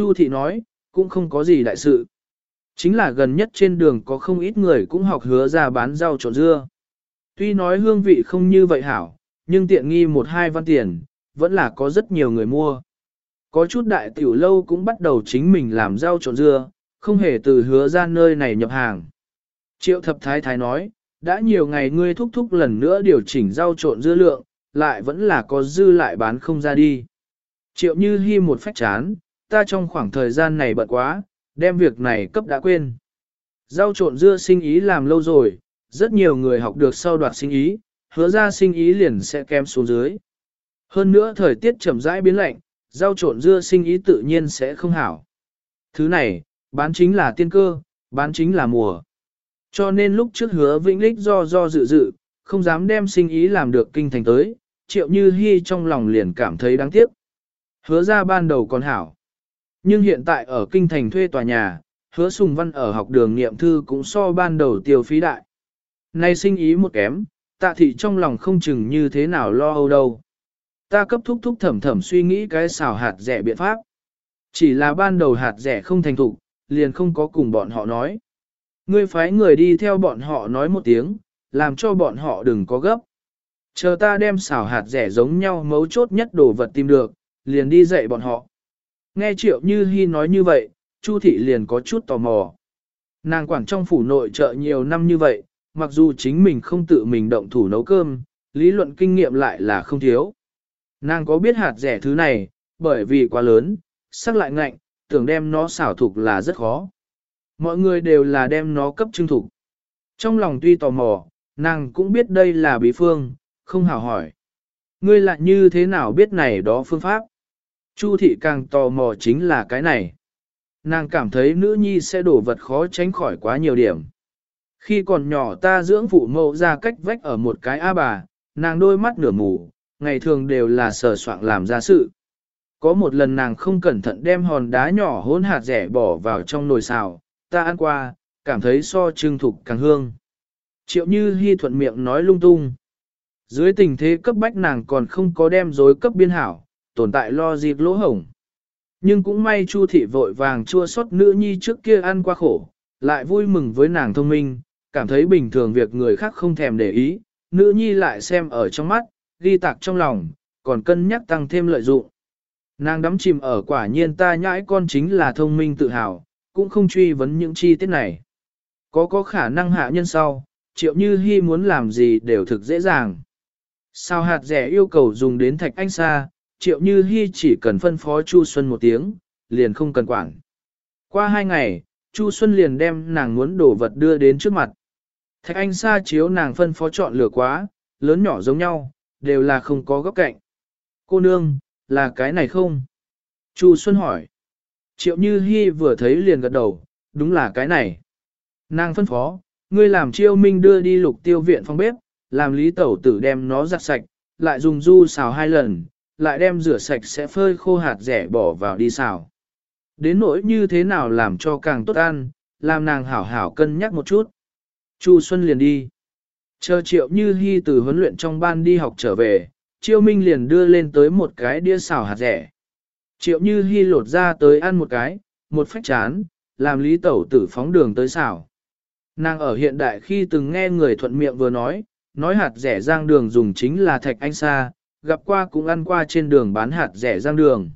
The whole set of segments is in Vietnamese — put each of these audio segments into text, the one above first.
Chu thị nói, cũng không có gì đại sự. Chính là gần nhất trên đường có không ít người cũng học hứa ra bán rau trộn dưa. Tuy nói hương vị không như vậy hảo, nhưng tiện nghi một hai văn tiền, vẫn là có rất nhiều người mua. Có chút đại tiểu lâu cũng bắt đầu chính mình làm rau trộn dưa, không hề từ hứa ra nơi này nhập hàng. Triệu thập thái thái nói, đã nhiều ngày ngươi thúc thúc lần nữa điều chỉnh rau trộn dưa lượng, lại vẫn là có dư lại bán không ra đi. Triệu như hy một phách chán, ta trong khoảng thời gian này bận quá, đem việc này cấp đã quên. Rau trộn dưa sinh ý làm lâu rồi, rất nhiều người học được sau đoạt sinh ý, hứa ra sinh ý liền sẽ kém xuống dưới. Hơn nữa thời tiết chậm rãi biến lạnh, rau trộn dưa sinh ý tự nhiên sẽ không hảo. Thứ này, bán chính là tiên cơ, bán chính là mùa. Cho nên lúc trước hứa vĩnh lích do do dự dự, không dám đem sinh ý làm được kinh thành tới, triệu như hy trong lòng liền cảm thấy đáng tiếc. Hứa ra ban đầu còn hảo. Nhưng hiện tại ở kinh thành thuê tòa nhà, hứa sùng văn ở học đường niệm thư cũng so ban đầu tiêu phí đại. Nay sinh ý một kém, tạ thị trong lòng không chừng như thế nào lo âu đâu. Ta cấp thúc thúc thẩm thẩm suy nghĩ cái xào hạt rẻ biện pháp. Chỉ là ban đầu hạt rẻ không thành thục, liền không có cùng bọn họ nói. Ngươi phái người đi theo bọn họ nói một tiếng, làm cho bọn họ đừng có gấp. Chờ ta đem xào hạt rẻ giống nhau mấu chốt nhất đồ vật tìm được, liền đi dạy bọn họ. Nghe triệu như hy nói như vậy, Chu thị liền có chút tò mò. Nàng quản trong phủ nội trợ nhiều năm như vậy, mặc dù chính mình không tự mình động thủ nấu cơm, lý luận kinh nghiệm lại là không thiếu. Nàng có biết hạt rẻ thứ này, bởi vì quá lớn, sắc lại ngạnh, tưởng đem nó xảo thục là rất khó. Mọi người đều là đem nó cấp trưng thục. Trong lòng tuy tò mò, nàng cũng biết đây là bí phương, không hào hỏi. Ngươi lại như thế nào biết này đó phương pháp? Chu thị càng tò mò chính là cái này. Nàng cảm thấy nữ nhi sẽ đổ vật khó tránh khỏi quá nhiều điểm. Khi còn nhỏ ta dưỡng phụ mẫu ra cách vách ở một cái A bà, nàng đôi mắt nửa mù, ngày thường đều là sờ soạn làm ra sự. Có một lần nàng không cẩn thận đem hòn đá nhỏ hỗn hạt rẻ bỏ vào trong nồi xào, ta ăn qua, cảm thấy so trưng thục càng hương. Triệu như hy thuận miệng nói lung tung. Dưới tình thế cấp bách nàng còn không có đem dối cấp biên hảo, tồn tại lo dịp lỗ hổng. Nhưng cũng may Chu thị vội vàng chua xót nữ nhi trước kia ăn qua khổ, lại vui mừng với nàng thông minh, cảm thấy bình thường việc người khác không thèm để ý, nữ nhi lại xem ở trong mắt, ghi tạc trong lòng, còn cân nhắc tăng thêm lợi dụng. Nàng đắm chìm ở quả nhiên ta nhãi con chính là thông minh tự hào, cũng không truy vấn những chi tiết này. Có có khả năng hạ nhân sau, triệu như hy muốn làm gì đều thực dễ dàng. Sao hạt rẻ yêu cầu dùng đến thạch anh sa, triệu như hy chỉ cần phân phó Chu Xuân một tiếng, liền không cần quản. Qua hai ngày, Chu Xuân liền đem nàng muốn đổ vật đưa đến trước mặt. Thạch anh sa chiếu nàng phân phó chọn lửa quá, lớn nhỏ giống nhau, đều là không có góc cạnh. Cô nương, là cái này không? Chu Xuân hỏi. Triệu Như Hi vừa thấy liền gật đầu, đúng là cái này. Nàng phân phó, ngươi làm chiêu minh đưa đi lục tiêu viện phòng bếp, làm lý tẩu tử đem nó giặt sạch, lại dùng du xào hai lần, lại đem rửa sạch sẽ phơi khô hạt rẻ bỏ vào đi xào. Đến nỗi như thế nào làm cho càng tốt ăn, làm nàng hảo hảo cân nhắc một chút. Chu Xuân liền đi. Chờ triệu như hy từ huấn luyện trong ban đi học trở về, triệu minh liền đưa lên tới một cái đĩa xào hạt rẻ. Triệu như hy lột ra tới ăn một cái, một phách chán, làm lý tẩu tử phóng đường tới xào. Nàng ở hiện đại khi từng nghe người thuận miệng vừa nói, nói hạt rẻ giang đường dùng chính là thạch anh sa, gặp qua cũng ăn qua trên đường bán hạt rẻ giang đường.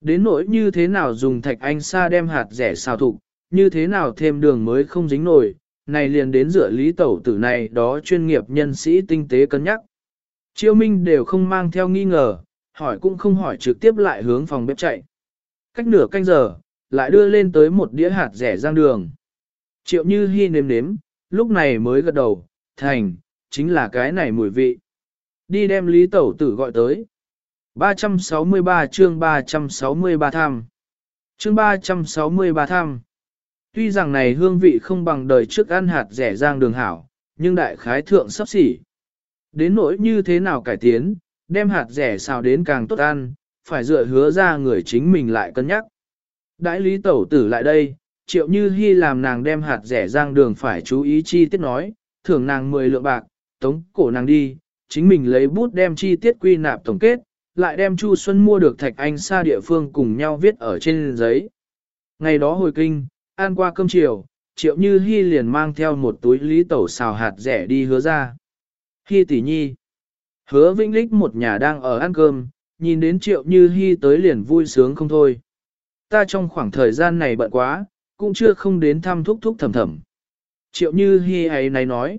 Đến nỗi như thế nào dùng thạch anh sa đem hạt rẻ xào thục, như thế nào thêm đường mới không dính nổi, này liền đến dựa lý tẩu tử này đó chuyên nghiệp nhân sĩ tinh tế cân nhắc. Chiêu Minh đều không mang theo nghi ngờ, hỏi cũng không hỏi trực tiếp lại hướng phòng bếp chạy. Cách nửa canh giờ, lại đưa lên tới một đĩa hạt rẻ giang đường. Triệu Như Hi nếm nếm, lúc này mới gật đầu, thành, chính là cái này mùi vị. Đi đem Lý Tẩu Tử gọi tới. 363 chương 363 tham. Chương 363 tham. Tuy rằng này hương vị không bằng đời trước ăn hạt rẻ rang đường hảo, nhưng đại khái thượng sắp xỉ. Đến nỗi như thế nào cải tiến, đem hạt rẻ xào đến càng tốt ăn, phải dựa hứa ra người chính mình lại cân nhắc. Đại lý tẩu tử lại đây, triệu như hy làm nàng đem hạt rẻ rang đường phải chú ý chi tiết nói, thưởng nàng 10 lượng bạc, tống cổ nàng đi, chính mình lấy bút đem chi tiết quy nạp tổng kết, lại đem Chu Xuân mua được thạch anh xa địa phương cùng nhau viết ở trên giấy. Ngày đó hồi kinh, ăn qua cơm chiều, triệu như hy liền mang theo một túi lý tẩu xào hạt rẻ đi hứa ra. Hy tỷ nhi. Hứa Vĩnh Lích một nhà đang ở ăn cơm, nhìn đến triệu như hy tới liền vui sướng không thôi. Ta trong khoảng thời gian này bận quá, cũng chưa không đến thăm thúc thúc thầm thầm. Triệu như hy ấy này nói.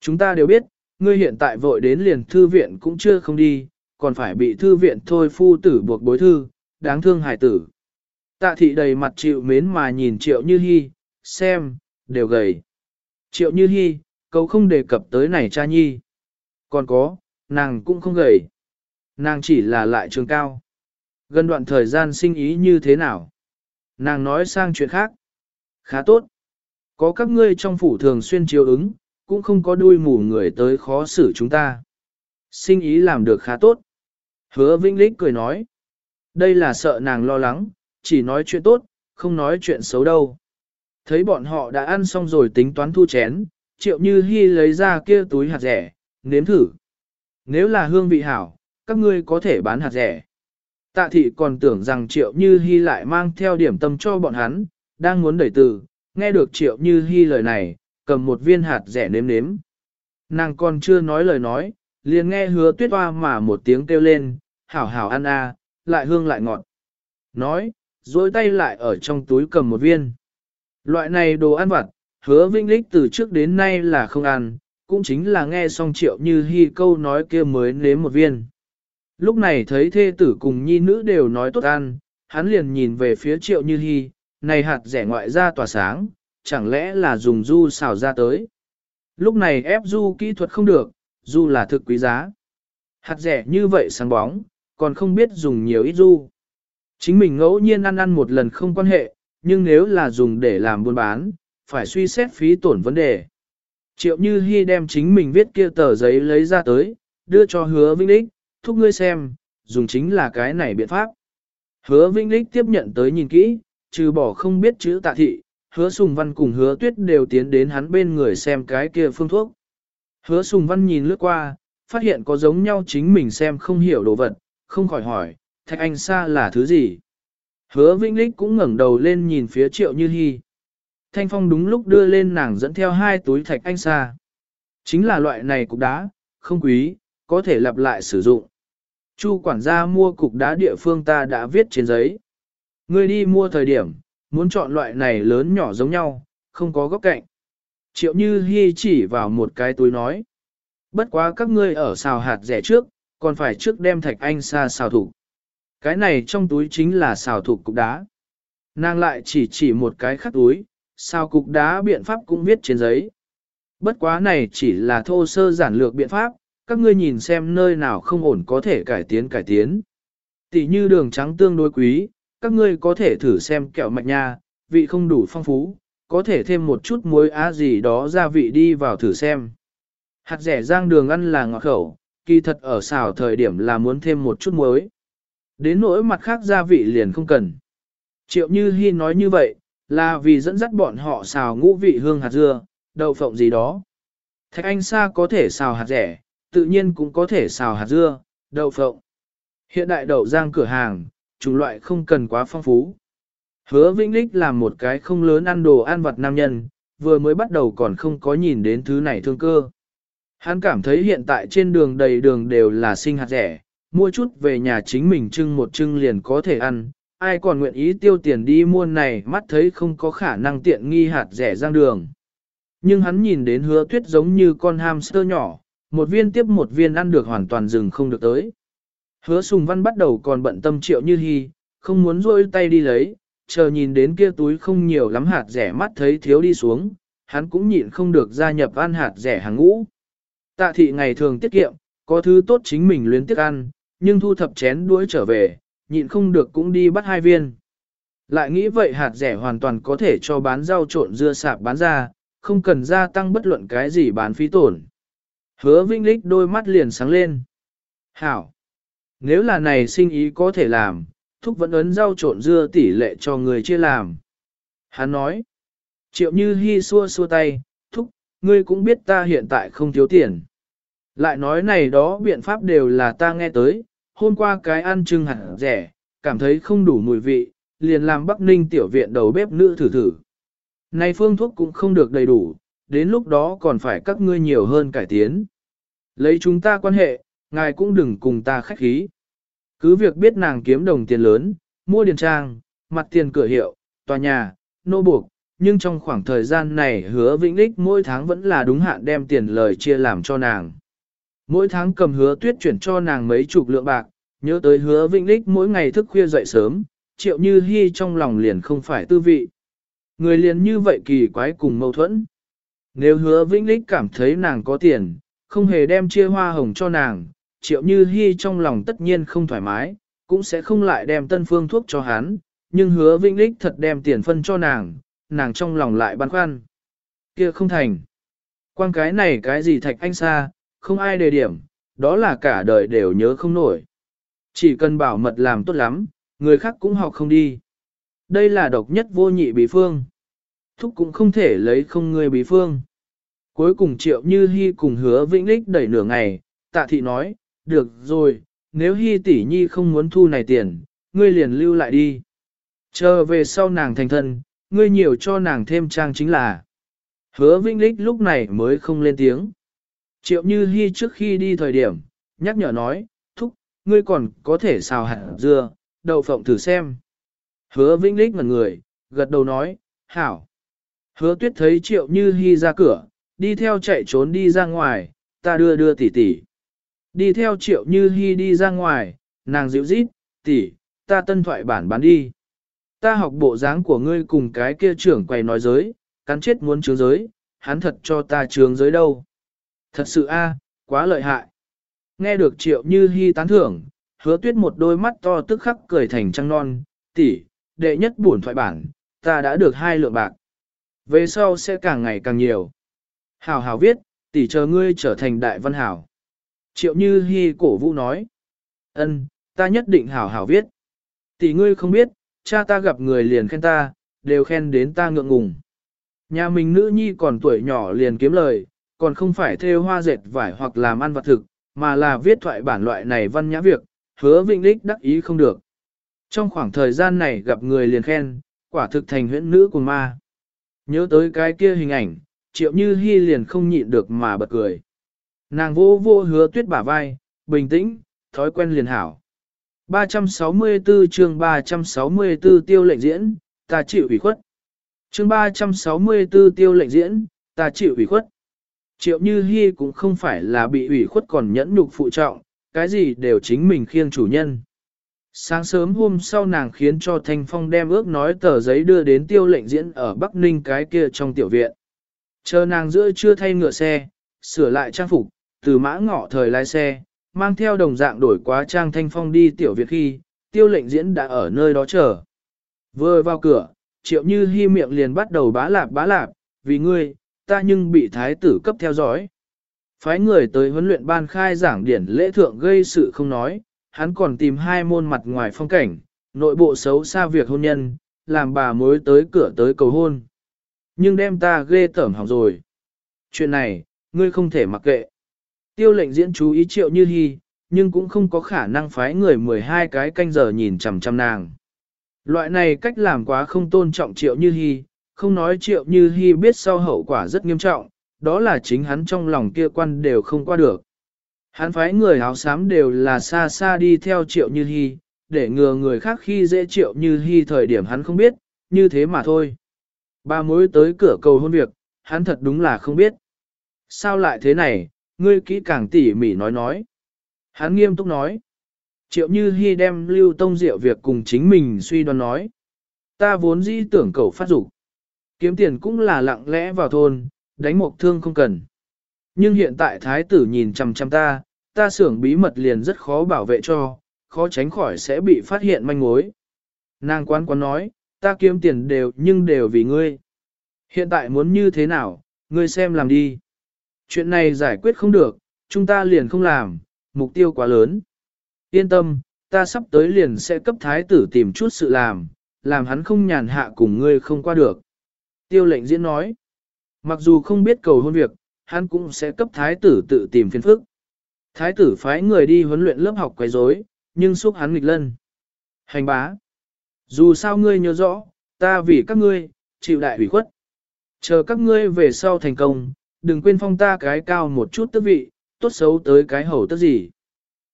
Chúng ta đều biết, ngươi hiện tại vội đến liền thư viện cũng chưa không đi, còn phải bị thư viện thôi phu tử buộc bối thư, đáng thương hải tử. Tạ thị đầy mặt chịu mến mà nhìn triệu như hy, xem, đều gầy. Triệu như hy, cậu không đề cập tới này cha nhi. Còn có, nàng cũng không gầy. Nàng chỉ là lại trường cao. Gần đoạn thời gian sinh ý như thế nào? Nàng nói sang chuyện khác. Khá tốt. Có các ngươi trong phủ thường xuyên chiếu ứng, cũng không có đuôi mù người tới khó xử chúng ta. Sinh ý làm được khá tốt. Hứa Vĩnh Lích cười nói. Đây là sợ nàng lo lắng, chỉ nói chuyện tốt, không nói chuyện xấu đâu. Thấy bọn họ đã ăn xong rồi tính toán thu chén, triệu như hy lấy ra kia túi hạt rẻ, nếm thử. Nếu là hương vị hảo, các ngươi có thể bán hạt rẻ. Tạ thị còn tưởng rằng triệu như hy lại mang theo điểm tâm cho bọn hắn, đang muốn đẩy từ, nghe được triệu như hy lời này, cầm một viên hạt rẻ nếm nếm. Nàng còn chưa nói lời nói, liền nghe hứa tuyết hoa mà một tiếng kêu lên, hảo hảo ăn a, lại hương lại ngọt. Nói, dối tay lại ở trong túi cầm một viên. Loại này đồ ăn vặt, hứa vinh lích từ trước đến nay là không ăn, cũng chính là nghe xong triệu như hy câu nói kia mới nếm một viên. Lúc này thấy thê tử cùng nhi nữ đều nói tốt ăn, hắn liền nhìn về phía triệu như hy, này hạt rẻ ngoại ra tỏa sáng, chẳng lẽ là dùng du xào ra tới. Lúc này ép du kỹ thuật không được, du là thực quý giá. Hạt rẻ như vậy sáng bóng, còn không biết dùng nhiều ít du. Chính mình ngẫu nhiên ăn ăn một lần không quan hệ, nhưng nếu là dùng để làm buôn bán, phải suy xét phí tổn vấn đề. Triệu Như Hi đem chính mình viết kia tờ giấy lấy ra tới, đưa cho hứa Vĩnh Lích, thúc ngươi xem, dùng chính là cái này biện pháp. Hứa Vĩnh Lích tiếp nhận tới nhìn kỹ, trừ bỏ không biết chữ tạ thị, hứa Sùng Văn cùng hứa Tuyết đều tiến đến hắn bên người xem cái kia phương thuốc. Hứa Sùng Văn nhìn lướt qua, phát hiện có giống nhau chính mình xem không hiểu đồ vật, không khỏi hỏi, thạch anh xa là thứ gì? Hứa Vĩnh Lích cũng ngẩng đầu lên nhìn phía Triệu Như Hi. Thanh Phong đúng lúc đưa lên nàng dẫn theo hai túi thạch anh xa. Chính là loại này cục đá, không quý, có thể lặp lại sử dụng. Chu quản gia mua cục đá địa phương ta đã viết trên giấy. Ngươi đi mua thời điểm, muốn chọn loại này lớn nhỏ giống nhau, không có góc cạnh. Triệu Như Hi chỉ vào một cái túi nói. Bất quá các ngươi ở xào hạt rẻ trước, còn phải trước đem thạch anh xa xào thủ. Cái này trong túi chính là xào thủ cục đá. Nàng lại chỉ chỉ một cái khắc túi, xào cục đá biện pháp cũng viết trên giấy. Bất quá này chỉ là thô sơ giản lược biện pháp, các ngươi nhìn xem nơi nào không ổn có thể cải tiến cải tiến. Tỷ như đường trắng tương đối quý, các ngươi có thể thử xem kẹo mạch nha, vị không đủ phong phú, có thể thêm một chút muối á gì đó gia vị đi vào thử xem. Hạt rẻ rang đường ăn là ngọt khẩu, kỳ thật ở xào thời điểm là muốn thêm một chút muối. Đến nỗi mặt khác gia vị liền không cần. Triệu Như Hi nói như vậy, là vì dẫn dắt bọn họ xào ngũ vị hương hạt dưa, đậu phộng gì đó. Thạch Anh Sa có thể xào hạt rẻ, tự nhiên cũng có thể xào hạt dưa, đậu phộng. Hiện đại đậu giang cửa hàng, chủng loại không cần quá phong phú. Hứa Vĩnh Lích làm một cái không lớn ăn đồ ăn vặt nam nhân, vừa mới bắt đầu còn không có nhìn đến thứ này thương cơ. Hắn cảm thấy hiện tại trên đường đầy đường đều là sinh hạt rẻ, mua chút về nhà chính mình trưng một trưng liền có thể ăn, ai còn nguyện ý tiêu tiền đi mua này mắt thấy không có khả năng tiện nghi hạt rẻ giang đường. Nhưng hắn nhìn đến hứa tuyết giống như con hamster nhỏ, một viên tiếp một viên ăn được hoàn toàn dừng không được tới. Hứa sùng văn bắt đầu còn bận tâm triệu như hi không muốn rôi tay đi lấy, chờ nhìn đến kia túi không nhiều lắm hạt rẻ mắt thấy thiếu đi xuống, hắn cũng nhịn không được gia nhập ăn hạt rẻ hàng ngũ. Tạ thị ngày thường tiết kiệm, có thứ tốt chính mình luyến tiếc ăn, nhưng thu thập chén đuối trở về, nhịn không được cũng đi bắt hai viên. Lại nghĩ vậy hạt rẻ hoàn toàn có thể cho bán rau trộn dưa sạp bán ra, không cần gia tăng bất luận cái gì bán phí tổn. Hứa Vinh Lích đôi mắt liền sáng lên. Hảo! Nếu là này sinh ý có thể làm, thúc vẫn ấn rau trộn dưa tỷ lệ cho người chia làm. Hắn nói. Triệu Như hy xua xua tay, thúc, ngươi cũng biết ta hiện tại không thiếu tiền. Lại nói này đó biện pháp đều là ta nghe tới, hôm qua cái ăn trưng hẳn rẻ, cảm thấy không đủ mùi vị, liền làm Bắc Ninh tiểu viện đầu bếp nữ thử thử. Này phương thuốc cũng không được đầy đủ, đến lúc đó còn phải các ngươi nhiều hơn cải tiến. Lấy chúng ta quan hệ, ngài cũng đừng cùng ta khách khí. Cứ việc biết nàng kiếm đồng tiền lớn, mua điền trang, mặt tiền cửa hiệu, tòa nhà, nô buộc, nhưng trong khoảng thời gian này hứa vĩnh lích mỗi tháng vẫn là đúng hạn đem tiền lời chia làm cho nàng. Mỗi tháng cầm hứa tuyết chuyển cho nàng mấy chục lượng bạc, nhớ tới hứa vĩnh lích mỗi ngày thức khuya dậy sớm, triệu như hy trong lòng liền không phải tư vị. Người liền như vậy kỳ quái cùng mâu thuẫn. Nếu hứa vĩnh lích cảm thấy nàng có tiền, không hề đem chia hoa hồng cho nàng, triệu như hy trong lòng tất nhiên không thoải mái, cũng sẽ không lại đem tân phương thuốc cho hắn, nhưng hứa vĩnh lích thật đem tiền phân cho nàng, nàng trong lòng lại băn khoăn. kia không thành. Quan cái này cái gì thạch anh xa, không ai đề điểm, đó là cả đời đều nhớ không nổi. Chỉ cần bảo mật làm tốt lắm, người khác cũng học không đi. Đây là độc nhất vô nhị bí phương. Thúc cũng không thể lấy không người bí phương. Cuối cùng triệu như hy cùng hứa vĩnh lích đẩy nửa ngày, tạ thị nói, được rồi, nếu hy tỷ nhi không muốn thu này tiền, ngươi liền lưu lại đi. Chờ về sau nàng thành thân, ngươi nhiều cho nàng thêm trang chính là. Hứa vĩnh lích lúc này mới không lên tiếng. Triệu như hy trước khi đi thời điểm, nhắc nhở nói, thúc, ngươi còn có thể xào hạt dưa, đậu phộng thử xem. Hứa vĩnh lích ngần người, gật đầu nói, hảo. Hứa tuyết thấy triệu như hy ra cửa, đi theo chạy trốn đi ra ngoài, ta đưa đưa tỷ tỷ. Đi theo triệu như hy đi ra ngoài, nàng dịu rít, tỷ, ta tân thoại bản bán đi. Ta học bộ dáng của ngươi cùng cái kia trưởng quầy nói giới, cắn chết muốn trướng giới, hắn thật cho ta trướng giới đâu. Thật sự a, quá lợi hại. Nghe được triệu như hy tán thưởng, hứa tuyết một đôi mắt to tức khắc cười thành trăng non, tỷ, đệ nhất buồn thoại bản, ta đã được hai lượng bạc. Về sau sẽ càng ngày càng nhiều. Hảo hảo viết, tỷ chờ ngươi trở thành đại văn hảo. Triệu như Hi cổ vũ nói. ân, ta nhất định hảo hảo viết. Tỷ ngươi không biết, cha ta gặp người liền khen ta, đều khen đến ta ngượng ngùng. Nhà mình nữ nhi còn tuổi nhỏ liền kiếm lời, còn không phải theo hoa dệt vải hoặc làm ăn vật thực, mà là viết thoại bản loại này văn nhã việc, hứa vĩnh lích đắc ý không được. Trong khoảng thời gian này gặp người liền khen, quả thực thành huyễn nữ của ma. Nhớ tới cái kia hình ảnh, triệu như hy liền không nhịn được mà bật cười. Nàng vô vô hứa tuyết bả vai, bình tĩnh, thói quen liền hảo. 364 chương 364 tiêu lệnh diễn, ta chịu ủy khuất. Chương 364 tiêu lệnh diễn, ta chịu ủy khuất. Triệu Như Hi cũng không phải là bị ủy khuất còn nhẫn nhục phụ trọng, cái gì đều chính mình khiêng chủ nhân. Sáng sớm hôm sau nàng khiến cho Thanh Phong đem ước nói tờ giấy đưa đến tiêu lệnh diễn ở Bắc Ninh cái kia trong tiểu viện. Chờ nàng giữa chưa thay ngựa xe, sửa lại trang phục, từ mã ngọ thời lái xe, mang theo đồng dạng đổi quá trang Thanh Phong đi tiểu việt khi, tiêu lệnh diễn đã ở nơi đó chờ. Vừa vào cửa, triệu như hy miệng liền bắt đầu bá lạp bá lạp, vì ngươi, ta nhưng bị thái tử cấp theo dõi. Phái người tới huấn luyện ban khai giảng điển lễ thượng gây sự không nói, hắn còn tìm hai môn mặt ngoài phong cảnh, nội bộ xấu xa việc hôn nhân, làm bà mối tới cửa tới cầu hôn. Nhưng đem ta ghê tởm hỏng rồi. Chuyện này, ngươi không thể mặc kệ. Tiêu lệnh diễn chú ý triệu như hy, nhưng cũng không có khả năng phái người 12 cái canh giờ nhìn chằm chằm nàng. Loại này cách làm quá không tôn trọng triệu như hy, không nói triệu như hy biết sau hậu quả rất nghiêm trọng, đó là chính hắn trong lòng kia quan đều không qua được. Hắn phái người áo xám đều là xa xa đi theo triệu như hy, để ngừa người khác khi dễ triệu như hy thời điểm hắn không biết, như thế mà thôi. Ba mối tới cửa cầu hôn việc, hắn thật đúng là không biết. Sao lại thế này, ngươi kỹ càng tỉ mỉ nói nói. Hắn nghiêm túc nói. Triệu Như Hi đem Lưu Tông Diệu việc cùng chính mình suy đoán nói. Ta vốn dĩ tưởng cầu phát dục Kiếm tiền cũng là lặng lẽ vào thôn, đánh một thương không cần. Nhưng hiện tại thái tử nhìn chằm chằm ta, ta xưởng bí mật liền rất khó bảo vệ cho, khó tránh khỏi sẽ bị phát hiện manh mối. Nàng quán quán nói, ta kiếm tiền đều nhưng đều vì ngươi. Hiện tại muốn như thế nào, ngươi xem làm đi. Chuyện này giải quyết không được, chúng ta liền không làm, mục tiêu quá lớn. Yên tâm, ta sắp tới liền sẽ cấp thái tử tìm chút sự làm, làm hắn không nhàn hạ cùng ngươi không qua được. Tiêu lệnh diễn nói, mặc dù không biết cầu hôn việc, hắn cũng sẽ cấp thái tử tự tìm phiền phức. Thái tử phái người đi huấn luyện lớp học quấy rối, nhưng xúc hắn nghịch lân. Hành bá. Dù sao ngươi nhớ rõ, ta vì các ngươi, chịu đại hủy khuất. Chờ các ngươi về sau thành công, đừng quên phong ta cái cao một chút tước vị, tốt xấu tới cái hầu tước gì.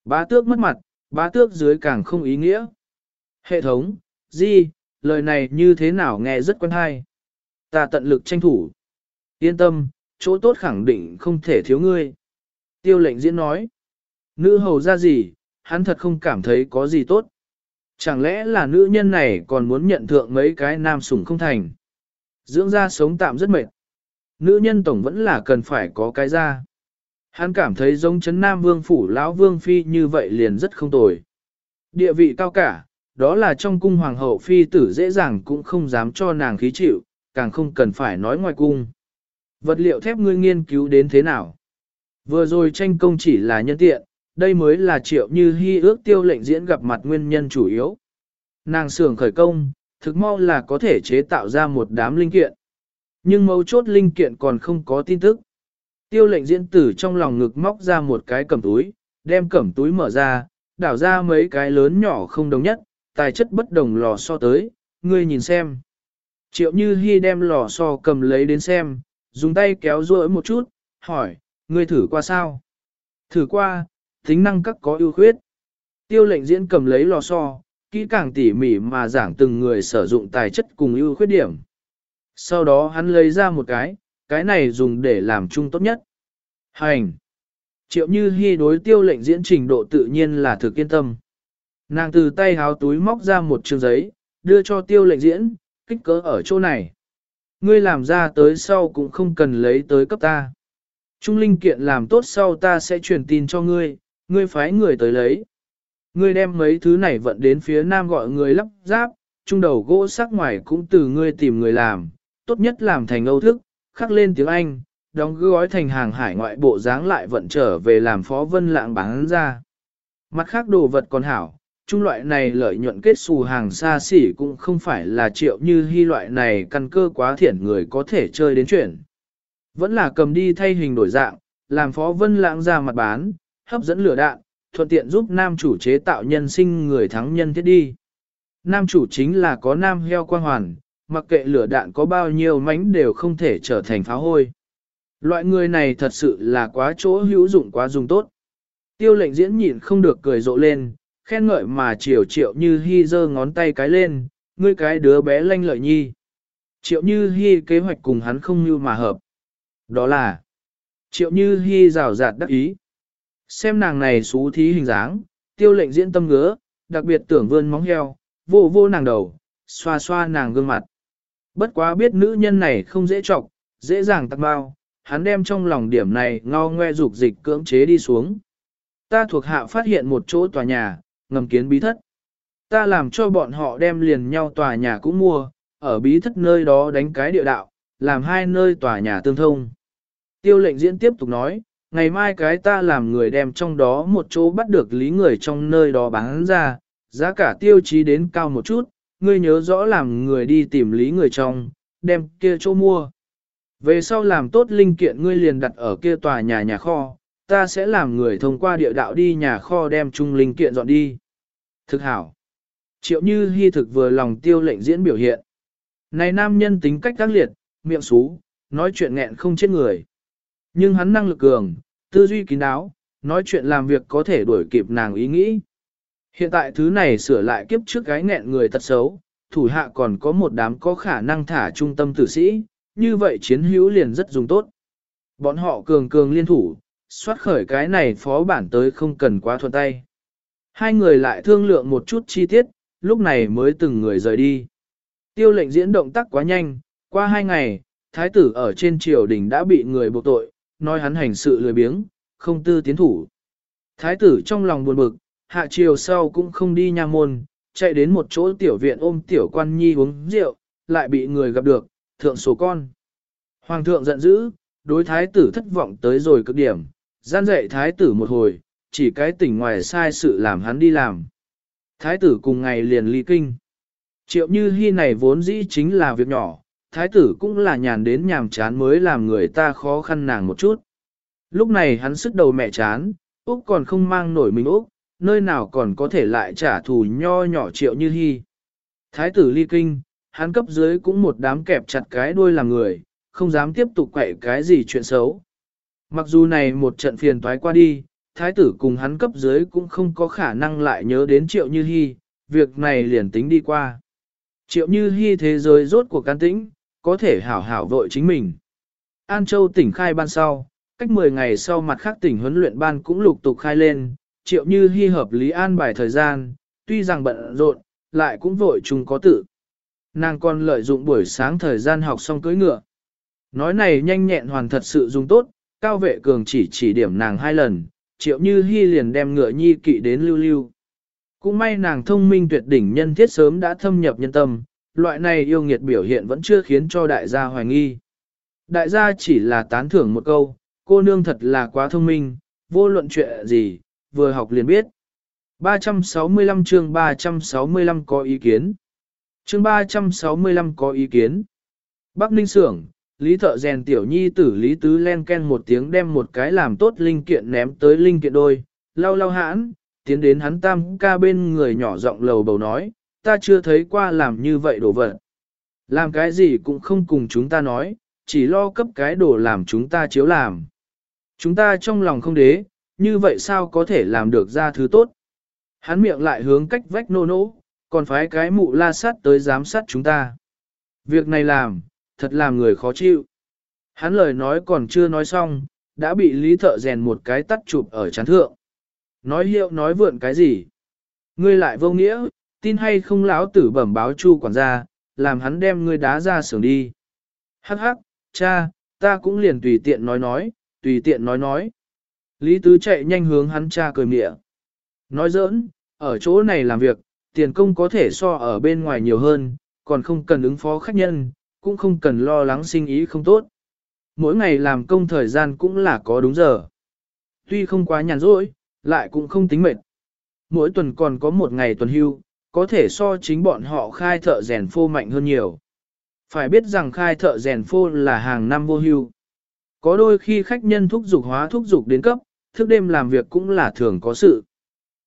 Bá tước mất mặt, bá tước dưới càng không ý nghĩa. Hệ thống, gì, lời này như thế nào nghe rất quen hay. Ta tận lực tranh thủ. Yên tâm, chỗ tốt khẳng định không thể thiếu ngươi. Tiêu lệnh diễn nói. Nữ hầu ra gì, hắn thật không cảm thấy có gì tốt. Chẳng lẽ là nữ nhân này còn muốn nhận thượng mấy cái nam sủng không thành. Dưỡng ra sống tạm rất mệt. Nữ nhân tổng vẫn là cần phải có cái ra. Hắn cảm thấy giống chấn nam vương phủ lão vương phi như vậy liền rất không tồi. Địa vị cao cả, đó là trong cung hoàng hậu phi tử dễ dàng cũng không dám cho nàng khí chịu, càng không cần phải nói ngoài cung. Vật liệu thép ngươi nghiên cứu đến thế nào? Vừa rồi tranh công chỉ là nhân tiện, đây mới là triệu như hy ước tiêu lệnh diễn gặp mặt nguyên nhân chủ yếu. Nàng xưởng khởi công, thực mau là có thể chế tạo ra một đám linh kiện. Nhưng mấu chốt linh kiện còn không có tin tức. Tiêu lệnh diễn tử trong lòng ngực móc ra một cái cẩm túi, đem cẩm túi mở ra, đảo ra mấy cái lớn nhỏ không đồng nhất, tài chất bất đồng lò so tới, ngươi nhìn xem. Triệu Như Hi đem lò so cầm lấy đến xem, dùng tay kéo rối một chút, hỏi, ngươi thử qua sao? Thử qua, tính năng các có ưu khuyết. Tiêu lệnh diễn cầm lấy lò so, kỹ càng tỉ mỉ mà giảng từng người sử dụng tài chất cùng ưu khuyết điểm. Sau đó hắn lấy ra một cái, cái này dùng để làm chung tốt nhất. Hành! Triệu Như Hi đối tiêu lệnh diễn trình độ tự nhiên là thực yên tâm. Nàng từ tay háo túi móc ra một chương giấy, đưa cho tiêu lệnh diễn, kích cỡ ở chỗ này. Ngươi làm ra tới sau cũng không cần lấy tới cấp ta. Trung linh kiện làm tốt sau ta sẽ truyền tin cho ngươi, ngươi phái người tới lấy. Ngươi đem mấy thứ này vận đến phía nam gọi người lắp ráp, trung đầu gỗ sắc ngoài cũng từ ngươi tìm người làm, tốt nhất làm thành âu thức, khắc lên tiếng Anh, đóng gói thành hàng hải ngoại bộ dáng lại vận trở về làm phó vân lạng bán ra. Mặt khác đồ vật còn hảo, trung loại này lợi nhuận kết xù hàng xa xỉ cũng không phải là triệu như hy loại này căn cơ quá thiển người có thể chơi đến chuyển. Vẫn là cầm đi thay hình đổi dạng, làm phó vân lãng ra mặt bán, hấp dẫn lửa đạn, thuận tiện giúp nam chủ chế tạo nhân sinh người thắng nhân thiết đi. Nam chủ chính là có nam heo quang hoàn, mặc kệ lửa đạn có bao nhiêu mánh đều không thể trở thành phá hôi. Loại người này thật sự là quá chỗ hữu dụng quá dùng tốt. Tiêu lệnh diễn nhịn không được cười rộ lên, khen ngợi mà triệu triệu như hy giơ ngón tay cái lên, ngươi cái đứa bé lanh lợi nhi. Triệu như hy kế hoạch cùng hắn không như mà hợp. Đó là triệu như hy rào rạt đắc ý. Xem nàng này xú thí hình dáng, tiêu lệnh diễn tâm ngứa, đặc biệt tưởng vươn móng heo, vô vô nàng đầu, xoa xoa nàng gương mặt. Bất quá biết nữ nhân này không dễ trọng, dễ dàng tắc bao, hắn đem trong lòng điểm này ngao ngoe dục dịch cưỡng chế đi xuống. Ta thuộc hạ phát hiện một chỗ tòa nhà, ngầm kiến bí thất. Ta làm cho bọn họ đem liền nhau tòa nhà cũng mua, ở bí thất nơi đó đánh cái địa đạo, làm hai nơi tòa nhà tương thông. Tiêu lệnh diễn tiếp tục nói, ngày mai cái ta làm người đem trong đó một chỗ bắt được lý người trong nơi đó bán ra, giá cả tiêu chí đến cao một chút, ngươi nhớ rõ làm người đi tìm lý người trong, đem kia chỗ mua. Về sau làm tốt linh kiện ngươi liền đặt ở kia tòa nhà nhà kho, ta sẽ làm người thông qua địa đạo đi nhà kho đem chung linh kiện dọn đi. Thực hảo. Triệu như hy thực vừa lòng tiêu lệnh diễn biểu hiện. Này nam nhân tính cách tác liệt, miệng xú, nói chuyện nghẹn không chết người. Nhưng hắn năng lực cường, tư duy kín đáo, nói chuyện làm việc có thể đuổi kịp nàng ý nghĩ. Hiện tại thứ này sửa lại kiếp trước gái nghẹn người tật xấu, thủ hạ còn có một đám có khả năng thả trung tâm tử sĩ, như vậy chiến hữu liền rất dùng tốt. Bọn họ cường cường liên thủ, xoát khởi cái này phó bản tới không cần quá thuận tay. Hai người lại thương lượng một chút chi tiết, lúc này mới từng người rời đi. Tiêu lệnh diễn động tác quá nhanh, qua hai ngày, thái tử ở trên triều đình đã bị người buộc tội, nói hắn hành sự lười biếng, không tư tiến thủ. Thái tử trong lòng buồn bực, hạ triều sau cũng không đi nha môn, chạy đến một chỗ tiểu viện ôm tiểu quan nhi uống rượu, lại bị người gặp được, thượng số con. Hoàng thượng giận dữ, đối thái tử thất vọng tới rồi cực điểm, gian dạy thái tử một hồi, chỉ cái tỉnh ngoài sai sự làm hắn đi làm. Thái tử cùng ngày liền ly kinh. Triệu như hy này vốn dĩ chính là việc nhỏ, thái tử cũng là nhàn đến nhàm chán mới làm người ta khó khăn nàng một chút. Lúc này hắn sức đầu mẹ chán, Úc còn không mang nổi mình Úc, nơi nào còn có thể lại trả thù nho nhỏ triệu như hy. Thái tử ly kinh, hắn cấp dưới cũng một đám kẹp chặt cái đuôi làm người, không dám tiếp tục quậy cái gì chuyện xấu. Mặc dù này một trận phiền toái qua đi, thái tử cùng hắn cấp dưới cũng không có khả năng lại nhớ đến triệu như hy, việc này liền tính đi qua. Triệu như hy thế giới rốt của can tĩnh, có thể hảo hảo vội chính mình. An Châu tỉnh khai ban sau, cách 10 ngày sau mặt khác tỉnh huấn luyện ban cũng lục tục khai lên, triệu như hy hợp lý an bài thời gian, tuy rằng bận rộn, lại cũng vội chung có tự. Nàng còn lợi dụng buổi sáng thời gian học xong cưới ngựa. Nói này nhanh nhẹn hoàn thật sự dùng tốt, cao vệ cường chỉ chỉ điểm nàng hai lần, triệu như hy liền đem ngựa nhi kỵ đến lưu lưu. Cũng may nàng thông minh tuyệt đỉnh nhân thiết sớm đã thâm nhập nhân tâm, loại này yêu nghiệt biểu hiện vẫn chưa khiến cho đại gia hoài nghi. Đại gia chỉ là tán thưởng một câu, cô nương thật là quá thông minh, vô luận chuyện gì, vừa học liền biết. 365 chương 365 có ý kiến. Chương 365 có ý kiến. Bắc Ninh Sưởng, Lý Thợ rèn tiểu nhi tử Lý Tứ len ken một tiếng đem một cái làm tốt linh kiện ném tới linh kiện đôi, lau lau hãn, tiến đến hắn tam ca bên người nhỏ giọng lầu bầu nói, ta chưa thấy qua làm như vậy đồ vật. Làm cái gì cũng không cùng chúng ta nói, chỉ lo cấp cái đồ làm chúng ta chiếu làm. Chúng ta trong lòng không đế, như vậy sao có thể làm được ra thứ tốt. Hắn miệng lại hướng cách vách nô nỗ, còn phái cái mụ la sát tới giám sát chúng ta. Việc này làm, thật làm người khó chịu. Hắn lời nói còn chưa nói xong, đã bị lý thợ rèn một cái tắt chụp ở chán thượng. Nói hiệu nói vượn cái gì? Ngươi lại vô nghĩa, tin hay không lão tử bẩm báo chu quản gia, làm hắn đem ngươi đá ra xưởng đi. Hắc hắc, cha, ta cũng liền tùy tiện nói nói, tùy tiện nói nói. Lý Tứ chạy nhanh hướng hắn cha cười mịa. Nói giỡn, ở chỗ này làm việc, tiền công có thể so ở bên ngoài nhiều hơn, còn không cần ứng phó khách nhân, cũng không cần lo lắng sinh ý không tốt. Mỗi ngày làm công thời gian cũng là có đúng giờ. Tuy không quá nhàn rỗi, lại cũng không tính mệt. Mỗi tuần còn có một ngày tuần hưu, có thể so chính bọn họ khai thợ rèn phô mạnh hơn nhiều. Phải biết rằng khai thợ rèn phô là hàng năm vô hưu. Có đôi khi khách nhân thúc dục hóa thúc dục đến cấp, thức đêm làm việc cũng là thường có sự.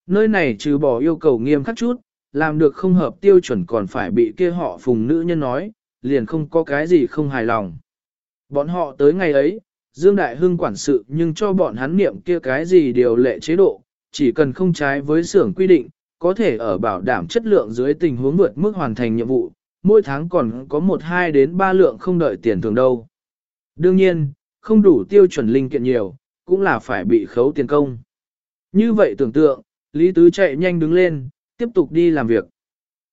Nơi này trừ bỏ yêu cầu nghiêm khắc chút, làm được không hợp tiêu chuẩn còn phải bị kia họ phùng nữ nhân nói, liền không có cái gì không hài lòng. Bọn họ tới ngày ấy, Dương Đại Hưng quản sự nhưng cho bọn hắn niệm kia cái gì điều lệ chế độ, chỉ cần không trái với xưởng quy định, có thể ở bảo đảm chất lượng dưới tình huống vượt mức hoàn thành nhiệm vụ, mỗi tháng còn có 1-2 đến 3 lượng không đợi tiền thường đâu. Đương nhiên, không đủ tiêu chuẩn linh kiện nhiều, cũng là phải bị khấu tiền công. Như vậy tưởng tượng, Lý Tứ chạy nhanh đứng lên, tiếp tục đi làm việc.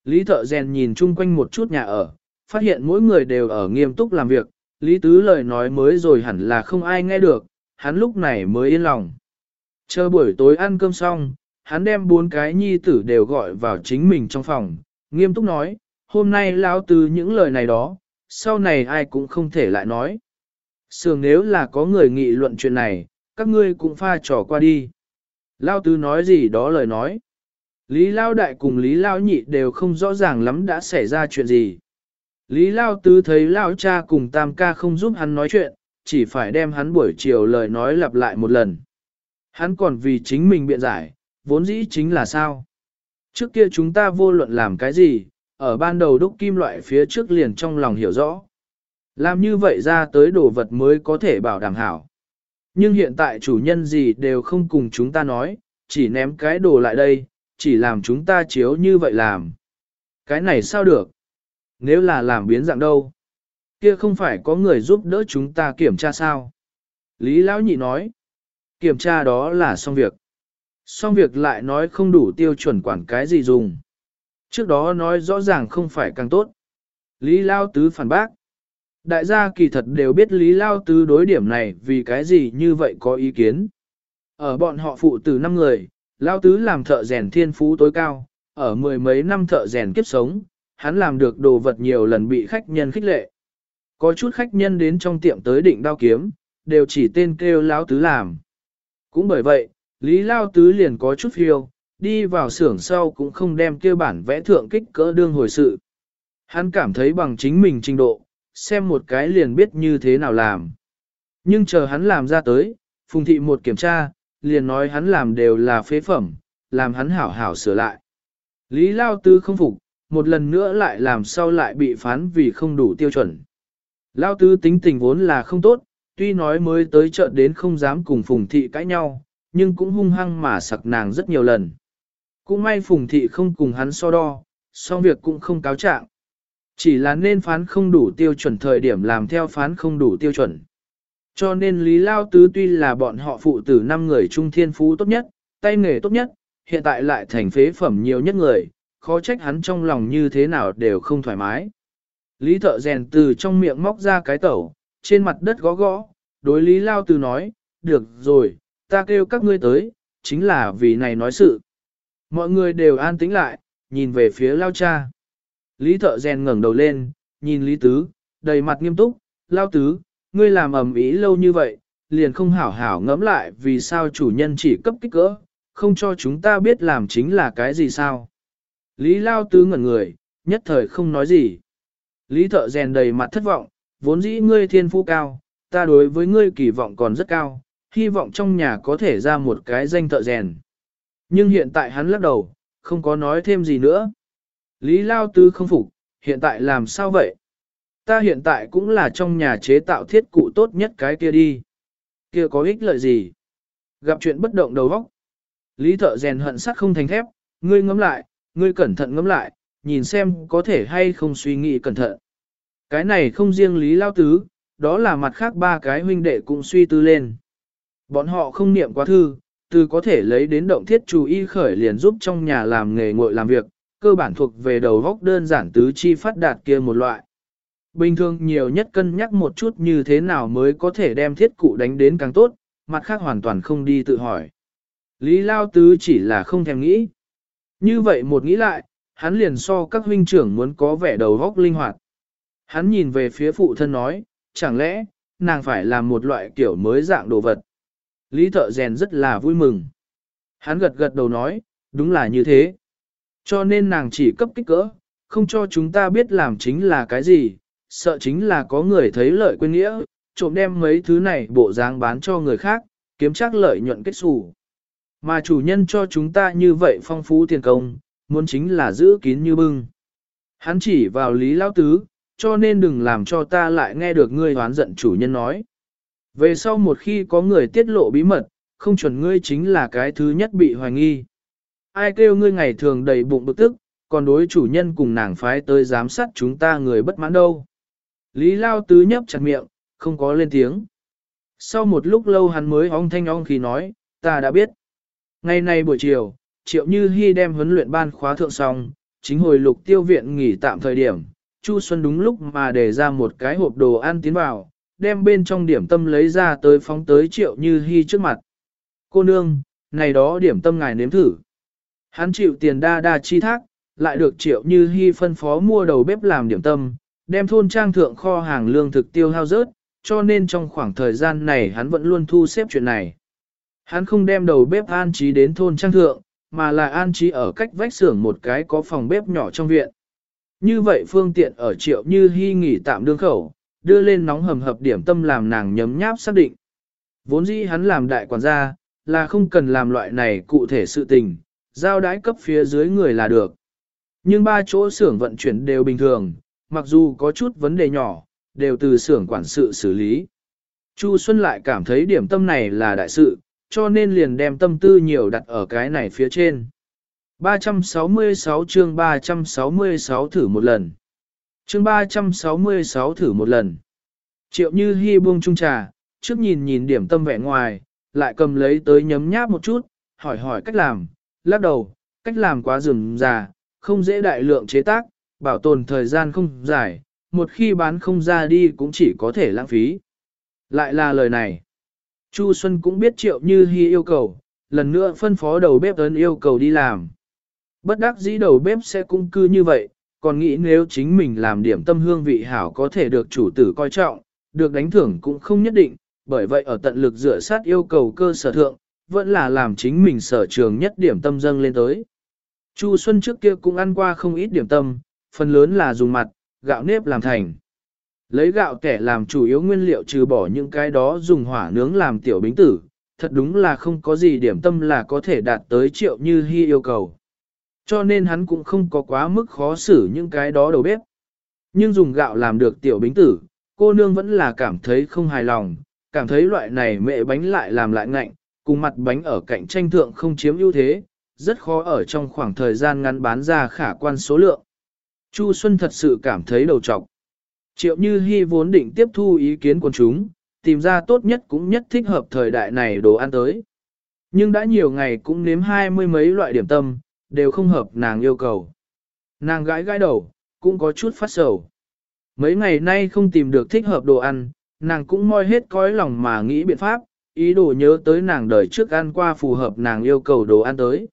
Lý Thợ Rèn nhìn chung quanh một chút nhà ở, phát hiện mỗi người đều ở nghiêm túc làm việc, Lý Tứ lời nói mới rồi hẳn là không ai nghe được, hắn lúc này mới yên lòng. Chờ buổi tối ăn cơm xong, hắn đem bốn cái nhi tử đều gọi vào chính mình trong phòng, nghiêm túc nói, hôm nay lão từ những lời này đó, sau này ai cũng không thể lại nói. Sường nếu là có người nghị luận chuyện này, các ngươi cũng pha trò qua đi. Lao tứ nói gì đó lời nói. Lý Lao đại cùng Lý Lao nhị đều không rõ ràng lắm đã xảy ra chuyện gì. Lý Lao tứ thấy Lao cha cùng Tam ca không giúp hắn nói chuyện, chỉ phải đem hắn buổi chiều lời nói lặp lại một lần. Hắn còn vì chính mình biện giải, vốn dĩ chính là sao. Trước kia chúng ta vô luận làm cái gì, ở ban đầu đúc kim loại phía trước liền trong lòng hiểu rõ. Làm như vậy ra tới đồ vật mới có thể bảo đảm hảo. Nhưng hiện tại chủ nhân gì đều không cùng chúng ta nói, chỉ ném cái đồ lại đây, chỉ làm chúng ta chiếu như vậy làm. Cái này sao được? Nếu là làm biến dạng đâu? Kia không phải có người giúp đỡ chúng ta kiểm tra sao? Lý Lão Nhị nói, kiểm tra đó là xong việc. Xong việc lại nói không đủ tiêu chuẩn quản cái gì dùng. Trước đó nói rõ ràng không phải càng tốt. Lý Lao Tứ phản bác. Đại gia kỳ thật đều biết Lý Lao Tứ đối điểm này vì cái gì như vậy có ý kiến. Ở bọn họ phụ tử năm người, Lao Tứ làm thợ rèn thiên phú tối cao, ở mười mấy năm thợ rèn kiếp sống, hắn làm được đồ vật nhiều lần bị khách nhân khích lệ. Có chút khách nhân đến trong tiệm tới định đao kiếm, đều chỉ tên kêu Lao Tứ làm. Cũng bởi vậy, Lý Lao Tứ liền có chút phiêu, đi vào xưởng sau cũng không đem kêu bản vẽ thượng kích cỡ đương hồi sự. Hắn cảm thấy bằng chính mình trình độ, xem một cái liền biết như thế nào làm. Nhưng chờ hắn làm ra tới, phùng thị một kiểm tra, liền nói hắn làm đều là phế phẩm, làm hắn hảo hảo sửa lại. Lý Lao Tư không phục, một lần nữa lại làm sao lại bị phán vì không đủ tiêu chuẩn. Lao Tư tính tình vốn là không tốt, tuy nói mới tới chợ đến không dám cùng Phùng Thị cãi nhau, nhưng cũng hung hăng mà sặc nàng rất nhiều lần. Cũng may Phùng Thị không cùng hắn so đo, song việc cũng không cáo trạng. Chỉ là nên phán không đủ tiêu chuẩn thời điểm làm theo phán không đủ tiêu chuẩn. Cho nên Lý Lao Tứ tuy là bọn họ phụ tử năm người trung thiên phú tốt nhất, tay nghề tốt nhất, hiện tại lại thành phế phẩm nhiều nhất người, khó trách hắn trong lòng như thế nào đều không thoải mái. Lý thợ rèn từ trong miệng móc ra cái tẩu, trên mặt đất gõ gõ, đối Lý Lao Tứ nói, được rồi, ta kêu các ngươi tới, chính là vì này nói sự. Mọi người đều an tĩnh lại, nhìn về phía Lao Cha. Lý thợ rèn ngẩng đầu lên, nhìn Lý Tứ, đầy mặt nghiêm túc, Lao Tứ, ngươi làm ầm ĩ lâu như vậy, liền không hảo hảo ngẫm lại vì sao chủ nhân chỉ cấp kích cỡ, không cho chúng ta biết làm chính là cái gì sao. Lý Lao Tứ ngẩn người, nhất thời không nói gì. Lý thợ rèn đầy mặt thất vọng, vốn dĩ ngươi thiên phú cao, ta đối với ngươi kỳ vọng còn rất cao, hy vọng trong nhà có thể ra một cái danh thợ rèn. Nhưng hiện tại hắn lắc đầu, không có nói thêm gì nữa. Lý Lao Tư không phục, hiện tại làm sao vậy? Ta hiện tại cũng là trong nhà chế tạo thiết cụ tốt nhất cái kia đi. Kia có ích lợi gì? Gặp chuyện bất động đầu óc. Lý thợ rèn hận sắt không thành thép, ngươi ngẫm lại, ngươi cẩn thận ngẫm lại, nhìn xem có thể hay không suy nghĩ cẩn thận. Cái này không riêng Lý Lao Tứ, đó là mặt khác ba cái huynh đệ cũng suy tư lên. Bọn họ không niệm quá thư, từ có thể lấy đến động thiết chú y khởi liền giúp trong nhà làm nghề ngội làm việc, cơ bản thuộc về đầu góc đơn giản tứ chi phát đạt kia một loại. Bình thường nhiều nhất cân nhắc một chút như thế nào mới có thể đem thiết cụ đánh đến càng tốt, mặt khác hoàn toàn không đi tự hỏi. Lý Lao Tứ chỉ là không thèm nghĩ. Như vậy một nghĩ lại, hắn liền so các huynh trưởng muốn có vẻ đầu góc linh hoạt. Hắn nhìn về phía phụ thân nói, chẳng lẽ, nàng phải làm một loại kiểu mới dạng đồ vật. Lý thợ rèn rất là vui mừng. Hắn gật gật đầu nói, đúng là như thế. Cho nên nàng chỉ cấp kích cỡ, không cho chúng ta biết làm chính là cái gì, sợ chính là có người thấy lợi quên nghĩa, trộm đem mấy thứ này bộ dáng bán cho người khác, kiếm chắc lợi nhuận kết xù. Mà chủ nhân cho chúng ta như vậy phong phú tiền công, muốn chính là giữ kín như bưng. Hắn chỉ vào lý lao tứ, cho nên đừng làm cho ta lại nghe được ngươi hoán giận chủ nhân nói. Về sau một khi có người tiết lộ bí mật, không chuẩn ngươi chính là cái thứ nhất bị hoài nghi. Ai kêu ngươi ngày thường đầy bụng bực tức, còn đối chủ nhân cùng nàng phái tới giám sát chúng ta người bất mãn đâu. Lý Lao Tứ nhấp chặt miệng, không có lên tiếng. Sau một lúc lâu hắn mới ong thanh ong khi nói, ta đã biết. Ngày nay buổi chiều, Triệu Như Hi đem huấn luyện ban khóa thượng xong, chính hồi lục tiêu viện nghỉ tạm thời điểm, Chu Xuân đúng lúc mà để ra một cái hộp đồ ăn tiến vào, đem bên trong điểm tâm lấy ra tới phóng tới Triệu Như Hi trước mặt. Cô nương, này đó điểm tâm ngài nếm thử. Hắn chịu tiền đa đa chi thác, lại được Triệu Như hy phân phó mua đầu bếp làm điểm tâm, đem thôn trang thượng kho hàng lương thực tiêu hao rớt, cho nên trong khoảng thời gian này hắn vẫn luôn thu xếp chuyện này. Hắn không đem đầu bếp an trí đến thôn trang thượng, mà là an trí ở cách vách xưởng một cái có phòng bếp nhỏ trong viện. Như vậy phương tiện ở triệu như hy nghỉ tạm đương khẩu, đưa lên nóng hầm hập điểm tâm làm nàng nhấm nháp xác định. Vốn dĩ hắn làm đại quản gia, là không cần làm loại này cụ thể sự tình, giao đái cấp phía dưới người là được. Nhưng ba chỗ xưởng vận chuyển đều bình thường, mặc dù có chút vấn đề nhỏ, đều từ xưởng quản sự xử lý. Chu Xuân lại cảm thấy điểm tâm này là đại sự, cho nên liền đem tâm tư nhiều đặt ở cái này phía trên. 366 chương 366 thử một lần. Chương 366 thử một lần. Triệu Như Hi buông chung trà, trước nhìn nhìn điểm tâm vẻ ngoài, lại cầm lấy tới nhấm nháp một chút, hỏi hỏi cách làm, lắc đầu, cách làm quá rườm rà, không dễ đại lượng chế tác, bảo tồn thời gian không dài, một khi bán không ra đi cũng chỉ có thể lãng phí. Lại là lời này. Chu Xuân cũng biết triệu như hy yêu cầu, lần nữa phân phó đầu bếp ấn yêu cầu đi làm. Bất đắc dĩ đầu bếp sẽ cung cư như vậy, còn nghĩ nếu chính mình làm điểm tâm hương vị hảo có thể được chủ tử coi trọng, được đánh thưởng cũng không nhất định, bởi vậy ở tận lực dựa sát yêu cầu cơ sở thượng, vẫn là làm chính mình sở trường nhất điểm tâm dâng lên tới. Chu Xuân trước kia cũng ăn qua không ít điểm tâm, phần lớn là dùng mặt, gạo nếp làm thành. Lấy gạo kẻ làm chủ yếu nguyên liệu trừ bỏ những cái đó dùng hỏa nướng làm tiểu bính tử, thật đúng là không có gì điểm tâm là có thể đạt tới triệu như hy yêu cầu. Cho nên hắn cũng không có quá mức khó xử những cái đó đầu bếp. Nhưng dùng gạo làm được tiểu bính tử, cô nương vẫn là cảm thấy không hài lòng, cảm thấy loại này mẹ bánh lại làm lại ngạnh, cùng mặt bánh ở cạnh tranh thượng không chiếm ưu thế, rất khó ở trong khoảng thời gian ngắn bán ra khả quan số lượng. Chu Xuân thật sự cảm thấy đầu trọc. Triệu Như Hi vốn định tiếp thu ý kiến của chúng, tìm ra tốt nhất cũng nhất thích hợp thời đại này đồ ăn tới. Nhưng đã nhiều ngày cũng nếm hai mươi mấy loại điểm tâm, đều không hợp nàng yêu cầu. Nàng gãi gãi đầu, cũng có chút phát sầu. Mấy ngày nay không tìm được thích hợp đồ ăn, nàng cũng moi hết cõi lòng mà nghĩ biện pháp, ý đồ nhớ tới nàng đời trước ăn qua phù hợp nàng yêu cầu đồ ăn tới.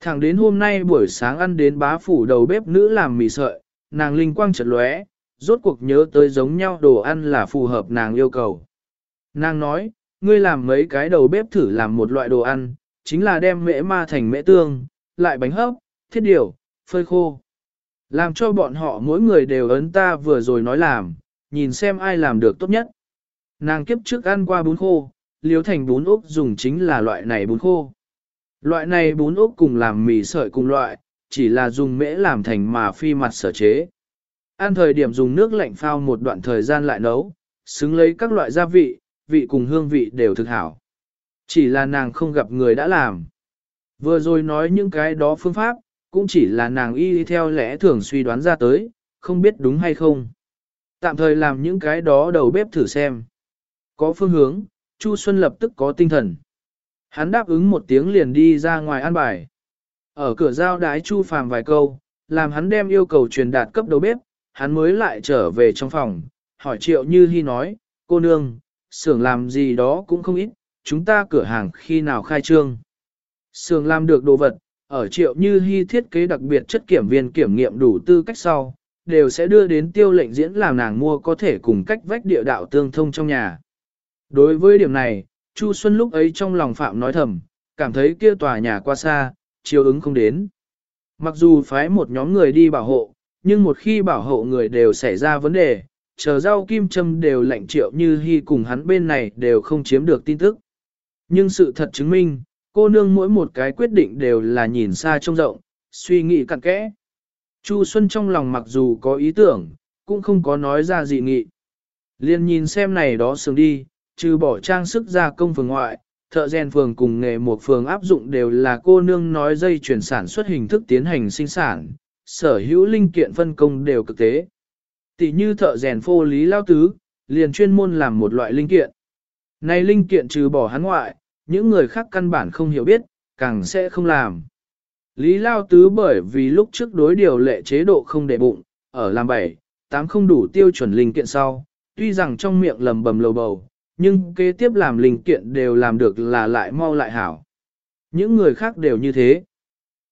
Thẳng đến hôm nay buổi sáng ăn đến bá phủ đầu bếp nữ làm mì sợi, nàng linh quang chợt lóe, rốt cuộc nhớ tới giống nhau đồ ăn là phù hợp nàng yêu cầu. Nàng nói, ngươi làm mấy cái đầu bếp thử làm một loại đồ ăn, chính là đem mễ ma thành mễ tương, lại bánh hấp, thiết điều, phơi khô. Làm cho bọn họ mỗi người đều ấn ta vừa rồi nói làm, nhìn xem ai làm được tốt nhất. Nàng kiếp trước ăn qua bún khô, liếu thành bún ốc dùng chính là loại này bún khô. Loại này bún ốc cùng làm mì sợi cùng loại, chỉ là dùng mễ làm thành mà phi mặt sở chế. Ăn thời điểm dùng nước lạnh phao một đoạn thời gian lại nấu, xứng lấy các loại gia vị, vị cùng hương vị đều thực hảo. Chỉ là nàng không gặp người đã làm. Vừa rồi nói những cái đó phương pháp, cũng chỉ là nàng y theo lẽ thường suy đoán ra tới, không biết đúng hay không. Tạm thời làm những cái đó đầu bếp thử xem. Có phương hướng, Chu Xuân lập tức có tinh thần. Hắn đáp ứng một tiếng liền đi ra ngoài ăn bài. Ở cửa giao đái Chu Phàm vài câu, làm hắn đem yêu cầu truyền đạt cấp đầu bếp, hắn mới lại trở về trong phòng, hỏi Triệu Như Hi nói, cô nương, xưởng làm gì đó cũng không ít, chúng ta cửa hàng khi nào khai trương. Xưởng làm được đồ vật, ở Triệu Như Hi thiết kế đặc biệt chất kiểm viên kiểm nghiệm đủ tư cách sau, đều sẽ đưa đến tiêu lệnh diễn làm nàng mua có thể cùng cách vách địa đạo tương thông trong nhà. Đối với điểm này, Chu Xuân lúc ấy trong lòng Phạm nói thầm, cảm thấy kia tòa nhà qua xa, chiều ứng không đến. Mặc dù phái một nhóm người đi bảo hộ, nhưng một khi bảo hộ người đều xảy ra vấn đề, chờ rau kim châm đều lạnh triệu như hy cùng hắn bên này đều không chiếm được tin tức. Nhưng sự thật chứng minh, cô nương mỗi một cái quyết định đều là nhìn xa trông rộng, suy nghĩ cặn kẽ. Chu Xuân trong lòng mặc dù có ý tưởng, cũng không có nói ra gì nghị. Liên nhìn xem này đó sướng đi, trừ bỏ trang sức gia công phường ngoại, thợ rèn phường cùng nghề một phường áp dụng đều là cô nương nói dây chuyển sản xuất hình thức tiến hành sinh sản, sở hữu linh kiện phân công đều cực tế. Tỷ như thợ rèn phô lý lao tứ, liền chuyên môn làm một loại linh kiện. Này linh kiện trừ bỏ hắn ngoại, những người khác căn bản không hiểu biết, càng sẽ không làm. Lý Lao Tứ bởi vì lúc trước đối điều lệ chế độ không để bụng, ở làm bảy, tám không đủ tiêu chuẩn linh kiện sau, tuy rằng trong miệng lầm bầm lầu bầu, nhưng kế tiếp làm linh kiện đều làm được là lại mau lại hảo. Những người khác đều như thế.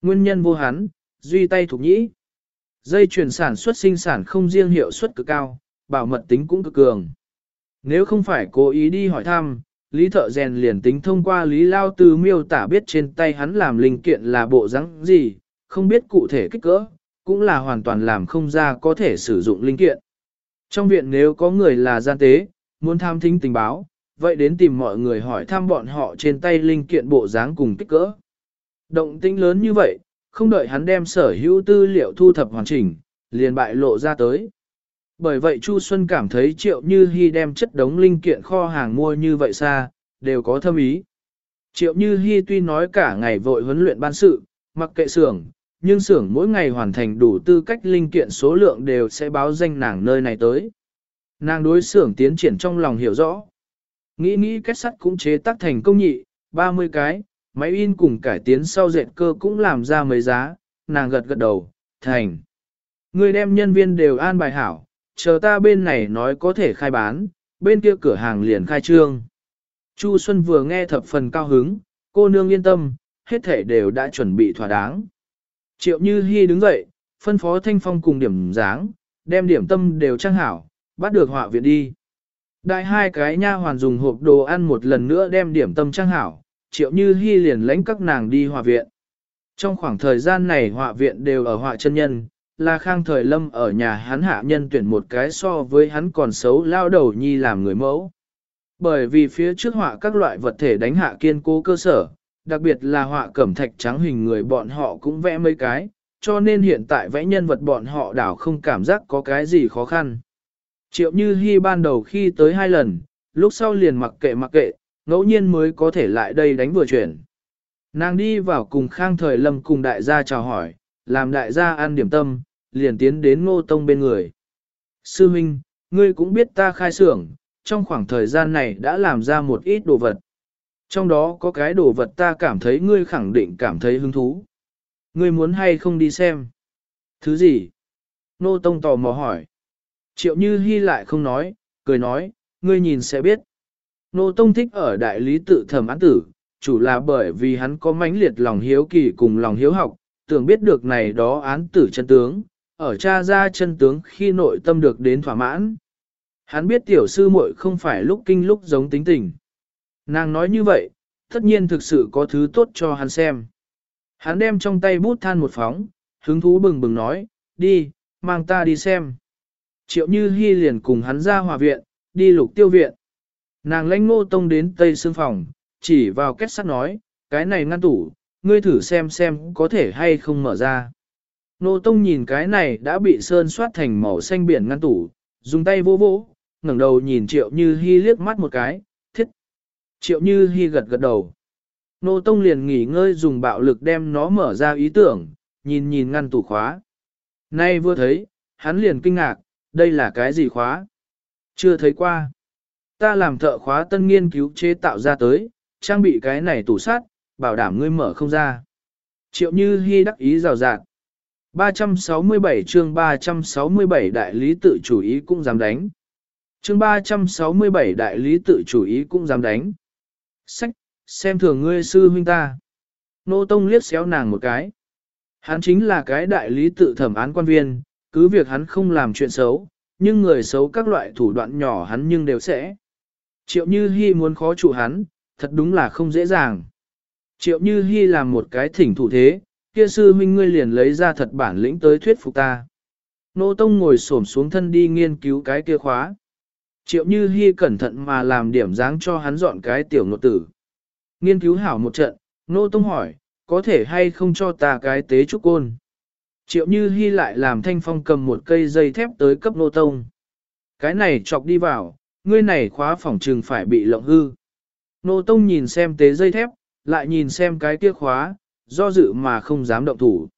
Nguyên nhân vô hắn, duy tay thuộc nhĩ. Dây chuyển sản xuất sinh sản không riêng hiệu suất cực cao, bảo mật tính cũng cực cường. Nếu không phải cố ý đi hỏi thăm, Lý thợ rèn liền tính thông qua Lý Lao Tư miêu tả biết trên tay hắn làm linh kiện là bộ rắn gì, không biết cụ thể kích cỡ, cũng là hoàn toàn làm không ra có thể sử dụng linh kiện. Trong viện nếu có người là gian tế, muốn tham thính tình báo, vậy đến tìm mọi người hỏi thăm bọn họ trên tay linh kiện bộ dáng cùng kích cỡ. Động tĩnh lớn như vậy, không đợi hắn đem sở hữu tư liệu thu thập hoàn chỉnh, liền bại lộ ra tới. Bởi vậy Chu Xuân cảm thấy triệu như hy đem chất đống linh kiện kho hàng mua như vậy xa, đều có thâm ý. Triệu như hy tuy nói cả ngày vội huấn luyện ban sự, mặc kệ xưởng, nhưng xưởng mỗi ngày hoàn thành đủ tư cách linh kiện số lượng đều sẽ báo danh nàng nơi này tới. Nàng đối xưởng tiến triển trong lòng hiểu rõ. Nghĩ nghĩ kết sắt cũng chế tác thành công nhị, 30 cái, máy in cùng cải tiến sau dệt cơ cũng làm ra mấy giá, nàng gật gật đầu, thành. Người đem nhân viên đều an bài hảo, chờ ta bên này nói có thể khai bán, bên kia cửa hàng liền khai trương. Chu Xuân vừa nghe thập phần cao hứng, cô nương yên tâm, hết thể đều đã chuẩn bị thỏa đáng. Triệu Như Hi đứng dậy, phân phó Thanh Phong cùng điểm dáng, đem điểm tâm đều trang hảo, bắt được họa viện đi. Đại hai cái nha hoàn dùng hộp đồ ăn một lần nữa đem điểm tâm trang hảo, Triệu Như hy liền lãnh các nàng đi họa viện. Trong khoảng thời gian này họa viện đều ở họa chân nhân, là khang thời lâm ở nhà hắn hạ nhân tuyển một cái so với hắn còn xấu lao đầu nhi làm người mẫu. Bởi vì phía trước họa các loại vật thể đánh hạ kiên cố cơ sở, đặc biệt là họa cẩm thạch trắng hình người bọn họ cũng vẽ mấy cái, cho nên hiện tại vẽ nhân vật bọn họ đảo không cảm giác có cái gì khó khăn. Triệu Như Hi ban đầu khi tới hai lần, lúc sau liền mặc kệ mặc kệ, ngẫu nhiên mới có thể lại đây đánh vừa chuyển. Nàng đi vào cùng khang thời lâm cùng đại gia chào hỏi, làm đại gia ăn điểm tâm, liền tiến đến ngô tông bên người. Sư Minh, ngươi cũng biết ta khai xưởng, trong khoảng thời gian này đã làm ra một ít đồ vật. Trong đó có cái đồ vật ta cảm thấy ngươi khẳng định cảm thấy hứng thú. Ngươi muốn hay không đi xem? Thứ gì? Nô Tông tò mò hỏi. Triệu Như Hi lại không nói, cười nói, ngươi nhìn sẽ biết. Nô Tông thích ở đại lý tự thẩm án tử, chủ là bởi vì hắn có mãnh liệt lòng hiếu kỳ cùng lòng hiếu học, tưởng biết được này đó án tử chân tướng, ở cha ra chân tướng khi nội tâm được đến thỏa mãn. Hắn biết tiểu sư muội không phải lúc kinh lúc giống tính tình. Nàng nói như vậy, tất nhiên thực sự có thứ tốt cho hắn xem. Hắn đem trong tay bút than một phóng, hứng thú bừng bừng nói, đi, mang ta đi xem. Triệu Như Hi liền cùng hắn ra hòa viện, đi lục tiêu viện. Nàng lãnh ngô tông đến tây xương phòng, chỉ vào kết sắt nói, cái này ngăn tủ, ngươi thử xem xem có thể hay không mở ra. Ngô tông nhìn cái này đã bị sơn soát thành màu xanh biển ngăn tủ, dùng tay vô vỗ, ngẩng đầu nhìn triệu như hy liếc mắt một cái, thiết. Triệu như hy gật gật đầu. Nô Tông liền nghỉ ngơi dùng bạo lực đem nó mở ra ý tưởng, nhìn nhìn ngăn tủ khóa. Nay vừa thấy, hắn liền kinh ngạc, đây là cái gì khóa? Chưa thấy qua. Ta làm thợ khóa tân nghiên cứu chế tạo ra tới, trang bị cái này tủ sắt, bảo đảm ngươi mở không ra. Triệu Như Hi đắc ý rào rạt. 367 chương 367 đại lý tự chủ ý cũng dám đánh. Chương 367 đại lý tự chủ ý cũng dám đánh. Sách, xem thường ngươi sư huynh ta. Nô Tông liếc xéo nàng một cái. Hắn chính là cái đại lý tự thẩm án quan viên, cứ việc hắn không làm chuyện xấu, nhưng người xấu các loại thủ đoạn nhỏ hắn nhưng đều sẽ. Triệu Như Hi muốn khó trụ hắn, thật đúng là không dễ dàng. Triệu Như Hi làm một cái thỉnh thủ thế, kia sư huynh ngươi liền lấy ra thật bản lĩnh tới thuyết phục ta. Nô Tông ngồi xổm xuống thân đi nghiên cứu cái kia khóa. Triệu Như Hi cẩn thận mà làm điểm dáng cho hắn dọn cái tiểu nội tử. Nghiên cứu hảo một trận, Nô Tông hỏi, có thể hay không cho ta cái tế trúc côn. Triệu Như Hi lại làm thanh phong cầm một cây dây thép tới cấp Nô Tông. Cái này chọc đi vào, ngươi này khóa phòng trừng phải bị lộng hư. Nô Tông nhìn xem tế dây thép, lại nhìn xem cái kia khóa, do dự mà không dám động thủ.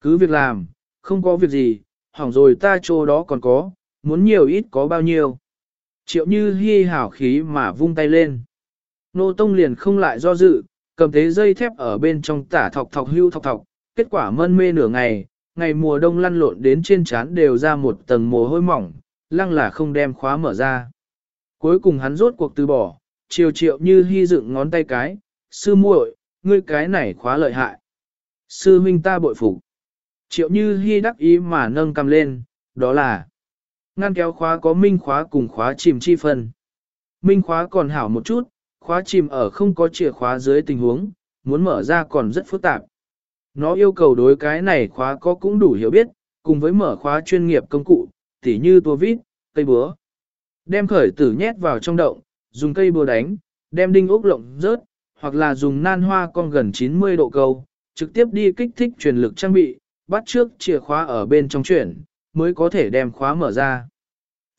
Cứ việc làm, không có việc gì, hỏng rồi ta chỗ đó còn có, muốn nhiều ít có bao nhiêu. Triệu như Hi hảo khí mà vung tay lên. Nô Tông liền không lại do dự, cầm thế dây thép ở bên trong tả thọc thọc hưu thọc thọc, kết quả mân mê nửa ngày, ngày mùa đông lăn lộn đến trên trán đều ra một tầng mồ hôi mỏng, lăng là không đem khóa mở ra. Cuối cùng hắn rốt cuộc từ bỏ, chiều triệu như hy dựng ngón tay cái, sư muội, ngươi cái này khóa lợi hại. Sư minh ta bội phục. Triệu như hy đắc ý mà nâng cầm lên, đó là ngăn kéo khóa có minh khóa cùng khóa chìm chi phần. Minh khóa còn hảo một chút, khóa chìm ở không có chìa khóa dưới tình huống, muốn mở ra còn rất phức tạp. Nó yêu cầu đối cái này khóa có cũng đủ hiểu biết, cùng với mở khóa chuyên nghiệp công cụ, tỉ như tua vít, cây búa. Đem khởi tử nhét vào trong động, dùng cây búa đánh, đem đinh ốc lộng rớt, hoặc là dùng nan hoa con gần 90 độ câu, trực tiếp đi kích thích truyền lực trang bị, bắt trước chìa khóa ở bên trong chuyển, mới có thể đem khóa mở ra.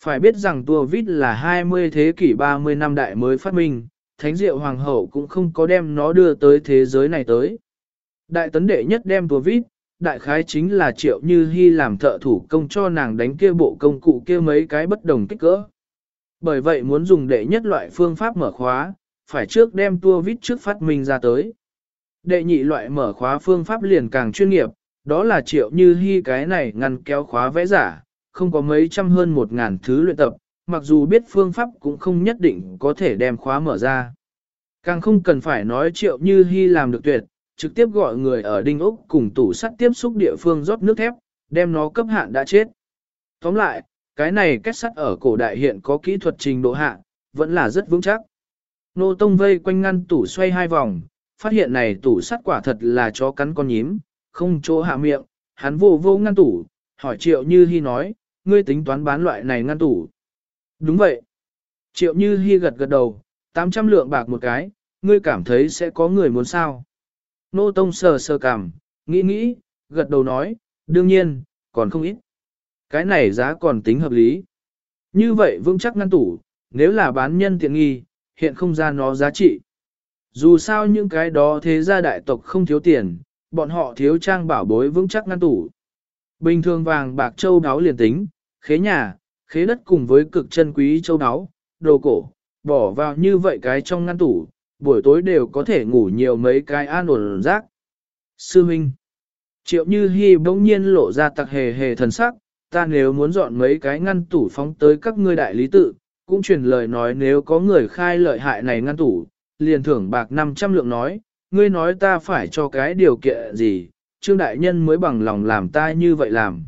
Phải biết rằng tua vít là 20 thế kỷ 30 năm đại mới phát minh, thánh diệu hoàng hậu cũng không có đem nó đưa tới thế giới này tới. Đại tấn đệ nhất đem tua vít, đại khái chính là triệu như hy làm thợ thủ công cho nàng đánh kia bộ công cụ kia mấy cái bất đồng kích cỡ. Bởi vậy muốn dùng đệ nhất loại phương pháp mở khóa, phải trước đem tua vít trước phát minh ra tới. Đệ nhị loại mở khóa phương pháp liền càng chuyên nghiệp, đó là triệu như hy cái này ngăn kéo khóa vẽ giả, không có mấy trăm hơn một ngàn thứ luyện tập, mặc dù biết phương pháp cũng không nhất định có thể đem khóa mở ra. Càng không cần phải nói triệu như hy làm được tuyệt, trực tiếp gọi người ở đinh ốc cùng tủ sắt tiếp xúc địa phương rót nước thép, đem nó cấp hạn đã chết. Tóm lại, cái này kết sắt ở cổ đại hiện có kỹ thuật trình độ hạ, vẫn là rất vững chắc. Nô Tông vây quanh ngăn tủ xoay hai vòng, phát hiện này tủ sắt quả thật là chó cắn con nhím, không chỗ hạ miệng, hắn vô vô ngăn tủ, hỏi triệu như Hi nói, ngươi tính toán bán loại này ngăn tủ. Đúng vậy. Triệu Như Hi gật gật đầu, 800 lượng bạc một cái, ngươi cảm thấy sẽ có người muốn sao. Nô Tông sờ sờ cảm, nghĩ nghĩ, gật đầu nói, đương nhiên, còn không ít. Cái này giá còn tính hợp lý. Như vậy vững chắc ngăn tủ, nếu là bán nhân tiện nghi, hiện không ra nó giá trị. Dù sao những cái đó thế gia đại tộc không thiếu tiền, bọn họ thiếu trang bảo bối vững chắc ngăn tủ. Bình thường vàng bạc châu đáo liền tính, khế nhà, khế đất cùng với cực chân quý châu đáo, đồ cổ, bỏ vào như vậy cái trong ngăn tủ, buổi tối đều có thể ngủ nhiều mấy cái an ổn rác. Sư Minh Triệu Như Hi bỗng nhiên lộ ra tặc hề hề thần sắc, ta nếu muốn dọn mấy cái ngăn tủ phóng tới các ngươi đại lý tự, cũng truyền lời nói nếu có người khai lợi hại này ngăn tủ, liền thưởng bạc 500 lượng nói, ngươi nói ta phải cho cái điều kiện gì, Trương Đại Nhân mới bằng lòng làm ta như vậy làm.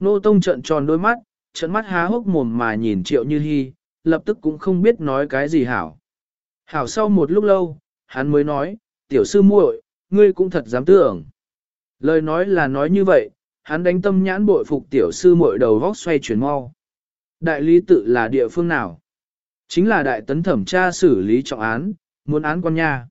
Nô Tông trận tròn đôi mắt, trận mắt há hốc mồm mà nhìn Triệu Như Hi, lập tức cũng không biết nói cái gì hảo. Hảo sau một lúc lâu, hắn mới nói, tiểu sư muội, ngươi cũng thật dám tưởng. Lời nói là nói như vậy, hắn đánh tâm nhãn bội phục tiểu sư muội đầu vóc xoay chuyển mau. Đại lý tự là địa phương nào? Chính là đại tấn thẩm tra xử lý trọng án, muốn án con nha.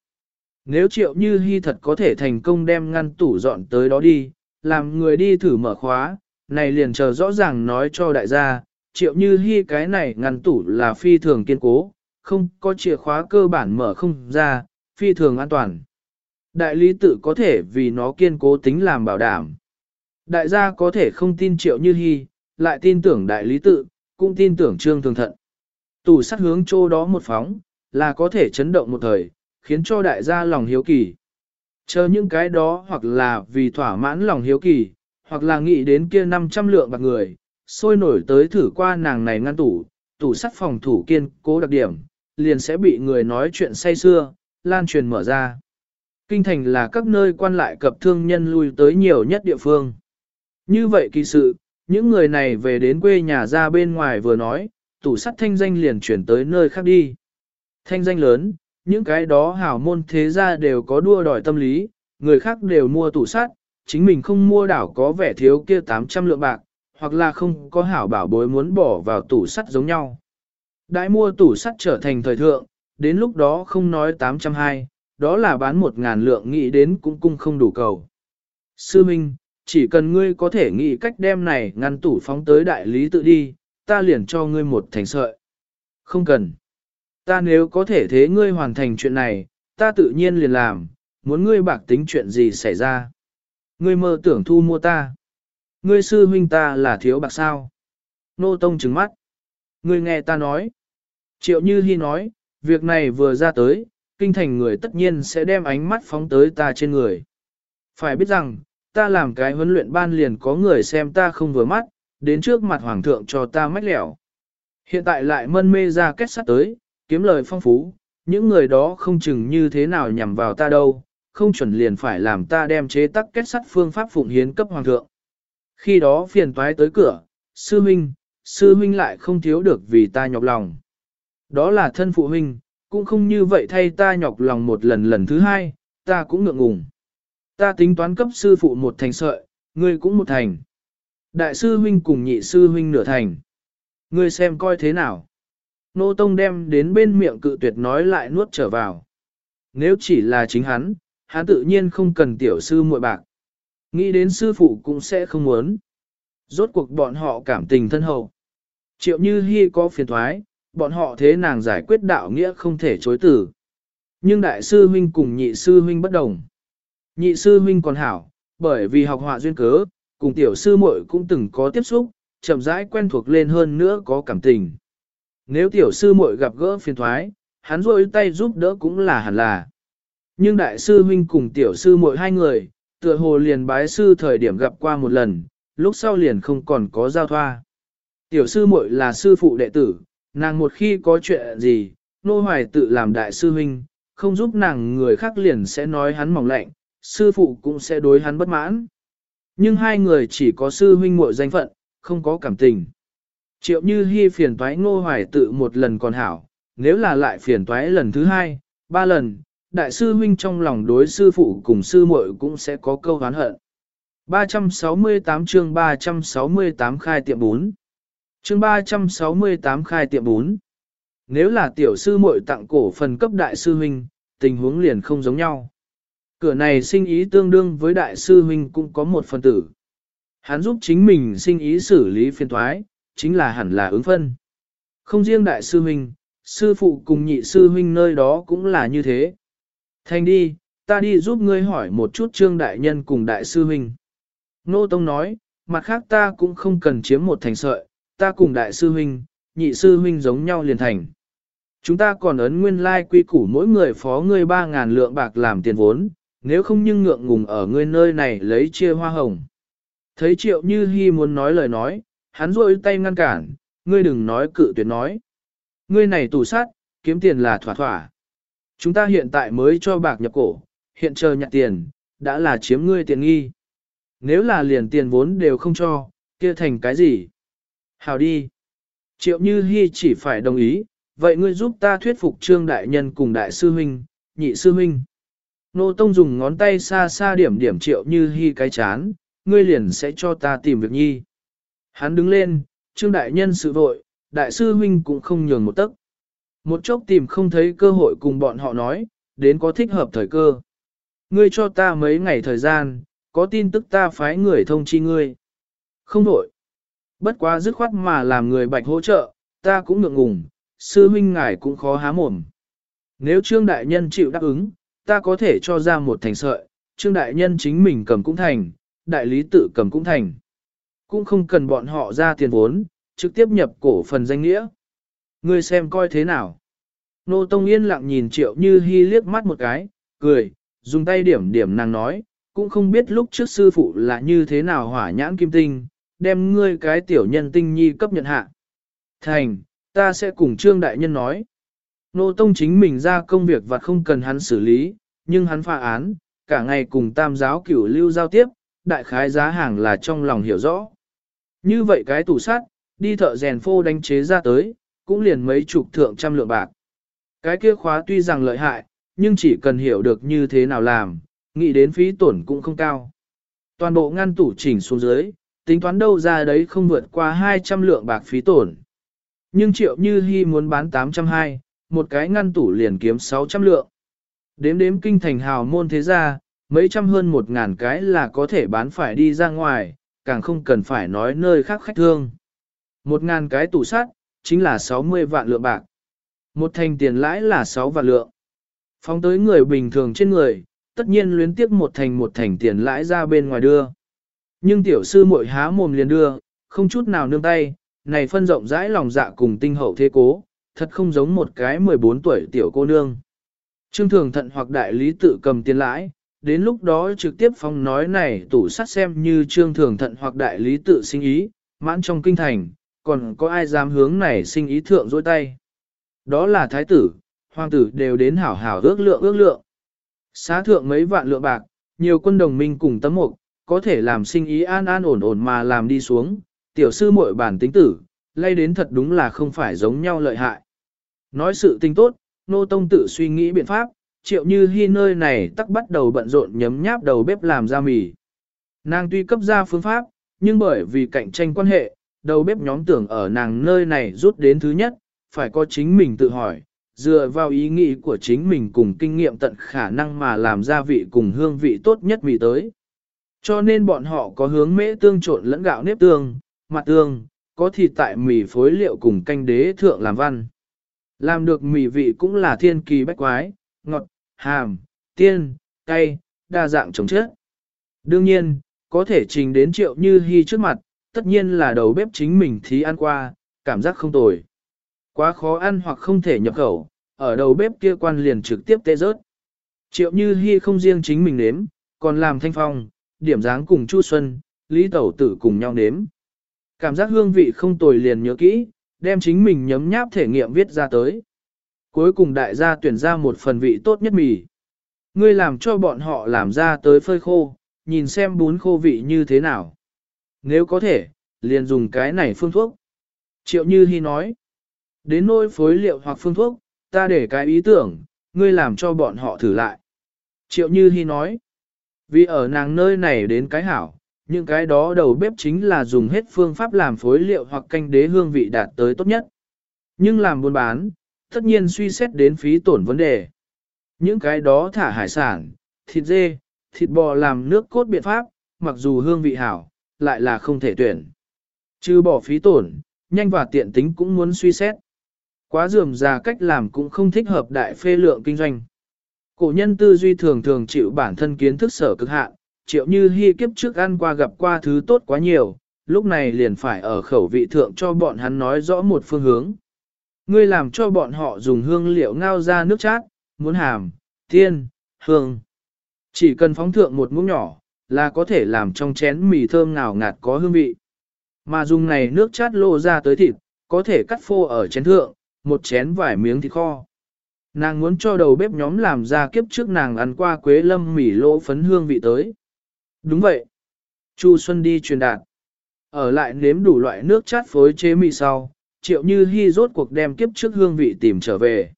Nếu triệu như hy thật có thể thành công đem ngăn tủ dọn tới đó đi, làm người đi thử mở khóa, này liền chờ rõ ràng nói cho đại gia, triệu như hy cái này ngăn tủ là phi thường kiên cố, không có chìa khóa cơ bản mở không ra, phi thường an toàn. Đại lý tự có thể vì nó kiên cố tính làm bảo đảm. Đại gia có thể không tin triệu như hy, lại tin tưởng đại lý tự, cũng tin tưởng trương thường thận. Tủ sắt hướng chỗ đó một phóng, là có thể chấn động một thời, khiến cho đại gia lòng hiếu kỳ. Chờ những cái đó hoặc là vì thỏa mãn lòng hiếu kỳ, hoặc là nghĩ đến kia 500 lượng bạc người, sôi nổi tới thử qua nàng này ngăn tủ, tủ sắt phòng thủ kiên cố đặc điểm, liền sẽ bị người nói chuyện say xưa, lan truyền mở ra. Kinh thành là các nơi quan lại cập thương nhân lui tới nhiều nhất địa phương. Như vậy kỳ sự, những người này về đến quê nhà ra bên ngoài vừa nói, tủ sắt thanh danh liền chuyển tới nơi khác đi. Thanh danh lớn, những cái đó hảo môn thế gia đều có đua đòi tâm lý, người khác đều mua tủ sắt, chính mình không mua đảo có vẻ thiếu kia 800 lượng bạc, hoặc là không có hảo bảo bối muốn bỏ vào tủ sắt giống nhau. Đãi mua tủ sắt trở thành thời thượng, đến lúc đó không nói 820, đó là bán một ngàn lượng nghĩ đến cũng cung không đủ cầu. Sư Minh, chỉ cần ngươi có thể nghĩ cách đem này ngăn tủ phóng tới đại lý tự đi, ta liền cho ngươi một thành sợi. Không cần. Ta nếu có thể thế ngươi hoàn thành chuyện này, ta tự nhiên liền làm, muốn ngươi bạc tính chuyện gì xảy ra. Ngươi mơ tưởng thu mua ta. Ngươi sư huynh ta là thiếu bạc sao. Nô Tông trừng mắt. Ngươi nghe ta nói. Triệu Như Hi nói, việc này vừa ra tới, kinh thành người tất nhiên sẽ đem ánh mắt phóng tới ta trên người. Phải biết rằng, ta làm cái huấn luyện ban liền có người xem ta không vừa mắt, đến trước mặt hoàng thượng cho ta mách lẻo. Hiện tại lại mân mê ra kết sắt tới, kiếm lời phong phú, những người đó không chừng như thế nào nhằm vào ta đâu, không chuẩn liền phải làm ta đem chế tắc kết sắt phương pháp phụng hiến cấp hoàng thượng. Khi đó phiền toái tới cửa, sư huynh, sư huynh lại không thiếu được vì ta nhọc lòng. Đó là thân phụ huynh, cũng không như vậy thay ta nhọc lòng một lần lần thứ hai, ta cũng ngượng ngùng. Ta tính toán cấp sư phụ một thành sợi, ngươi cũng một thành. Đại sư huynh cùng nhị sư huynh nửa thành. Ngươi xem coi thế nào. Nô Tông đem đến bên miệng cự tuyệt nói lại nuốt trở vào. Nếu chỉ là chính hắn, hắn tự nhiên không cần tiểu sư muội bạc. Nghĩ đến sư phụ cũng sẽ không muốn. Rốt cuộc bọn họ cảm tình thân hậu. Triệu như hy có phiền thoái, bọn họ thế nàng giải quyết đạo nghĩa không thể chối tử. Nhưng đại sư huynh cùng nhị sư huynh bất đồng. Nhị sư huynh còn hảo, bởi vì học họa duyên cớ, cùng tiểu sư muội cũng từng có tiếp xúc, chậm rãi quen thuộc lên hơn nữa có cảm tình. Nếu tiểu sư muội gặp gỡ phiền thoái, hắn rôi tay giúp đỡ cũng là hẳn là. Nhưng đại sư huynh cùng tiểu sư muội hai người, tựa hồ liền bái sư thời điểm gặp qua một lần, lúc sau liền không còn có giao thoa. Tiểu sư muội là sư phụ đệ tử, nàng một khi có chuyện gì, nô hoài tự làm đại sư huynh, không giúp nàng người khác liền sẽ nói hắn mỏng lạnh, sư phụ cũng sẽ đối hắn bất mãn. Nhưng hai người chỉ có sư huynh muội danh phận, không có cảm tình. Triệu như hy phiền toái ngô hoài tự một lần còn hảo, nếu là lại phiền toái lần thứ hai, ba lần, đại sư huynh trong lòng đối sư phụ cùng sư muội cũng sẽ có câu hán hận. 368 chương 368 khai tiệm 4 Chương 368 khai tiệm bún. Nếu là tiểu sư muội tặng cổ phần cấp đại sư huynh, tình huống liền không giống nhau. Cửa này sinh ý tương đương với đại sư huynh cũng có một phần tử. Hắn giúp chính mình sinh ý xử lý phiên thoái, chính là hẳn là ứng phân. Không riêng đại sư huynh, sư phụ cùng nhị sư huynh nơi đó cũng là như thế. Thành đi, ta đi giúp ngươi hỏi một chút trương đại nhân cùng đại sư huynh. Nô Tông nói, mặt khác ta cũng không cần chiếm một thành sợi, ta cùng đại sư huynh, nhị sư huynh giống nhau liền thành. Chúng ta còn ấn nguyên lai like quy củ mỗi người phó ngươi 3.000 lượng bạc làm tiền vốn, nếu không nhưng ngượng ngùng ở ngươi nơi này lấy chia hoa hồng. Thấy triệu như hy muốn nói lời nói, hắn rôi tay ngăn cản, ngươi đừng nói cự tuyệt nói. Ngươi này tù sát, kiếm tiền là thỏa thỏa. Chúng ta hiện tại mới cho bạc nhập cổ, hiện chờ nhặt tiền, đã là chiếm ngươi tiền nghi. Nếu là liền tiền vốn đều không cho, kia thành cái gì? Hào đi. Triệu Như Hi chỉ phải đồng ý, vậy ngươi giúp ta thuyết phục trương đại nhân cùng đại sư huynh, nhị sư huynh. Nô Tông dùng ngón tay xa xa điểm điểm Triệu Như Hi cái chán, ngươi liền sẽ cho ta tìm việc nhi. Hắn đứng lên, trương đại nhân sự vội, đại sư huynh cũng không nhường một tấc. Một chốc tìm không thấy cơ hội cùng bọn họ nói, đến có thích hợp thời cơ. Ngươi cho ta mấy ngày thời gian, có tin tức ta phái người thông chi ngươi. Không đổi. Bất quá dứt khoát mà làm người bạch hỗ trợ, ta cũng ngượng ngùng, sư huynh ngài cũng khó há mồm. Nếu trương đại nhân chịu đáp ứng, ta có thể cho ra một thành sợi, trương đại nhân chính mình cầm cũng thành, đại lý tự cầm cũng thành. Cũng không cần bọn họ ra tiền vốn, trực tiếp nhập cổ phần danh nghĩa. Ngươi xem coi thế nào. Nô Tông yên lặng nhìn triệu như hy liếc mắt một cái, cười, dùng tay điểm điểm nàng nói, cũng không biết lúc trước sư phụ là như thế nào hỏa nhãn kim tinh, đem ngươi cái tiểu nhân tinh nhi cấp nhận hạ. Thành, ta sẽ cùng trương đại nhân nói. Nô Tông chính mình ra công việc và không cần hắn xử lý, nhưng hắn pha án, cả ngày cùng tam giáo cửu lưu giao tiếp, đại khái giá hàng là trong lòng hiểu rõ. Như vậy cái tủ sắt, đi thợ rèn phô đánh chế ra tới, cũng liền mấy chục thượng trăm lượng bạc. Cái kia khóa tuy rằng lợi hại, nhưng chỉ cần hiểu được như thế nào làm, nghĩ đến phí tổn cũng không cao. Toàn bộ ngăn tủ chỉnh xuống dưới, tính toán đâu ra đấy không vượt qua 200 lượng bạc phí tổn. Nhưng triệu như hy muốn bán 820, một cái ngăn tủ liền kiếm 600 lượng. Đếm đếm kinh thành hào môn thế ra mấy trăm hơn một ngàn cái là có thể bán phải đi ra ngoài, càng không cần phải nói nơi khác khách thương. Một ngàn cái tủ sắt, chính là 60 vạn lượng bạc. Một thành tiền lãi là 6 vạn lượng. Phóng tới người bình thường trên người, tất nhiên luyến tiếp một thành một thành tiền lãi ra bên ngoài đưa. Nhưng tiểu sư muội há mồm liền đưa, không chút nào nương tay, này phân rộng rãi lòng dạ cùng tinh hậu thế cố, thật không giống một cái 14 tuổi tiểu cô nương. Trương thường thận hoặc đại lý tự cầm tiền lãi, đến lúc đó trực tiếp phong nói này tủ sắt xem như trương thường thận hoặc đại lý tự sinh ý, mãn trong kinh thành, còn có ai dám hướng này sinh ý thượng dôi tay. Đó là thái tử, hoàng tử đều đến hảo hảo ước lượng ước lượng. Xá thượng mấy vạn lượng bạc, nhiều quân đồng minh cùng tấm mục, có thể làm sinh ý an an ổn ổn mà làm đi xuống, tiểu sư muội bản tính tử, lay đến thật đúng là không phải giống nhau lợi hại. Nói sự tình tốt, nô tông tự suy nghĩ biện pháp, triệu như hy nơi này tắc bắt đầu bận rộn nhấm nháp đầu bếp làm ra mì. Nàng tuy cấp ra phương pháp, nhưng bởi vì cạnh tranh quan hệ, đầu bếp nhóm tưởng ở nàng nơi này rút đến thứ nhất, phải có chính mình tự hỏi, dựa vào ý nghĩ của chính mình cùng kinh nghiệm tận khả năng mà làm gia vị cùng hương vị tốt nhất mì tới. Cho nên bọn họ có hướng mễ tương trộn lẫn gạo nếp tương, mặt tương, có thịt tại mì phối liệu cùng canh đế thượng làm văn. Làm được mì vị cũng là thiên kỳ bách quái, ngọt, hàm, tiên, cay, đa dạng chống chết. Đương nhiên, có thể trình đến triệu như hy trước mặt, tất nhiên là đầu bếp chính mình thí ăn qua, cảm giác không tồi. Quá khó ăn hoặc không thể nhập khẩu, ở đầu bếp kia quan liền trực tiếp tê rớt. Triệu như hy không riêng chính mình nếm, còn làm thanh phong, điểm dáng cùng Chu Xuân, Lý Tẩu Tử cùng nhau nếm. Cảm giác hương vị không tồi liền nhớ kỹ, đem chính mình nhấm nháp thể nghiệm viết ra tới. Cuối cùng đại gia tuyển ra một phần vị tốt nhất mì. Ngươi làm cho bọn họ làm ra tới phơi khô, nhìn xem bún khô vị như thế nào. Nếu có thể, liền dùng cái này phương thuốc. Triệu Như Hi nói, đến nôi phối liệu hoặc phương thuốc, ta để cái ý tưởng, ngươi làm cho bọn họ thử lại. Triệu Như Hi nói, vì ở nàng nơi này đến cái hảo, những cái đó đầu bếp chính là dùng hết phương pháp làm phối liệu hoặc canh đế hương vị đạt tới tốt nhất. Nhưng làm buôn bán, Tất nhiên suy xét đến phí tổn vấn đề. Những cái đó thả hải sản, thịt dê, thịt bò làm nước cốt biện pháp, mặc dù hương vị hảo, lại là không thể tuyển. Trừ bỏ phí tổn, nhanh và tiện tính cũng muốn suy xét. Quá dườm già cách làm cũng không thích hợp đại phê lượng kinh doanh. Cổ nhân tư duy thường thường chịu bản thân kiến thức sở cực hạn, triệu như hy kiếp trước ăn qua gặp qua thứ tốt quá nhiều, lúc này liền phải ở khẩu vị thượng cho bọn hắn nói rõ một phương hướng. Ngươi làm cho bọn họ dùng hương liệu ngao ra nước chát, muốn hàm, tiên, hương. Chỉ cần phóng thượng một muỗng nhỏ, là có thể làm trong chén mì thơm ngào ngạt có hương vị. Mà dùng này nước chát lô ra tới thịt, có thể cắt phô ở chén thượng, một chén vài miếng thịt kho. Nàng muốn cho đầu bếp nhóm làm ra kiếp trước nàng ăn qua quế lâm mỉ lỗ phấn hương vị tới. Đúng vậy. Chu Xuân đi truyền đạt. Ở lại nếm đủ loại nước chát phối chế mì sau, triệu như hy rốt cuộc đem kiếp trước hương vị tìm trở về.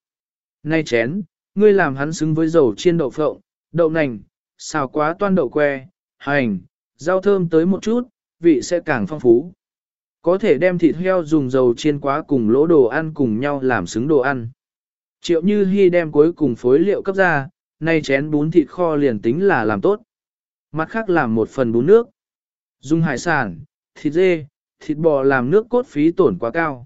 Nay chén, ngươi làm hắn xứng với dầu chiên đậu phộng, đậu nành, xào quá toan đậu que, hành, rau thơm tới một chút, vị sẽ càng phong phú. Có thể đem thịt heo dùng dầu chiên quá cùng lỗ đồ ăn cùng nhau làm xứng đồ ăn. Triệu Như Hi đem cuối cùng phối liệu cấp ra, nay chén bún thịt kho liền tính là làm tốt. Mặt khác làm một phần bún nước. Dùng hải sản, thịt dê, thịt bò làm nước cốt phí tổn quá cao.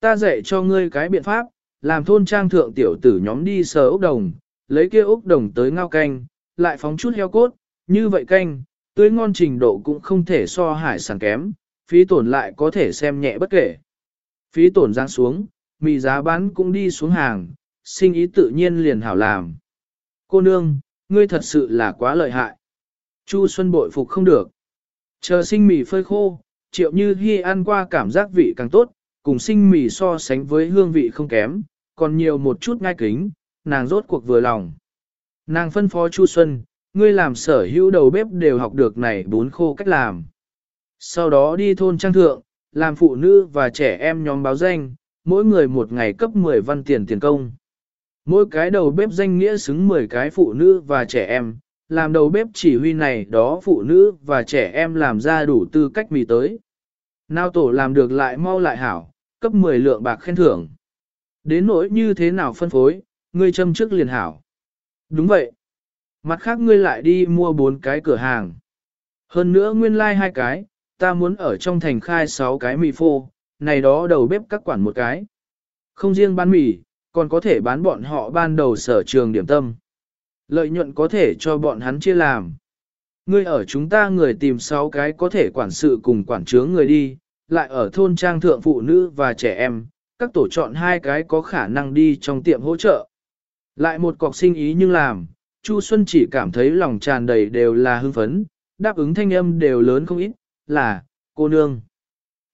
Ta dạy cho ngươi cái biện pháp, làm thôn trang thượng tiểu tử nhóm đi sờ ốc đồng, lấy kia ốc đồng tới ngao canh, lại phóng chút heo cốt, như vậy canh, tươi ngon trình độ cũng không thể so hải sản kém, phí tổn lại có thể xem nhẹ bất kể. Phí tổn giáng xuống, mì giá bán cũng đi xuống hàng, sinh ý tự nhiên liền hảo làm. Cô nương, ngươi thật sự là quá lợi hại. Chu Xuân bội phục không được. Chờ sinh mì phơi khô, triệu như hy ăn qua cảm giác vị càng tốt, cùng sinh mì so sánh với hương vị không kém, còn nhiều một chút ngai kính, nàng rốt cuộc vừa lòng. Nàng phân phó Chu Xuân, ngươi làm sở hữu đầu bếp đều học được này bốn khô cách làm. Sau đó đi thôn trang thượng, làm phụ nữ và trẻ em nhóm báo danh, mỗi người một ngày cấp 10 văn tiền tiền công. Mỗi cái đầu bếp danh nghĩa xứng 10 cái phụ nữ và trẻ em, làm đầu bếp chỉ huy này đó phụ nữ và trẻ em làm ra đủ tư cách mì tới. Nào tổ làm được lại mau lại hảo, cấp 10 lượng bạc khen thưởng. Đến nỗi như thế nào phân phối, ngươi châm trước liền hảo. Đúng vậy. Mặt khác ngươi lại đi mua bốn cái cửa hàng. Hơn nữa nguyên lai like hai cái, ta muốn ở trong thành khai sáu cái mì phô, này đó đầu bếp các quản một cái. Không riêng bán mì, còn có thể bán bọn họ ban đầu sở trường điểm tâm. Lợi nhuận có thể cho bọn hắn chia làm. Ngươi ở chúng ta người tìm sáu cái có thể quản sự cùng quản chướng người đi, lại ở thôn trang thượng phụ nữ và trẻ em, các tổ chọn hai cái có khả năng đi trong tiệm hỗ trợ. Lại một cọc sinh ý nhưng làm, Chu Xuân chỉ cảm thấy lòng tràn đầy đều là hưng phấn, đáp ứng thanh âm đều lớn không ít, là, cô nương.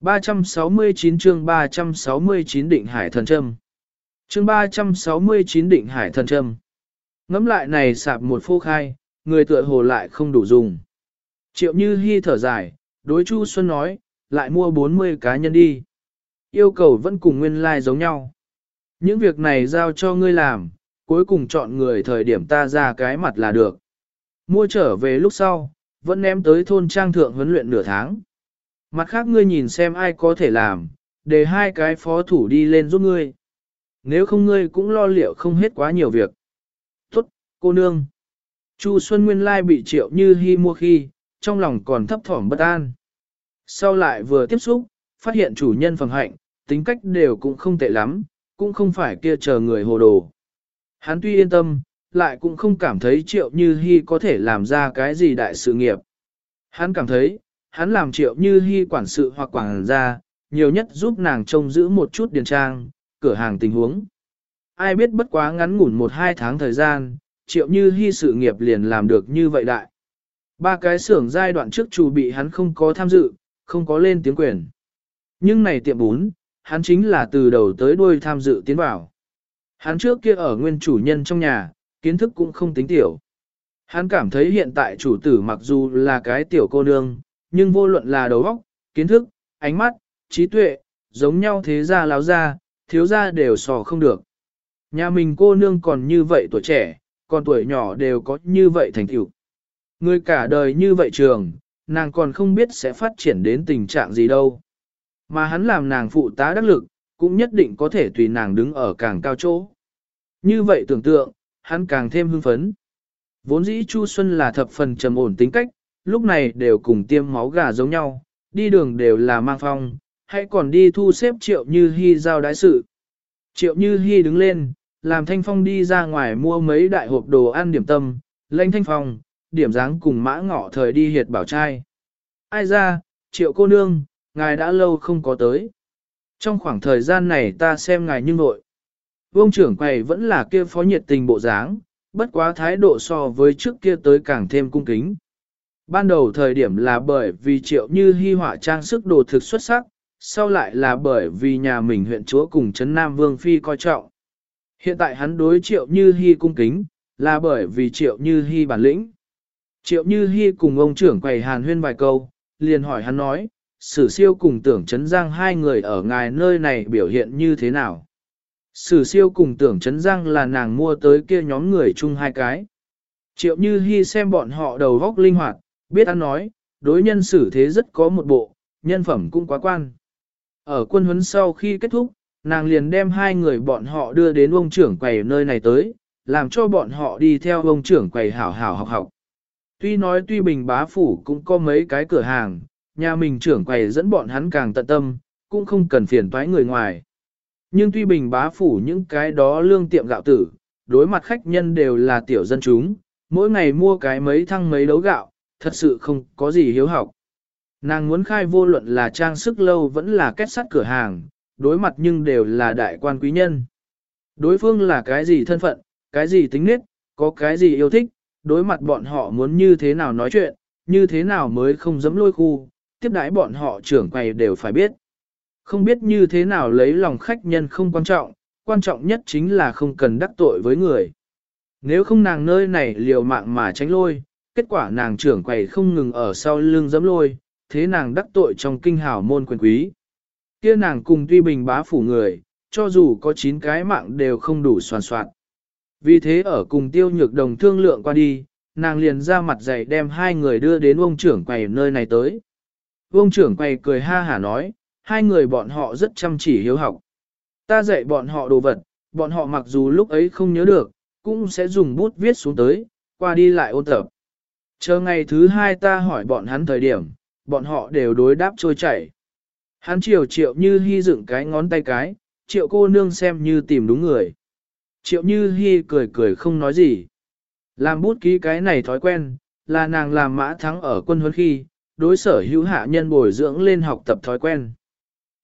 369 chương 369 định hải thần trâm. Chương 369 định hải thần trâm. Ngắm lại này sạp một phô khai, người tựa hồ lại không đủ dùng. Triệu Như Hi thở dài, đối Chu Xuân nói, lại mua 40 cá nhân đi. Yêu cầu vẫn cùng nguyên lai like giống nhau. Những việc này giao cho ngươi làm, cuối cùng chọn người thời điểm ta ra cái mặt là được. Mua trở về lúc sau, vẫn ném tới thôn trang thượng huấn luyện nửa tháng. Mặt khác ngươi nhìn xem ai có thể làm, để hai cái phó thủ đi lên giúp ngươi. Nếu không ngươi cũng lo liệu không hết quá nhiều việc. Tốt, cô nương. Chu Xuân Nguyên Lai bị triệu như hy mua khi, trong lòng còn thấp thỏm bất an. Sau lại vừa tiếp xúc, phát hiện chủ nhân phẩm hạnh, tính cách đều cũng không tệ lắm, cũng không phải kia chờ người hồ đồ. Hắn tuy yên tâm, lại cũng không cảm thấy triệu như hy có thể làm ra cái gì đại sự nghiệp. Hắn cảm thấy, hắn làm triệu như hy quản sự hoặc quản gia, nhiều nhất giúp nàng trông giữ một chút điền trang, cửa hàng tình huống. Ai biết bất quá ngắn ngủn một hai tháng thời gian, triệu như hy sự nghiệp liền làm được như vậy đại. Ba cái xưởng giai đoạn trước chủ bị hắn không có tham dự, không có lên tiếng quyền. Nhưng này tiệm bún, hắn chính là từ đầu tới đuôi tham dự tiến vào. Hắn trước kia ở nguyên chủ nhân trong nhà, kiến thức cũng không tính tiểu. Hắn cảm thấy hiện tại chủ tử mặc dù là cái tiểu cô nương, nhưng vô luận là đầu óc, kiến thức, ánh mắt, trí tuệ, giống nhau thế gia láo gia thiếu ra đều sò không được. Nhà mình cô nương còn như vậy tuổi trẻ, còn tuổi nhỏ đều có như vậy thành tựu. Người cả đời như vậy trường, nàng còn không biết sẽ phát triển đến tình trạng gì đâu. Mà hắn làm nàng phụ tá đắc lực, cũng nhất định có thể tùy nàng đứng ở càng cao chỗ. Như vậy tưởng tượng, hắn càng thêm hưng phấn. Vốn dĩ Chu Xuân là thập phần trầm ổn tính cách, lúc này đều cùng tiêm máu gà giống nhau, đi đường đều là mang phong, Hãy còn đi thu xếp triệu như hy giao đái sự. Triệu như hy đứng lên, làm thanh phong đi ra ngoài mua mấy đại hộp đồ ăn điểm tâm, lãnh thanh phong, điểm dáng cùng mã ngọ thời đi hiệt bảo trai. Ai ra, triệu cô nương, ngài đã lâu không có tới. Trong khoảng thời gian này ta xem ngài như nội. Vương trưởng quầy vẫn là kia phó nhiệt tình bộ dáng, bất quá thái độ so với trước kia tới càng thêm cung kính. Ban đầu thời điểm là bởi vì triệu như hy họa trang sức đồ thực xuất sắc, sau lại là bởi vì nhà mình huyện chúa cùng Trấn Nam Vương Phi coi trọng. Hiện tại hắn đối triệu như hy cung kính, là bởi vì triệu như hy bản lĩnh. Triệu như hy cùng ông trưởng quầy hàn huyên vài câu, liền hỏi hắn nói, sử siêu cùng tưởng Trấn Giang hai người ở ngài nơi này biểu hiện như thế nào. Sử siêu cùng tưởng Trấn Giang là nàng mua tới kia nhóm người chung hai cái. Triệu như hy xem bọn họ đầu góc linh hoạt, biết ăn nói, đối nhân xử thế rất có một bộ, nhân phẩm cũng quá quan. Ở quân huấn sau khi kết thúc, nàng liền đem hai người bọn họ đưa đến ông trưởng quầy nơi này tới, làm cho bọn họ đi theo ông trưởng quầy hảo hảo học học. Tuy nói tuy bình bá phủ cũng có mấy cái cửa hàng, nhà mình trưởng quầy dẫn bọn hắn càng tận tâm, cũng không cần phiền toái người ngoài. Nhưng tuy bình bá phủ những cái đó lương tiệm gạo tử, đối mặt khách nhân đều là tiểu dân chúng, mỗi ngày mua cái mấy thăng mấy đấu gạo, thật sự không có gì hiếu học. Nàng muốn khai vô luận là trang sức lâu vẫn là kết sắt cửa hàng, đối mặt nhưng đều là đại quan quý nhân. Đối phương là cái gì thân phận, cái gì tính nết, có cái gì yêu thích, đối mặt bọn họ muốn như thế nào nói chuyện, như thế nào mới không dẫm lôi khu, tiếp đãi bọn họ trưởng quầy đều phải biết. Không biết như thế nào lấy lòng khách nhân không quan trọng, quan trọng nhất chính là không cần đắc tội với người. Nếu không nàng nơi này liều mạng mà tránh lôi, kết quả nàng trưởng quầy không ngừng ở sau lưng dẫm lôi, thế nàng đắc tội trong kinh hào môn quyền quý. Kia nàng cùng tuy bình bá phủ người, cho dù có 9 cái mạng đều không đủ soàn soạn. Vì thế ở cùng tiêu nhược đồng thương lượng qua đi, nàng liền ra mặt dạy đem hai người đưa đến ông trưởng quầy nơi này tới. Ông trưởng quầy cười ha hả nói, hai người bọn họ rất chăm chỉ hiếu học. Ta dạy bọn họ đồ vật, bọn họ mặc dù lúc ấy không nhớ được, cũng sẽ dùng bút viết xuống tới, qua đi lại ôn tập. Chờ ngày thứ hai ta hỏi bọn hắn thời điểm, bọn họ đều đối đáp trôi chảy. Hắn chiều triệu như hy dựng cái ngón tay cái, triệu cô nương xem như tìm đúng người. Triệu như hy cười cười không nói gì. Làm bút ký cái này thói quen, là nàng làm mã thắng ở quân huấn khi, đối sở hữu hạ nhân bồi dưỡng lên học tập thói quen.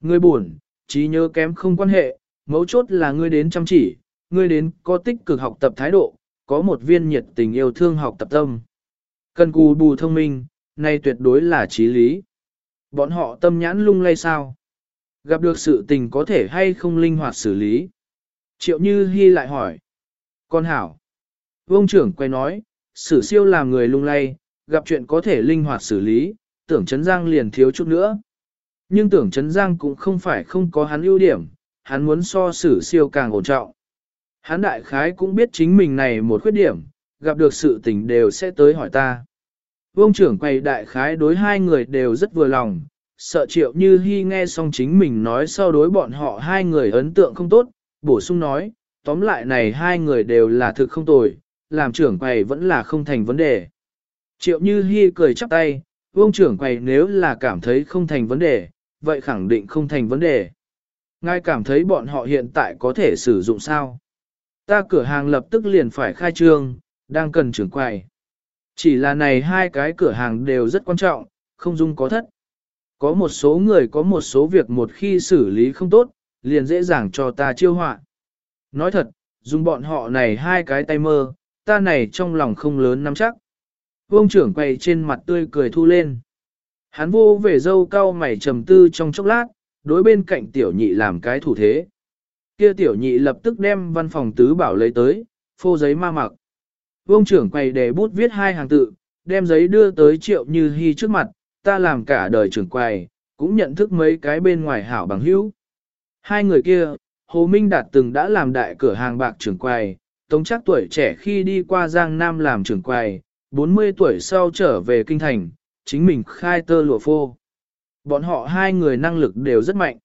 Ngươi buồn, trí nhớ kém không quan hệ, mấu chốt là ngươi đến chăm chỉ, ngươi đến có tích cực học tập thái độ, có một viên nhiệt tình yêu thương học tập tâm. Cần cù bù thông minh, này tuyệt đối là trí lý. Bọn họ tâm nhãn lung lay sao? Gặp được sự tình có thể hay không linh hoạt xử lý? Triệu Như Hi lại hỏi. Con hảo. Vương trưởng quay nói, sử siêu làm người lung lay, gặp chuyện có thể linh hoạt xử lý, tưởng Trấn Giang liền thiếu chút nữa. Nhưng tưởng Trấn Giang cũng không phải không có hắn ưu điểm, hắn muốn so sử siêu càng ổn trọng. Hắn đại khái cũng biết chính mình này một khuyết điểm, gặp được sự tình đều sẽ tới hỏi ta. Vương trưởng quầy đại khái đối hai người đều rất vừa lòng, sợ triệu như hy nghe xong chính mình nói sau đối bọn họ hai người ấn tượng không tốt, bổ sung nói, tóm lại này hai người đều là thực không tồi, làm trưởng quầy vẫn là không thành vấn đề. Triệu như hy cười chắp tay, vương trưởng quầy nếu là cảm thấy không thành vấn đề, vậy khẳng định không thành vấn đề. Ngài cảm thấy bọn họ hiện tại có thể sử dụng sao? Ta cửa hàng lập tức liền phải khai trương, đang cần trưởng quầy. Chỉ là này hai cái cửa hàng đều rất quan trọng, không dung có thất. Có một số người có một số việc một khi xử lý không tốt, liền dễ dàng cho ta chiêu họa. Nói thật, dùng bọn họ này hai cái tay mơ, ta này trong lòng không lớn nắm chắc. Vương trưởng quay trên mặt tươi cười thu lên. Hắn vô về dâu cao mày trầm tư trong chốc lát, đối bên cạnh tiểu nhị làm cái thủ thế. Kia tiểu nhị lập tức đem văn phòng tứ bảo lấy tới, phô giấy ma mặc. Vương trưởng quầy để bút viết hai hàng tự, đem giấy đưa tới triệu như hy trước mặt, ta làm cả đời trưởng quầy, cũng nhận thức mấy cái bên ngoài hảo bằng hữu. Hai người kia, Hồ Minh Đạt từng đã làm đại cửa hàng bạc trưởng quầy, tống chắc tuổi trẻ khi đi qua Giang Nam làm trưởng quầy, 40 tuổi sau trở về kinh thành, chính mình khai tơ lụa phô. Bọn họ hai người năng lực đều rất mạnh.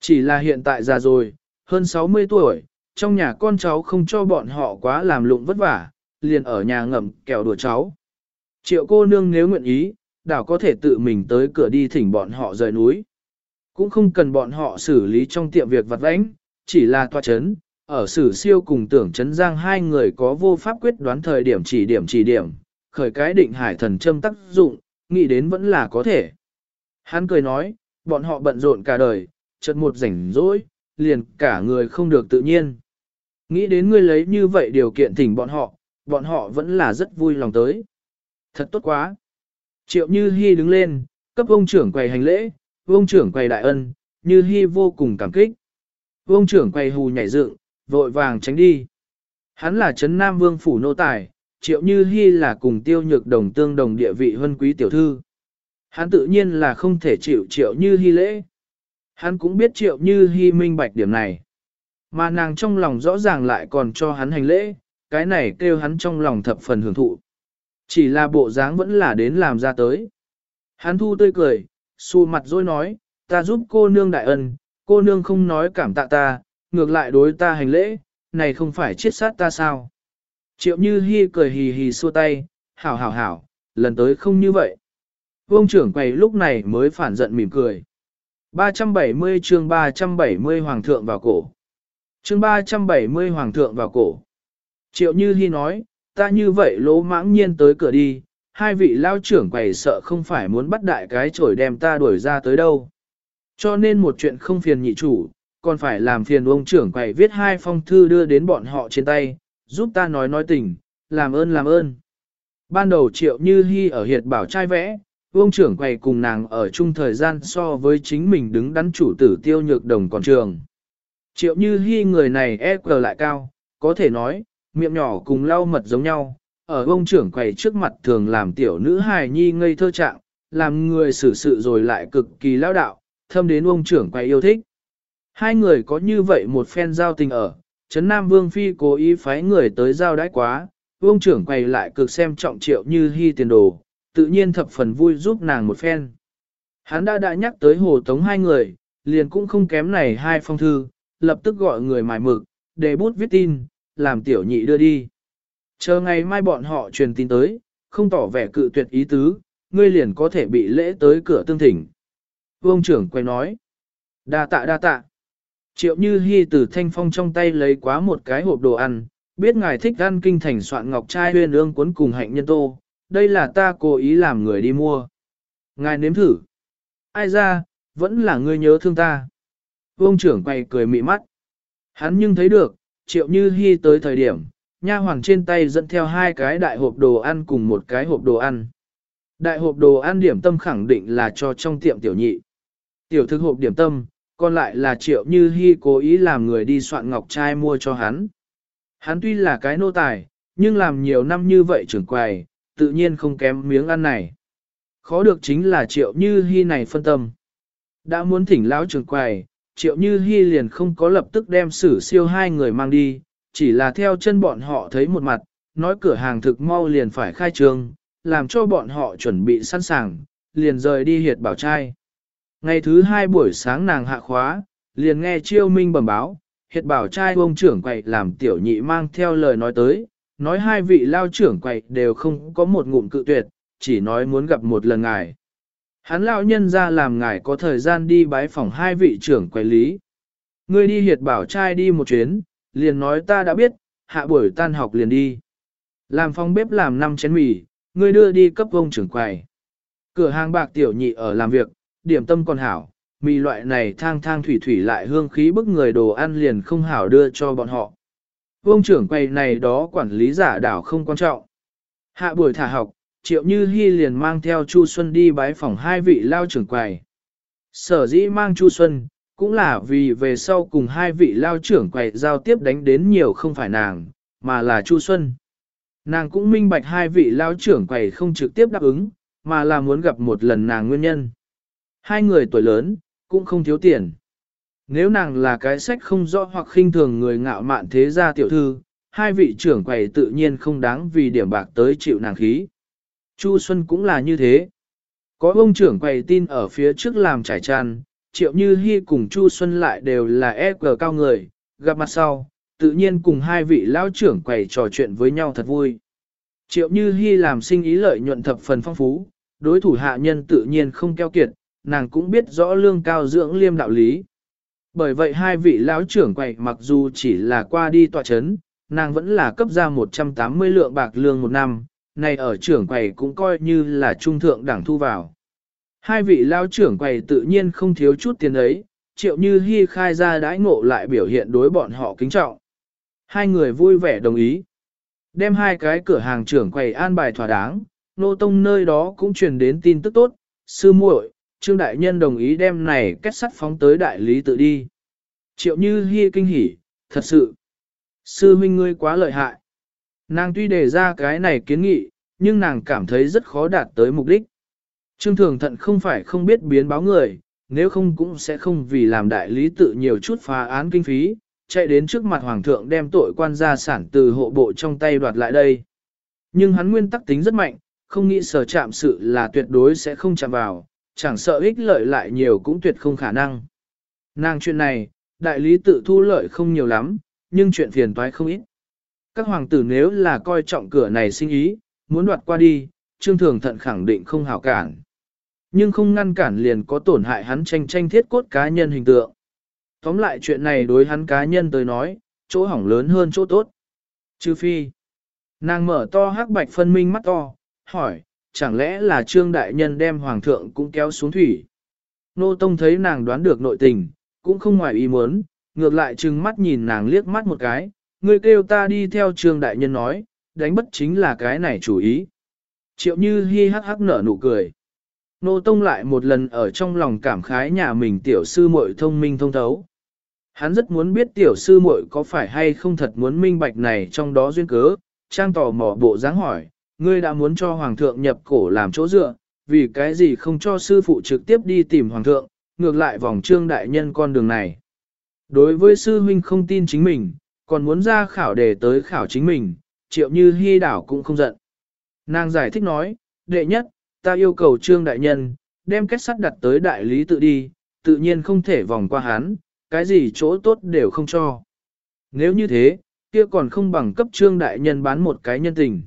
Chỉ là hiện tại già rồi, hơn 60 tuổi, trong nhà con cháu không cho bọn họ quá làm lụng vất vả, liền ở nhà ngậm kẹo đùa cháu. Triệu cô nương nếu nguyện ý, đảo có thể tự mình tới cửa đi thỉnh bọn họ rời núi. Cũng không cần bọn họ xử lý trong tiệm việc vặt vãnh, chỉ là toa chấn, ở sử siêu cùng tưởng chấn giang hai người có vô pháp quyết đoán thời điểm chỉ điểm chỉ điểm, khởi cái định hải thần châm tác dụng, nghĩ đến vẫn là có thể. Hắn cười nói, bọn họ bận rộn cả đời, chợt một rảnh rỗi, liền cả người không được tự nhiên. Nghĩ đến ngươi lấy như vậy điều kiện thỉnh bọn họ, bọn họ vẫn là rất vui lòng tới. Thật tốt quá. Triệu Như Hi đứng lên, cấp ông trưởng quầy hành lễ, ông trưởng quầy đại ân, Như Hi vô cùng cảm kích. Ông trưởng quầy hù nhảy dựng, vội vàng tránh đi. Hắn là Trấn Nam Vương Phủ Nô Tài, Triệu Như Hi là cùng tiêu nhược đồng tương đồng địa vị huân quý tiểu thư. Hắn tự nhiên là không thể chịu Triệu Như Hi lễ. Hắn cũng biết Triệu Như Hi minh bạch điểm này. Mà nàng trong lòng rõ ràng lại còn cho hắn hành lễ, cái này kêu hắn trong lòng thập phần hưởng thụ. Chỉ là bộ dáng vẫn là đến làm ra tới. Hắn thu tươi cười, xù mặt dối nói, ta giúp cô nương đại ân, cô nương không nói cảm tạ ta, ngược lại đối ta hành lễ, này không phải chết sát ta sao. Triệu Như Hi cười hì hì xua tay, hảo hảo hảo, lần tới không như vậy. Vương trưởng quầy lúc này mới phản giận mỉm cười. 370 chương 370 Hoàng thượng vào cổ. Chương 370 Hoàng thượng vào cổ. Triệu Như Hi nói, ta như vậy lỗ mãng nhiên tới cửa đi, hai vị lao trưởng quầy sợ không phải muốn bắt đại cái chổi đem ta đuổi ra tới đâu. Cho nên một chuyện không phiền nhị chủ, còn phải làm phiền ông trưởng quầy viết hai phong thư đưa đến bọn họ trên tay, giúp ta nói nói tình, làm ơn làm ơn. Ban đầu triệu như Hi ở hiệt bảo trai vẽ, ông trưởng quầy cùng nàng ở chung thời gian so với chính mình đứng đắn chủ tử tiêu nhược đồng còn trường. Triệu như Hi người này e cờ lại cao, có thể nói, miệng nhỏ cùng lau mật giống nhau, ở ông trưởng quầy trước mặt thường làm tiểu nữ hài nhi ngây thơ trạng, làm người xử sự rồi lại cực kỳ lao đạo, thâm đến ông trưởng quầy yêu thích. Hai người có như vậy một phen giao tình ở, Trấn Nam Vương Phi cố ý phái người tới giao đãi quá, ông trưởng quầy lại cực xem trọng triệu như hy tiền đồ, tự nhiên thập phần vui giúp nàng một phen. Hắn đã đã nhắc tới hồ tống hai người, liền cũng không kém này hai phong thư, lập tức gọi người mài mực, để bút viết tin, làm tiểu nhị đưa đi. Chờ ngày mai bọn họ truyền tin tới, không tỏ vẻ cự tuyệt ý tứ, ngươi liền có thể bị lễ tới cửa tương thỉnh. Vương trưởng quay nói, đa tạ đa tạ. Triệu Như Hi từ thanh phong trong tay lấy quá một cái hộp đồ ăn, biết ngài thích ăn kinh thành soạn ngọc trai huyên ương cuốn cùng hạnh nhân tô, đây là ta cố ý làm người đi mua. Ngài nếm thử. Ai ra, vẫn là ngươi nhớ thương ta. Vương trưởng quay cười mị mắt. Hắn nhưng thấy được, triệu như hy tới thời điểm, nha hoàng trên tay dẫn theo hai cái đại hộp đồ ăn cùng một cái hộp đồ ăn. Đại hộp đồ ăn điểm tâm khẳng định là cho trong tiệm tiểu nhị. Tiểu thức hộp điểm tâm, còn lại là triệu như hy cố ý làm người đi soạn ngọc trai mua cho hắn. Hắn tuy là cái nô tài, nhưng làm nhiều năm như vậy trưởng quầy, tự nhiên không kém miếng ăn này. Khó được chính là triệu như hy này phân tâm. Đã muốn thỉnh lão trưởng quầy, triệu như hy liền không có lập tức đem sử siêu hai người mang đi, chỉ là theo chân bọn họ thấy một mặt, nói cửa hàng thực mau liền phải khai trương, làm cho bọn họ chuẩn bị sẵn sàng, liền rời đi hiệt bảo trai. Ngày thứ hai buổi sáng nàng hạ khóa, liền nghe chiêu minh bẩm báo, hiệt bảo trai ông trưởng quậy làm tiểu nhị mang theo lời nói tới, nói hai vị lao trưởng quậy đều không có một ngụm cự tuyệt, chỉ nói muốn gặp một lần ngài. Hắn lão nhân ra làm ngài có thời gian đi bái phòng hai vị trưởng quầy lý. Ngươi đi hiệt bảo trai đi một chuyến, liền nói ta đã biết, hạ buổi tan học liền đi. Làm phòng bếp làm năm chén mì, ngươi đưa đi cấp ông trưởng quầy. Cửa hàng bạc tiểu nhị ở làm việc, điểm tâm còn hảo, mì loại này thang thang thủy thủy lại hương khí bức người đồ ăn liền không hảo đưa cho bọn họ. Vông trưởng quầy này đó quản lý giả đảo không quan trọng. Hạ buổi thả học, triệu như hy liền mang theo Chu Xuân đi bái phòng hai vị lao trưởng quầy. Sở dĩ mang Chu Xuân, cũng là vì về sau cùng hai vị lao trưởng quầy giao tiếp đánh đến nhiều không phải nàng, mà là Chu Xuân. Nàng cũng minh bạch hai vị lao trưởng quầy không trực tiếp đáp ứng, mà là muốn gặp một lần nàng nguyên nhân. Hai người tuổi lớn, cũng không thiếu tiền. Nếu nàng là cái sách không rõ hoặc khinh thường người ngạo mạn thế gia tiểu thư, hai vị trưởng quầy tự nhiên không đáng vì điểm bạc tới chịu nàng khí. Chu Xuân cũng là như thế. Có ông trưởng quầy tin ở phía trước làm trải tràn, triệu như hy cùng Chu Xuân lại đều là e cờ cao người, gặp mặt sau, tự nhiên cùng hai vị lão trưởng quầy trò chuyện với nhau thật vui. Triệu như hy làm sinh ý lợi nhuận thập phần phong phú, đối thủ hạ nhân tự nhiên không keo kiệt, nàng cũng biết rõ lương cao dưỡng liêm đạo lý. Bởi vậy hai vị lão trưởng quầy mặc dù chỉ là qua đi tọa chấn, nàng vẫn là cấp ra 180 lượng bạc lương một năm, này ở trưởng quầy cũng coi như là trung thượng đẳng thu vào. Hai vị lão trưởng quầy tự nhiên không thiếu chút tiền ấy, triệu như hy khai ra đãi ngộ lại biểu hiện đối bọn họ kính trọng. Hai người vui vẻ đồng ý. Đem hai cái cửa hàng trưởng quầy an bài thỏa đáng, nô tông nơi đó cũng truyền đến tin tức tốt, sư muội, trương đại nhân đồng ý đem này kết sắt phóng tới đại lý tự đi. Triệu như hy kinh hỉ, thật sự. Sư huynh ngươi quá lợi hại. Nàng tuy đề ra cái này kiến nghị, nhưng nàng cảm thấy rất khó đạt tới mục đích. Trương thường thận không phải không biết biến báo người, nếu không cũng sẽ không vì làm đại lý tự nhiều chút phá án kinh phí, chạy đến trước mặt hoàng thượng đem tội quan gia sản từ hộ bộ trong tay đoạt lại đây. Nhưng hắn nguyên tắc tính rất mạnh, không nghĩ sở chạm sự là tuyệt đối sẽ không chạm vào, chẳng sợ ích lợi lại nhiều cũng tuyệt không khả năng. Nàng chuyện này, đại lý tự thu lợi không nhiều lắm, nhưng chuyện phiền toái không ít. Các hoàng tử nếu là coi trọng cửa này sinh ý, muốn đoạt qua đi, trương thường thận khẳng định không hảo cản. Nhưng không ngăn cản liền có tổn hại hắn tranh tranh thiết cốt cá nhân hình tượng. Tóm lại chuyện này đối hắn cá nhân tới nói, chỗ hỏng lớn hơn chỗ tốt. Trừ phi, nàng mở to hắc bạch phân minh mắt to, hỏi, chẳng lẽ là trương đại nhân đem hoàng thượng cũng kéo xuống thủy. Nô Tông thấy nàng đoán được nội tình, cũng không ngoài ý muốn, ngược lại trừng mắt nhìn nàng liếc mắt một cái, Ngươi kêu ta đi theo Trường đại nhân nói, đánh bất chính là cái này chủ ý. Triệu như hi hắc hắc nở nụ cười. Nô Tông lại một lần ở trong lòng cảm khái nhà mình tiểu sư muội thông minh thông thấu. Hắn rất muốn biết tiểu sư muội có phải hay không thật muốn minh bạch này trong đó duyên cớ, trang tỏ mò bộ dáng hỏi, ngươi đã muốn cho hoàng thượng nhập cổ làm chỗ dựa, vì cái gì không cho sư phụ trực tiếp đi tìm hoàng thượng, ngược lại vòng trương đại nhân con đường này. Đối với sư huynh không tin chính mình, còn muốn ra khảo đề tới khảo chính mình, triệu như hy đảo cũng không giận. Nàng giải thích nói, đệ nhất, ta yêu cầu trương đại nhân, đem kết sắt đặt tới đại lý tự đi, tự nhiên không thể vòng qua hắn, cái gì chỗ tốt đều không cho. Nếu như thế, kia còn không bằng cấp trương đại nhân bán một cái nhân tình.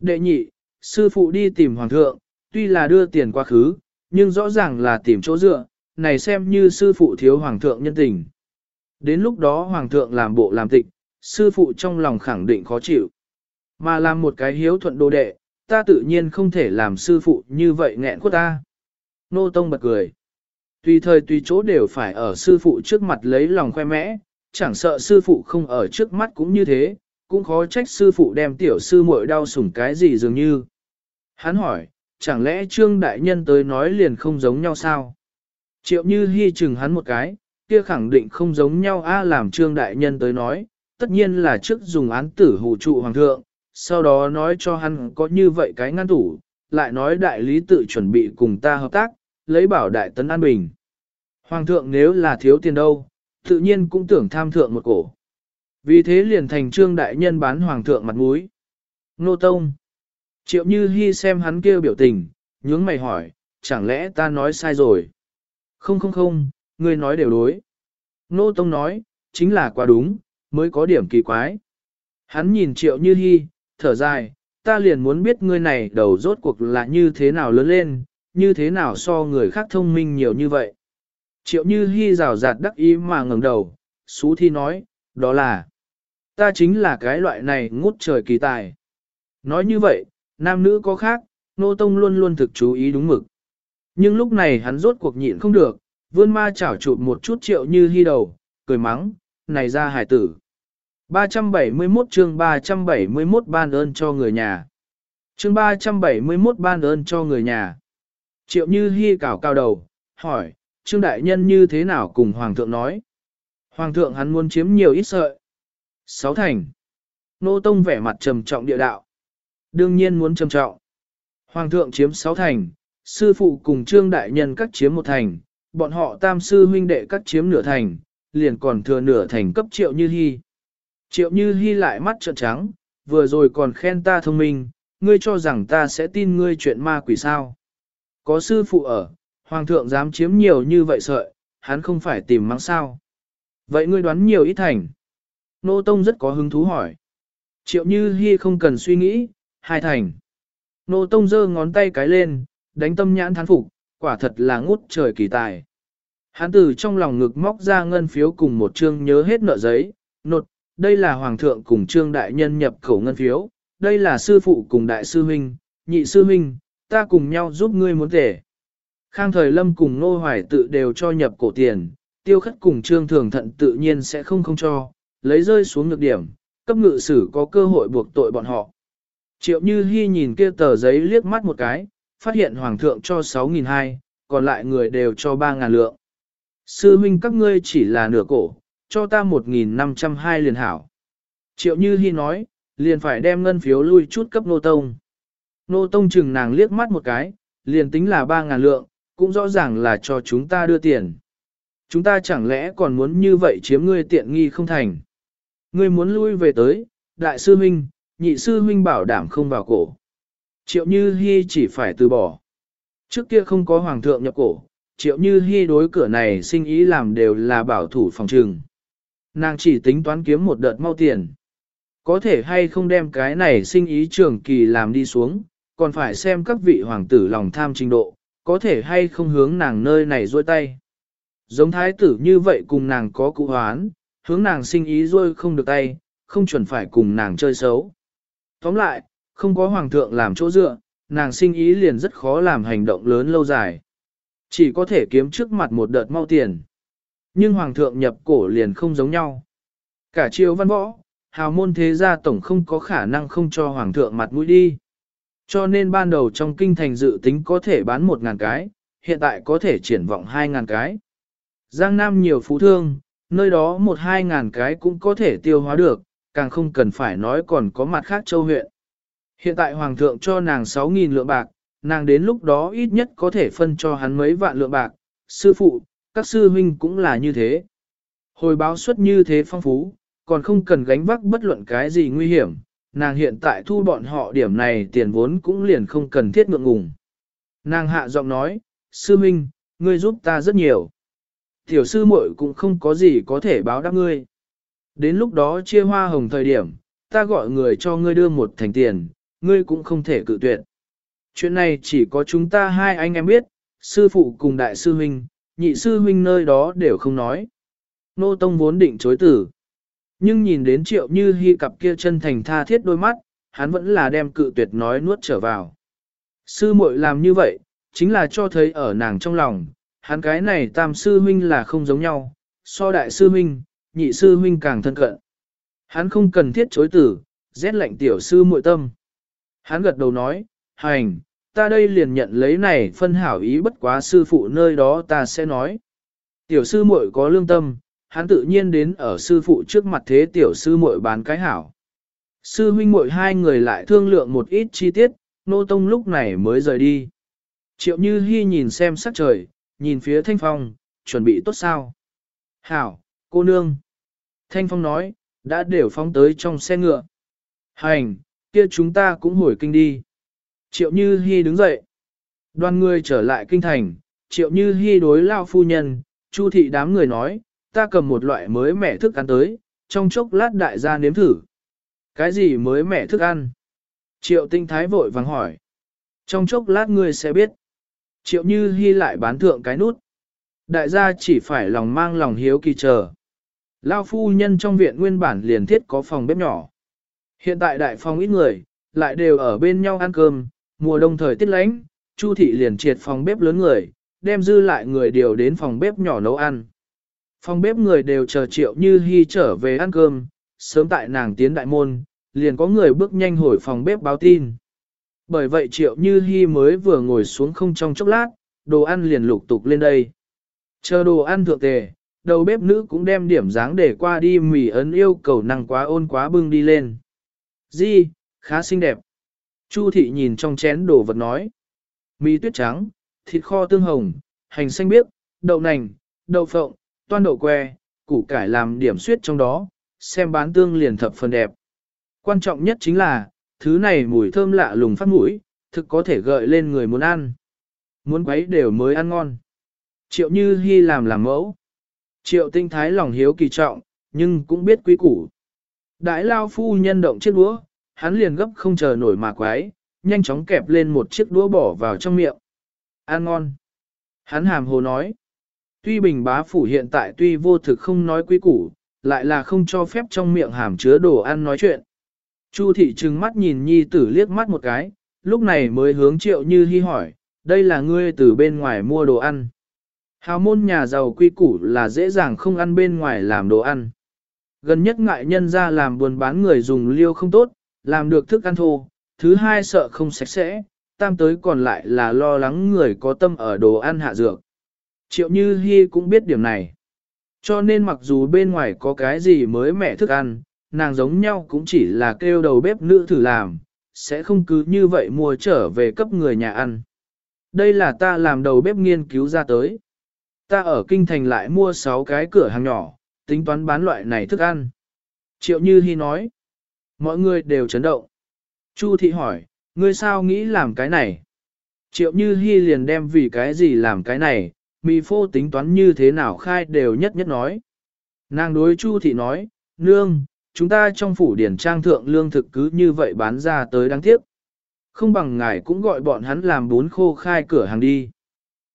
Đệ nhị, sư phụ đi tìm hoàng thượng, tuy là đưa tiền quá khứ, nhưng rõ ràng là tìm chỗ dựa, này xem như sư phụ thiếu hoàng thượng nhân tình. Đến lúc đó hoàng thượng làm bộ làm tịch, sư phụ trong lòng khẳng định khó chịu. Mà làm một cái hiếu thuận đồ đệ, ta tự nhiên không thể làm sư phụ như vậy nghẹn khuất ta. Nô Tông bật cười. Tùy thời tùy chỗ đều phải ở sư phụ trước mặt lấy lòng khoe mẽ, chẳng sợ sư phụ không ở trước mắt cũng như thế, cũng khó trách sư phụ đem tiểu sư muội đau sủng cái gì dường như. Hắn hỏi, chẳng lẽ trương đại nhân tới nói liền không giống nhau sao? Triệu như hy chừng hắn một cái, kia khẳng định không giống nhau a làm trương đại nhân tới nói, tất nhiên là trước dùng án tử hù trụ hoàng thượng, sau đó nói cho hắn có như vậy cái ngăn tủ, lại nói đại lý tự chuẩn bị cùng ta hợp tác, lấy bảo đại tấn an bình. Hoàng thượng nếu là thiếu tiền đâu, tự nhiên cũng tưởng tham thượng một cổ. Vì thế liền thành trương đại nhân bán hoàng thượng mặt mũi. Nô Tông. Triệu Như Hi xem hắn kêu biểu tình, nhướng mày hỏi, chẳng lẽ ta nói sai rồi? Không không không, ngươi nói đều đối. Nô Tông nói, chính là quá đúng, mới có điểm kỳ quái. Hắn nhìn Triệu Như Hi, thở dài, ta liền muốn biết ngươi này đầu rốt cuộc là như thế nào lớn lên, như thế nào so người khác thông minh nhiều như vậy. Triệu Như Hi rào rạt đắc ý mà ngẩng đầu, Xú Thi nói, đó là, ta chính là cái loại này ngút trời kỳ tài. Nói như vậy, nam nữ có khác, Nô Tông luôn luôn thực chú ý đúng mực. Nhưng lúc này hắn rốt cuộc nhịn không được, vươn ma chảo chụp một chút Triệu Như Hi đầu, cười mắng, này ra hải tử. 371 chương 371 ban ơn cho người nhà. Chương 371 ban ơn cho người nhà. Triệu Như Hi cào cao đầu, hỏi, Trương Đại Nhân như thế nào cùng Hoàng thượng nói? Hoàng thượng hắn muốn chiếm nhiều ít sợi. Sáu thành. Nô Tông vẻ mặt trầm trọng địa đạo. Đương nhiên muốn trầm trọng. Hoàng thượng chiếm sáu thành, sư phụ cùng Trương Đại Nhân cắt chiếm một thành, bọn họ tam sư huynh đệ cắt chiếm nửa thành, liền còn thừa nửa thành cấp triệu như hy. Triệu Như Hi lại mắt trợn trắng, vừa rồi còn khen ta thông minh, ngươi cho rằng ta sẽ tin ngươi chuyện ma quỷ sao. Có sư phụ ở, hoàng thượng dám chiếm nhiều như vậy sợi, hắn không phải tìm mắng sao. Vậy ngươi đoán nhiều ít thành. Nô Tông rất có hứng thú hỏi. Triệu Như Hi không cần suy nghĩ, hai thành. Nô Tông giơ ngón tay cái lên, đánh tâm nhãn thán phục, quả thật là ngút trời kỳ tài. Hắn từ trong lòng ngực móc ra ngân phiếu cùng một chương nhớ hết nợ giấy, nột, đây là hoàng thượng cùng trương đại nhân nhập khẩu ngân phiếu, đây là sư phụ cùng đại sư huynh, nhị sư huynh, ta cùng nhau giúp ngươi muốn tể. Khang thời lâm cùng nô hoài tự đều cho nhập cổ tiền, tiêu khất cùng trương thường thận tự nhiên sẽ không không cho, lấy rơi xuống nhược điểm, cấp ngự sử có cơ hội buộc tội bọn họ. Triệu Như hy nhìn kia tờ giấy liếc mắt một cái, phát hiện hoàng thượng cho 6.200, còn lại người đều cho 3.000 lượng. Sư huynh các ngươi chỉ là nửa cổ, cho ta 1.502 liền hảo. Triệu Như Hi nói, liền phải đem ngân phiếu lui chút cấp nô tông. Nô tông chừng nàng liếc mắt một cái, liền tính là 3.000 lượng, cũng rõ ràng là cho chúng ta đưa tiền. Chúng ta chẳng lẽ còn muốn như vậy chiếm ngươi tiện nghi không thành. Ngươi muốn lui về tới, đại sư huynh, nhị sư huynh bảo đảm không vào cổ. Triệu Như Hi chỉ phải từ bỏ. Trước kia không có hoàng thượng nhập cổ, triệu như hy đối cửa này sinh ý làm đều là bảo thủ phòng trừng. Nàng chỉ tính toán kiếm một đợt mau tiền. Có thể hay không đem cái này sinh ý trường kỳ làm đi xuống, còn phải xem các vị hoàng tử lòng tham trình độ, có thể hay không hướng nàng nơi này rôi tay. Giống thái tử như vậy cùng nàng có cụ hoán, hướng nàng sinh ý rôi không được tay, không chuẩn phải cùng nàng chơi xấu. Tóm lại, không có hoàng thượng làm chỗ dựa, nàng sinh ý liền rất khó làm hành động lớn lâu dài. Chỉ có thể kiếm trước mặt một đợt mau tiền. Nhưng hoàng thượng nhập cổ liền không giống nhau. Cả triều văn võ, hào môn thế gia tổng không có khả năng không cho hoàng thượng mặt mũi đi. Cho nên ban đầu trong kinh thành dự tính có thể bán một ngàn cái, hiện tại có thể triển vọng hai ngàn cái. Giang Nam nhiều phú thương, nơi đó một hai ngàn cái cũng có thể tiêu hóa được, càng không cần phải nói còn có mặt khác châu huyện. Hiện tại hoàng thượng cho nàng 6.000 lượng bạc, nàng đến lúc đó ít nhất có thể phân cho hắn mấy vạn lượng bạc, sư phụ, các sư huynh cũng là như thế. Hồi báo suất như thế phong phú, còn không cần gánh vác bất luận cái gì nguy hiểm, nàng hiện tại thu bọn họ điểm này tiền vốn cũng liền không cần thiết ngượng ngùng. Nàng hạ giọng nói, sư huynh, ngươi giúp ta rất nhiều. Tiểu sư muội cũng không có gì có thể báo đáp ngươi. Đến lúc đó chia hoa hồng thời điểm, ta gọi người cho ngươi đưa một thành tiền, ngươi cũng không thể cự tuyệt. Chuyện này chỉ có chúng ta hai anh em biết, sư phụ cùng đại sư huynh, nhị sư huynh nơi đó đều không nói. Nô Tông vốn định chối tử. Nhưng nhìn đến triệu như hy cặp kia chân thành tha thiết đôi mắt, hắn vẫn là đem cự tuyệt nói nuốt trở vào. Sư muội làm như vậy, chính là cho thấy ở nàng trong lòng, hắn cái này tam sư huynh là không giống nhau, so đại sư huynh, nhị sư huynh càng thân cận. Hắn không cần thiết chối tử, rét lạnh tiểu sư muội tâm. Hắn gật đầu nói, hành, ta đây liền nhận lấy này phân hảo ý bất quá sư phụ nơi đó ta sẽ nói. Tiểu sư muội có lương tâm, hắn tự nhiên đến ở sư phụ trước mặt thế tiểu sư muội bán cái hảo. Sư huynh muội hai người lại thương lượng một ít chi tiết, nô tông lúc này mới rời đi. Triệu Như Hi nhìn xem sắc trời, nhìn phía Thanh Phong, chuẩn bị tốt sao? Hảo, cô nương. Thanh Phong nói, đã đều phóng tới trong xe ngựa. Hành, kia chúng ta cũng hồi kinh đi. Triệu Như Hi đứng dậy. Đoàn người trở lại kinh thành, Triệu Như Hi đối lao phu nhân, Chu thị đám người nói, ta cầm một loại mới mẻ thức ăn tới, trong chốc lát đại gia nếm thử. Cái gì mới mẻ thức ăn? Triệu tinh thái vội vàng hỏi. Trong chốc lát ngươi sẽ biết. Triệu Như Hi lại bán thượng cái nút. Đại gia chỉ phải lòng mang lòng hiếu kỳ chờ. Lao phu nhân trong viện nguyên bản liền thiết có phòng bếp nhỏ. Hiện tại đại phòng ít người, lại đều ở bên nhau ăn cơm, Mùa đông thời tiết lạnh, Chu thị liền triệt phòng bếp lớn người, đem dư lại người điều đến phòng bếp nhỏ nấu ăn. Phòng bếp người đều chờ triệu như hy trở về ăn cơm, sớm tại nàng tiến đại môn, liền có người bước nhanh hồi phòng bếp báo tin. Bởi vậy triệu như hy mới vừa ngồi xuống không trong chốc lát, đồ ăn liền lục tục lên đây. Chờ đồ ăn thượng tề, đầu bếp nữ cũng đem điểm dáng để qua đi mì ấn yêu cầu năng quá ôn quá bưng đi lên. Di, khá xinh đẹp. Chu thị nhìn trong chén đồ vật nói. Mì tuyết trắng, thịt kho tương hồng, hành xanh biếc, đậu nành, đậu phộng, toan đậu que, củ cải làm điểm suyết trong đó, xem bán tương liền thập phần đẹp. Quan trọng nhất chính là, thứ này mùi thơm lạ lùng phát mũi, thực có thể gợi lên người muốn ăn. Muốn quấy đều mới ăn ngon. triệu như hy làm làm mẫu. Triệu tinh thái lòng hiếu kỳ trọng, nhưng cũng biết quý củ. Đại lao phu nhân động chiếc đũa, hắn liền gấp không chờ nổi mà quái, nhanh chóng kẹp lên một chiếc đũa bỏ vào trong miệng. Ăn ngon. Hắn hàm hồ nói. Tuy bình bá phủ hiện tại tuy vô thực không nói quý củ, lại là không cho phép trong miệng hàm chứa đồ ăn nói chuyện. Chu thị trừng mắt nhìn nhi tử liếc mắt một cái, lúc này mới hướng triệu như hy hỏi, đây là ngươi từ bên ngoài mua đồ ăn. Hào môn nhà giàu quy củ là dễ dàng không ăn bên ngoài làm đồ ăn. Gần nhất ngại nhân ra làm buồn bán người dùng liêu không tốt, làm được thức ăn thô, thứ hai sợ không sạch sẽ, tam tới còn lại là lo lắng người có tâm ở đồ ăn hạ dược. Triệu Như Hi cũng biết điểm này. Cho nên mặc dù bên ngoài có cái gì mới mẻ thức ăn, nàng giống nhau cũng chỉ là kêu đầu bếp nữ thử làm, sẽ không cứ như vậy mua trở về cấp người nhà ăn. Đây là ta làm đầu bếp nghiên cứu ra tới. Ta ở kinh thành lại mua 6 cái cửa hàng nhỏ, tính toán bán loại này thức ăn. Triệu Như Hi nói. Mọi người đều chấn động. Chu Thị hỏi, ngươi sao nghĩ làm cái này? Triệu Như Hi liền đem vì cái gì làm cái này, mì phô tính toán như thế nào khai đều nhất nhất nói. Nàng đối Chu Thị nói, nương, chúng ta trong phủ điển trang thượng lương thực cứ như vậy bán ra tới đáng tiếc. Không bằng ngài cũng gọi bọn hắn làm bún khô khai cửa hàng đi.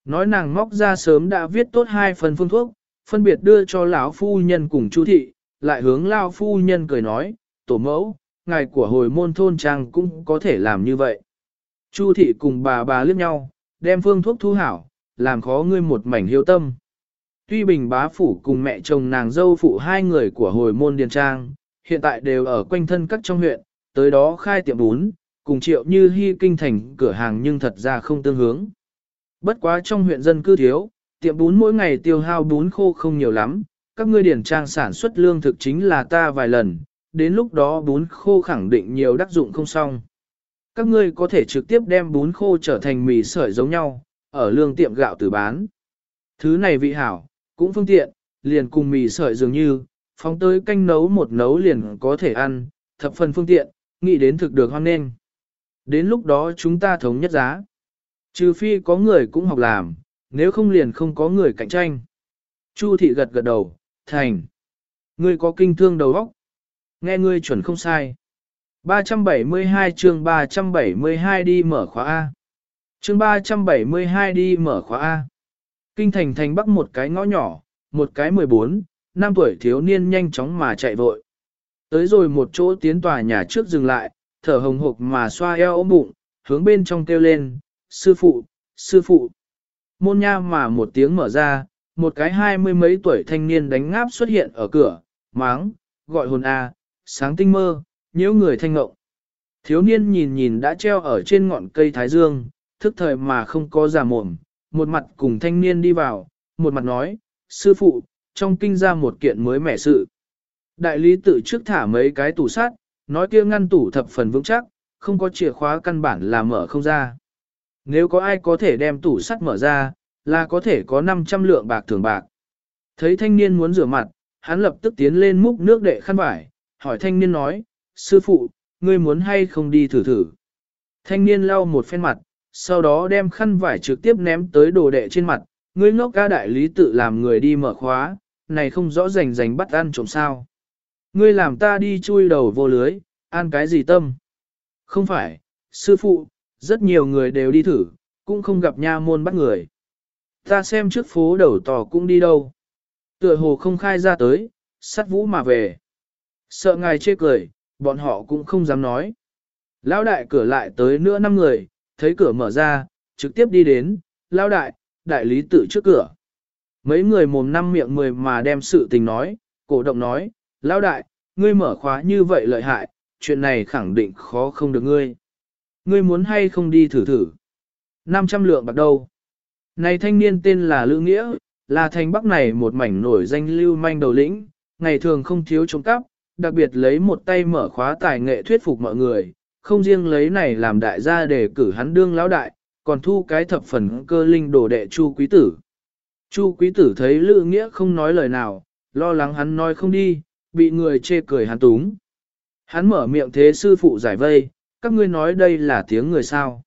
Nói nàng móc ra sớm đã viết tốt hai phần phương thuốc, phân biệt đưa cho lão phu nhân cùng Chu thị, lại hướng lão phu nhân cười nói, tổ mẫu, ngài của hồi môn thôn trang cũng có thể làm như vậy. Chu thị cùng bà bà liếc nhau, đem phương thuốc thu hảo, làm khó ngươi một mảnh hiếu tâm. Tuy bình bá phủ cùng mẹ chồng nàng dâu phụ hai người của hồi môn điền trang, hiện tại đều ở quanh thân các trong huyện, tới đó khai tiệm bún, cùng triệu như hy kinh thành cửa hàng nhưng thật ra không tương hướng. Bất quá trong huyện dân cư thiếu, tiệm bún mỗi ngày tiêu hao bún khô không nhiều lắm, các ngươi điển trang sản xuất lương thực chính là ta vài lần, đến lúc đó bún khô khẳng định nhiều đắc dụng không xong. Các ngươi có thể trực tiếp đem bún khô trở thành mì sợi giống nhau, ở lương tiệm gạo từ bán. Thứ này vị hảo, cũng phương tiện, liền cùng mì sợi dường như, phóng tới canh nấu một nấu liền có thể ăn, thập phần phương tiện, nghĩ đến thực được hoan nên. Đến lúc đó chúng ta thống nhất giá. Trừ phi có người cũng học làm, nếu không liền không có người cạnh tranh. Chu thị gật gật đầu, thành. Ngươi có kinh thương đầu óc. Nghe ngươi chuẩn không sai. 372 chương 372 đi mở khóa A. Chương 372 đi mở khóa A. Kinh thành thành bắc một cái ngõ nhỏ, một cái 14, năm tuổi thiếu niên nhanh chóng mà chạy vội. Tới rồi một chỗ tiến tòa nhà trước dừng lại, thở hồng hộc mà xoa eo ôm bụng, hướng bên trong kêu lên, sư phụ, sư phụ. Môn nha mà một tiếng mở ra, một cái hai mươi mấy tuổi thanh niên đánh ngáp xuất hiện ở cửa, máng, gọi hồn a, sáng tinh mơ, nhiễu người thanh ngộng. Thiếu niên nhìn nhìn đã treo ở trên ngọn cây thái dương, thức thời mà không có giả mồm, một mặt cùng thanh niên đi vào, một mặt nói, sư phụ, trong kinh ra một kiện mới mẻ sự. Đại lý tự trước thả mấy cái tủ sắt, nói kia ngăn tủ thập phần vững chắc, không có chìa khóa căn bản là mở không ra. Nếu có ai có thể đem tủ sắt mở ra, là có thể có 500 lượng bạc thường bạc. Thấy thanh niên muốn rửa mặt, hắn lập tức tiến lên múc nước để khăn vải, hỏi thanh niên nói, sư phụ, ngươi muốn hay không đi thử thử. Thanh niên lau một phen mặt, sau đó đem khăn vải trực tiếp ném tới đồ đệ trên mặt, ngươi ngốc ca đại lý tự làm người đi mở khóa, này không rõ rành rành bắt ăn trộm sao. Ngươi làm ta đi chui đầu vô lưới, ăn cái gì tâm? Không phải, sư phụ, rất nhiều người đều đi thử, cũng không gặp nha môn bắt người. Ta xem trước phố đầu tò cũng đi đâu. Tựa hồ không khai ra tới, sắt vũ mà về. Sợ ngài chê cười, bọn họ cũng không dám nói. Lão đại cửa lại tới nữa năm người, thấy cửa mở ra, trực tiếp đi đến, lão đại, đại lý tự trước cửa. Mấy người mồm năm miệng mười mà đem sự tình nói, cổ động nói, lão đại, ngươi mở khóa như vậy lợi hại, chuyện này khẳng định khó không được ngươi. Ngươi muốn hay không đi thử thử. 500 lượng bạc đâu. Này thanh niên tên là Lữ Nghĩa, là thành bắc này một mảnh nổi danh lưu manh đầu lĩnh, ngày thường không thiếu trộm cắp, đặc biệt lấy một tay mở khóa tài nghệ thuyết phục mọi người, không riêng lấy này làm đại gia để cử hắn đương lão đại, còn thu cái thập phần cơ linh đồ đệ Chu Quý Tử. Chu Quý Tử thấy Lữ Nghĩa không nói lời nào, lo lắng hắn nói không đi, bị người chê cười hắn túng. Hắn mở miệng thế sư phụ giải vây, các ngươi nói đây là tiếng người sao.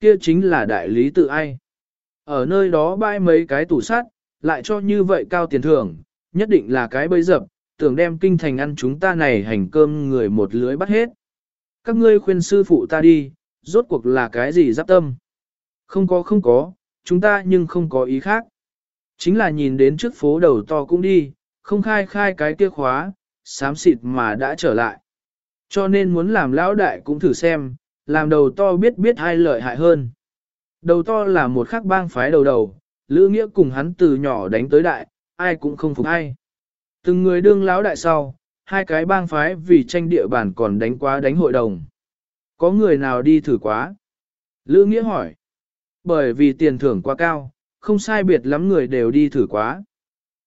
Kia chính là đại lý tự ai. Ở nơi đó bãi mấy cái tủ sắt, lại cho như vậy cao tiền thưởng, nhất định là cái bấy dập, tưởng đem kinh thành ăn chúng ta này hành cơm người một lưới bắt hết. Các ngươi khuyên sư phụ ta đi, rốt cuộc là cái gì giáp tâm? Không có không có, chúng ta nhưng không có ý khác. Chính là nhìn đến trước phố đầu to cũng đi, không khai khai cái kia khóa, xám xịt mà đã trở lại. Cho nên muốn làm lão đại cũng thử xem, làm đầu to biết biết ai lợi hại hơn. Đầu to là một khắc bang phái đầu đầu, Lữ Nghĩa cùng hắn từ nhỏ đánh tới đại, ai cũng không phục ai. Từng người đương lão đại sau, hai cái bang phái vì tranh địa bàn còn đánh quá đánh hội đồng. Có người nào đi thử quá? Lữ Nghĩa hỏi. Bởi vì tiền thưởng quá cao, không sai biệt lắm người đều đi thử quá.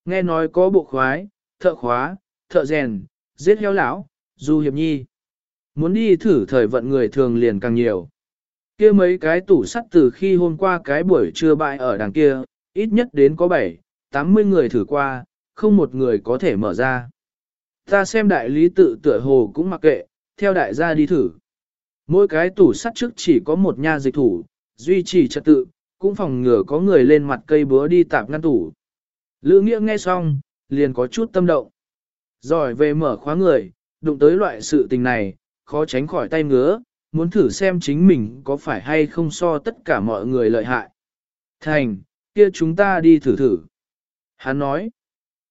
Nghe nói có bộ khoái, thợ khóa, thợ rèn, giết heo lão, du hiệp nhi. Muốn đi thử thời vận người thường liền càng nhiều. kia mấy cái tủ sắt từ khi hôm qua cái buổi trưa bại ở đằng kia, ít nhất đến có 7, 80 người thử qua, không một người có thể mở ra. Ta xem đại lý tự tựa hồ cũng mặc kệ, theo đại gia đi thử. Mỗi cái tủ sắt trước chỉ có một nha dịch thủ, duy trì trật tự, cũng phòng ngừa có người lên mặt cây búa đi tạp ngăn tủ. Lữ nghĩa nghe xong, liền có chút tâm động. Giỏi về mở khóa người, đụng tới loại sự tình này, khó tránh khỏi tay ngứa, muốn thử xem chính mình có phải hay không so tất cả mọi người lợi hại. Thành, kia chúng ta đi thử thử. Hắn nói,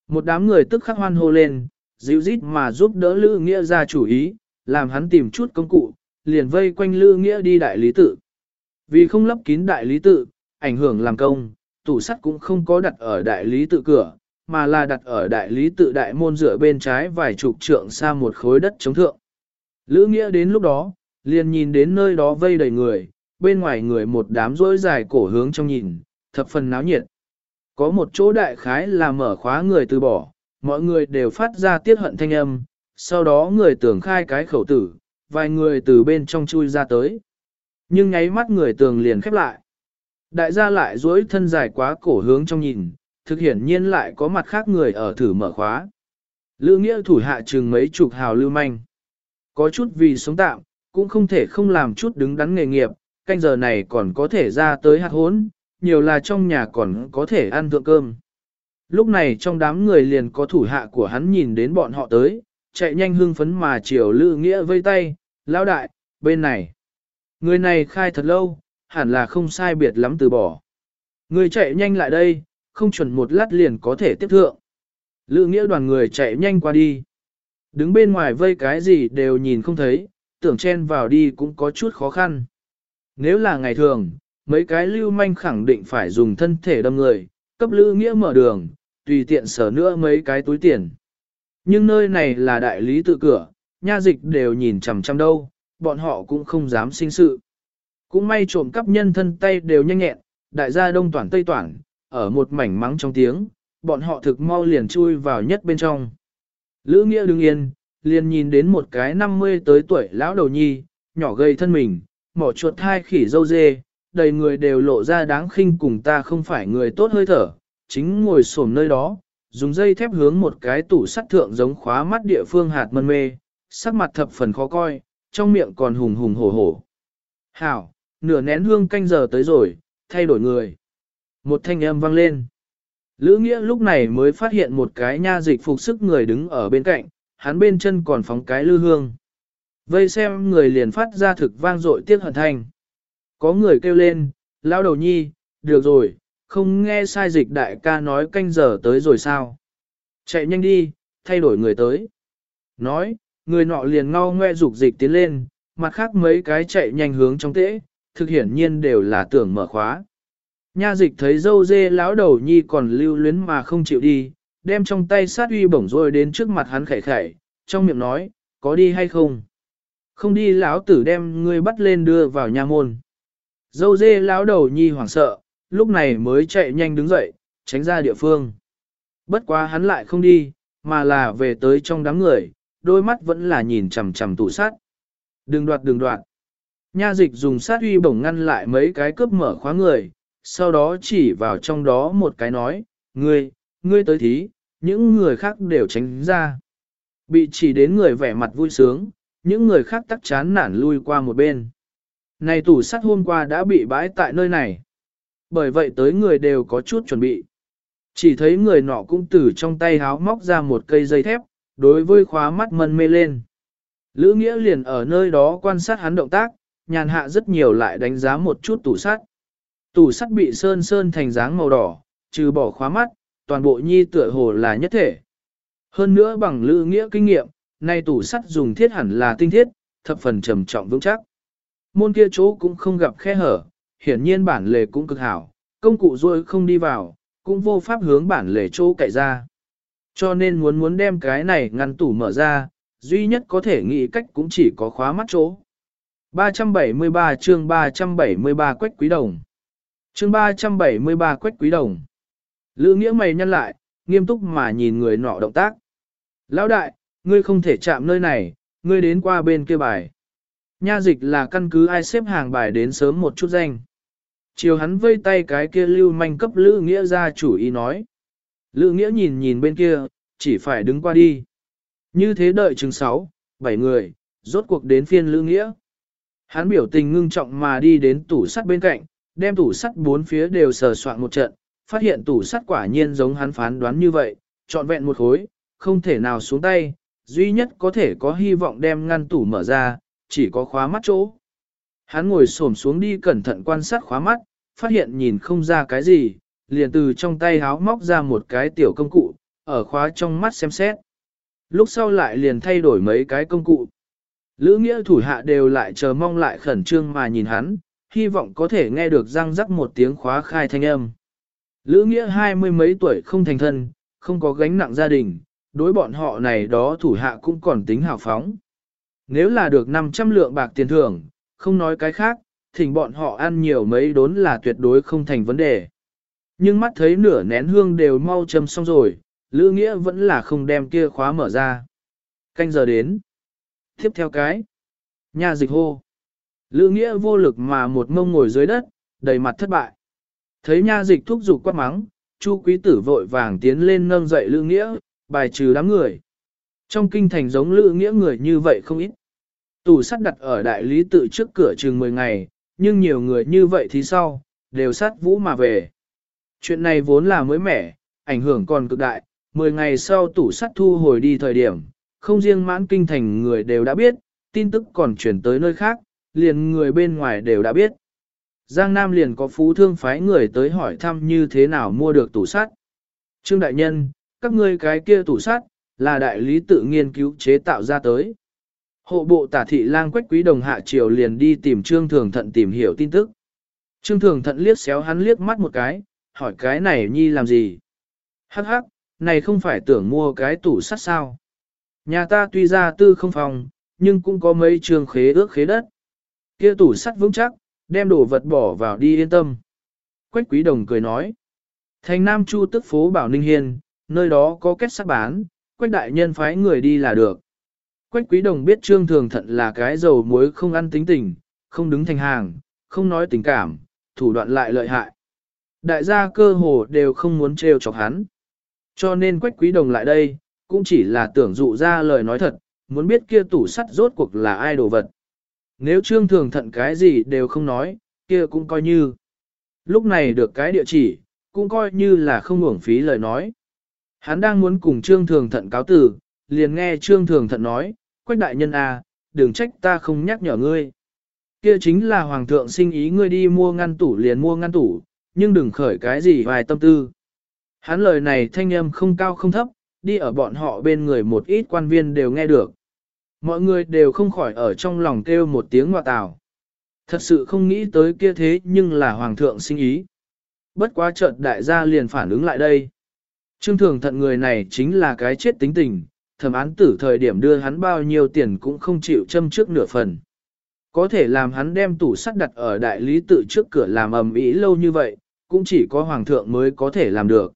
một đám người tức khắc hoan hô lên, dịu rít mà giúp đỡ Lữ Nghĩa ra chủ ý, làm hắn tìm chút công cụ, liền vây quanh Lữ Nghĩa đi đại lý tự. Vì không lấp kín đại lý tự, ảnh hưởng làm công, tủ sắt cũng không có đặt ở đại lý tự cửa, mà là đặt ở đại lý tự đại môn dựa bên trái vài chục trượng xa một khối đất chống thượng. Lữ Nghĩa đến lúc đó, liền nhìn đến nơi đó vây đầy người, bên ngoài người một đám rối dài cổ hướng trong nhìn, thập phần náo nhiệt. Có một chỗ đại khái là mở khóa người từ bỏ, mọi người đều phát ra tiết hận thanh âm, sau đó người tưởng khai cái khẩu tử, vài người từ bên trong chui ra tới. Nhưng nháy mắt người tường liền khép lại. Đại gia lại duỗi thân dài quá cổ hướng trong nhìn, thực hiển nhiên lại có mặt khác người ở thử mở khóa. Lữ nghĩa thủ hạ chừng mấy chục hào lưu manh. Có chút vì sống tạm, cũng không thể không làm chút đứng đắn nghề nghiệp, canh giờ này còn có thể ra tới hạt hốn, nhiều là trong nhà còn có thể ăn thượng cơm. Lúc này trong đám người liền có thủ hạ của hắn nhìn đến bọn họ tới, chạy nhanh hưng phấn mà chiều lữ nghĩa vây tay, lão đại, bên này. Người này khai thật lâu, hẳn là không sai biệt lắm từ bỏ. Người chạy nhanh lại đây, không chuẩn một lát liền có thể tiếp thượng. Lữ nghĩa đoàn người chạy nhanh qua đi. Đứng bên ngoài vây cái gì đều nhìn không thấy, tưởng chen vào đi cũng có chút khó khăn. Nếu là ngày thường, mấy cái lưu manh khẳng định phải dùng thân thể đâm người, cấp lữ nghĩa mở đường, tùy tiện sở nữa mấy cái túi tiền. Nhưng nơi này là đại lý tự cửa, nha dịch đều nhìn chằm chằm đâu, bọn họ cũng không dám sinh sự. Cũng may trộm cắp nhân thân tay đều nhanh nhẹn, đại gia đông toàn tây toàn, ở một mảnh mắng trong tiếng, bọn họ thực mau liền chui vào nhất bên trong. Lữ Nghĩa đứng yên, liền nhìn đến một cái 50 tới tuổi lão đầu nhi, nhỏ gầy thân mình, mỏ chuột thai khỉ dâu dê, đầy người đều lộ ra đáng khinh cùng ta không phải người tốt hơi thở, chính ngồi xổm nơi đó, dùng dây thép hướng một cái tủ sắt thượng giống khóa mắt địa phương hạt mân mê, sắc mặt thập phần khó coi, trong miệng còn hùng hùng hổ hổ. Hảo, nửa nén hương canh giờ tới rồi, thay đổi người. Một thanh âm vang lên. Lữ Nghĩa lúc này mới phát hiện một cái nha dịch phục sức người đứng ở bên cạnh, hắn bên chân còn phóng cái lư hương. Vây xem người liền phát ra thực vang dội tiếc hận thanh. Có người kêu lên, lao đầu nhi, được rồi, không nghe sai dịch đại ca nói canh giờ tới rồi sao. Chạy nhanh đi, thay đổi người tới. Nói, người nọ liền ngao ngoe dục dịch tiến lên, mặt khác mấy cái chạy nhanh hướng trong tễ, thực hiển nhiên đều là tưởng mở khóa. Nha dịch thấy dâu dê lão đầu nhi còn lưu luyến mà không chịu đi, đem trong tay sát uy bổng rồi đến trước mặt hắn khẩy khẩy, trong miệng nói, có đi hay không? Không đi lão tử đem ngươi bắt lên đưa vào nha môn. Dâu dê lão đầu nhi hoảng sợ, lúc này mới chạy nhanh đứng dậy, tránh ra địa phương. Bất quá hắn lại không đi, mà là về tới trong đám người, đôi mắt vẫn là nhìn chằm chằm tủ sát. Đừng đoạt đừng đoạt. Nha dịch dùng sát uy bổng ngăn lại mấy cái cướp mở khóa người, sau đó chỉ vào trong đó một cái nói, ngươi, ngươi tới thí, những người khác đều tránh ra. Bị chỉ đến người vẻ mặt vui sướng, những người khác tắc chán nản lui qua một bên. Này tủ sắt hôm qua đã bị bãi tại nơi này. Bởi vậy tới người đều có chút chuẩn bị. Chỉ thấy người nọ cũng từ trong tay háo móc ra một cây dây thép, đối với khóa mắt mân mê lên. Lữ Nghĩa liền ở nơi đó quan sát hắn động tác, nhàn hạ rất nhiều lại đánh giá một chút tủ sắt. Tủ sắt bị sơn sơn thành dáng màu đỏ, trừ bỏ khóa mắt, toàn bộ nhi tựa hồ là nhất thể. Hơn nữa bằng Lữ Nghĩa kinh nghiệm, nay tủ sắt dùng thiết hẳn là tinh thiết, thập phần trầm trọng vững chắc. Môn kia chỗ cũng không gặp khe hở, hiển nhiên bản lề cũng cực hảo, công cụ rồi không đi vào, cũng vô pháp hướng bản lề chỗ cậy ra. Cho nên muốn muốn đem cái này ngăn tủ mở ra, duy nhất có thể nghĩ cách cũng chỉ có khóa mắt chỗ. 373 chương 373 quách quý đồng. Chương 373 quách quý đồng. Lữ nghĩa mày nhăn lại, nghiêm túc mà nhìn người nọ động tác. Lão đại, ngươi không thể chạm nơi này, ngươi đến qua bên kia bài. Nha dịch là căn cứ ai xếp hàng bài đến sớm một chút danh. Chiều hắn vây tay cái kia lưu manh cấp Lữ Nghĩa ra chủ ý nói. Lữ Nghĩa nhìn nhìn bên kia, chỉ phải đứng qua đi. Như thế đợi chừng sáu, bảy người, rốt cuộc đến phiên Lữ Nghĩa. Hắn biểu tình ngưng trọng mà đi đến tủ sắt bên cạnh, đem tủ sắt bốn phía đều sờ soạn một trận, phát hiện tủ sắt quả nhiên giống hắn phán đoán như vậy, trọn vẹn một khối, không thể nào xuống tay, duy nhất có thể có hy vọng đem ngăn tủ mở ra, chỉ có khóa mắt chỗ. Hắn ngồi xổm xuống đi cẩn thận quan sát khóa mắt, phát hiện nhìn không ra cái gì, liền từ trong tay háo móc ra một cái tiểu công cụ, ở khóa trong mắt xem xét. Lúc sau lại liền thay đổi mấy cái công cụ. Lữ nghĩa thủ hạ đều lại chờ mong lại khẩn trương mà nhìn hắn, hy vọng có thể nghe được răng rắc một tiếng khóa khai thanh âm. Lữ nghĩa hai mươi mấy tuổi không thành thân, không có gánh nặng gia đình, đối bọn họ này đó thủ hạ cũng còn tính hào phóng. Nếu là được 500 lượng bạc tiền thưởng, không nói cái khác, thỉnh bọn họ ăn nhiều mấy đốn là tuyệt đối không thành vấn đề. Nhưng mắt thấy nửa nén hương đều mau châm xong rồi, Lữ Nghĩa vẫn là không đem kia khóa mở ra. Canh giờ đến. Tiếp theo cái. Nhà dịch hô. Lữ Nghĩa vô lực mà một ngông ngồi dưới đất, đầy mặt thất bại. Thấy nha dịch thúc giục quát mắng, Chu quý tử vội vàng tiến lên nâng dậy Lữ Nghĩa, bài trừ đám người. Trong kinh thành giống Lữ Nghĩa người như vậy không ít. Tủ sắt đặt ở đại lý tự trước cửa chừng 10 ngày, nhưng nhiều người như vậy thì sau, đều sát vũ mà về. Chuyện này vốn là mới mẻ, ảnh hưởng còn cực đại, 10 ngày sau tủ sắt thu hồi đi thời điểm, không riêng mãn kinh thành người đều đã biết, tin tức còn chuyển tới nơi khác, liền người bên ngoài đều đã biết. Giang Nam liền có phú thương phái người tới hỏi thăm như thế nào mua được tủ sắt. Trương Đại Nhân, các ngươi cái kia tủ sắt, là đại lý tự nghiên cứu chế tạo ra tới. Hộ bộ tả thị lang quách quý đồng hạ triều liền đi tìm Trương Thường Thận tìm hiểu tin tức. Trương Thường Thận liếc xéo hắn liếc mắt một cái, hỏi cái này nhi làm gì? Hắc hắc, này không phải tưởng mua cái tủ sắt sao? Nhà ta tuy ra tư không phòng, nhưng cũng có mấy trường khế ước khế đất. Kia tủ sắt vững chắc, đem đồ vật bỏ vào đi yên tâm. Quách quý đồng cười nói. Thành Nam Chu tức phố Bảo Ninh Hiên, nơi đó có kết sắt bán, quách đại nhân phái người đi là được. Quách quý đồng biết trương thường thận là cái dầu muối không ăn tính tình, không đứng thành hàng, không nói tình cảm, thủ đoạn lại lợi hại. Đại gia cơ hồ đều không muốn trêu chọc hắn. Cho nên quách quý đồng lại đây, cũng chỉ là tưởng dụ ra lời nói thật, muốn biết kia tủ sắt rốt cuộc là ai đồ vật. Nếu trương thường thận cái gì đều không nói, kia cũng coi như. Lúc này được cái địa chỉ, cũng coi như là không uổng phí lời nói. Hắn đang muốn cùng trương thường thận cáo tử, liền nghe trương thường thận nói, quách đại nhân à, đừng trách ta không nhắc nhở ngươi. Kia chính là hoàng thượng sinh ý ngươi đi mua ngăn tủ liền mua ngăn tủ, nhưng đừng khởi cái gì vài tâm tư. Hắn lời này thanh âm không cao không thấp, đi ở bọn họ bên người một ít quan viên đều nghe được. Mọi người đều không khỏi ở trong lòng kêu một tiếng ngoại tào. Thật sự không nghĩ tới kia thế nhưng là hoàng thượng sinh ý. Bất quá chợt đại gia liền phản ứng lại đây. Trương thường thận người này chính là cái chết tính tình, thẩm án tử thời điểm đưa hắn bao nhiêu tiền cũng không chịu châm trước nửa phần. Có thể làm hắn đem tủ sắt đặt ở đại lý tự trước cửa làm ầm ĩ lâu như vậy, cũng chỉ có hoàng thượng mới có thể làm được.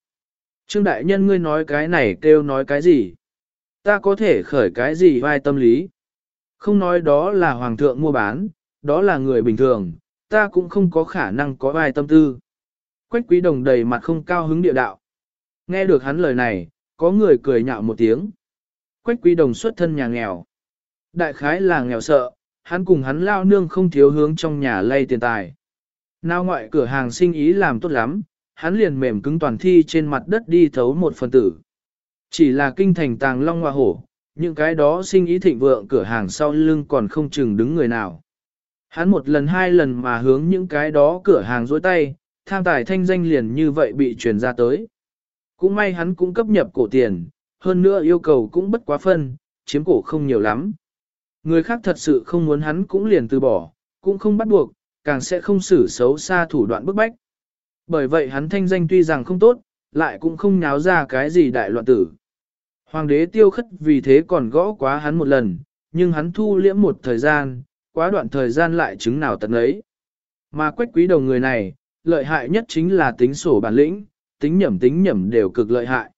Trương đại nhân ngươi nói cái này kêu nói cái gì? Ta có thể khởi cái gì vai tâm lý? Không nói đó là hoàng thượng mua bán, đó là người bình thường, ta cũng không có khả năng có vai tâm tư. Quách quý đồng đầy mặt không cao hứng địa đạo. Nghe được hắn lời này, có người cười nhạo một tiếng. Quách quý đồng xuất thân nhà nghèo. Đại khái là nghèo sợ, hắn cùng hắn lao nương không thiếu hướng trong nhà lay tiền tài. Nào ngoại cửa hàng sinh ý làm tốt lắm, hắn liền mềm cứng toàn thi trên mặt đất đi thấu một phần tử. Chỉ là kinh thành tàng long hoa hổ, những cái đó sinh ý thịnh vượng cửa hàng sau lưng còn không chừng đứng người nào. Hắn một lần hai lần mà hướng những cái đó cửa hàng dối tay, tham tài thanh danh liền như vậy bị truyền ra tới. Cũng may hắn cũng cấp nhập cổ tiền, hơn nữa yêu cầu cũng bất quá phân, chiếm cổ không nhiều lắm. Người khác thật sự không muốn hắn cũng liền từ bỏ, cũng không bắt buộc, càng sẽ không xử xấu xa thủ đoạn bức bách. Bởi vậy hắn thanh danh tuy rằng không tốt, lại cũng không nháo ra cái gì đại loạn tử. Hoàng đế tiêu khất vì thế còn gõ quá hắn một lần, nhưng hắn thu liễm một thời gian, quá đoạn thời gian lại chứng nào tận ấy. Mà quách quý đồng người này, lợi hại nhất chính là tính sổ bản lĩnh, tính nhẩm tính nhẩm đều cực lợi hại.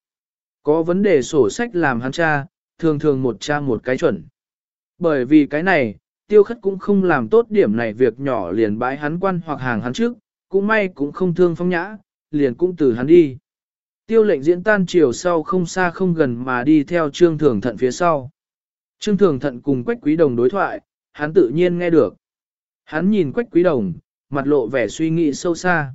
Có vấn đề sổ sách làm hắn cha, thường thường một cha một cái chuẩn. Bởi vì cái này, tiêu khất cũng không làm tốt điểm này việc nhỏ liền bãi hắn quan hoặc hàng hắn trước, cũng may cũng không thương phong nhã, liền cũng từ hắn đi. Tiêu lệnh diễn tan chiều sau không xa không gần mà đi theo trương thường thận phía sau. Trương thường thận cùng quách quý đồng đối thoại, hắn tự nhiên nghe được. Hắn nhìn quách quý đồng, mặt lộ vẻ suy nghĩ sâu xa.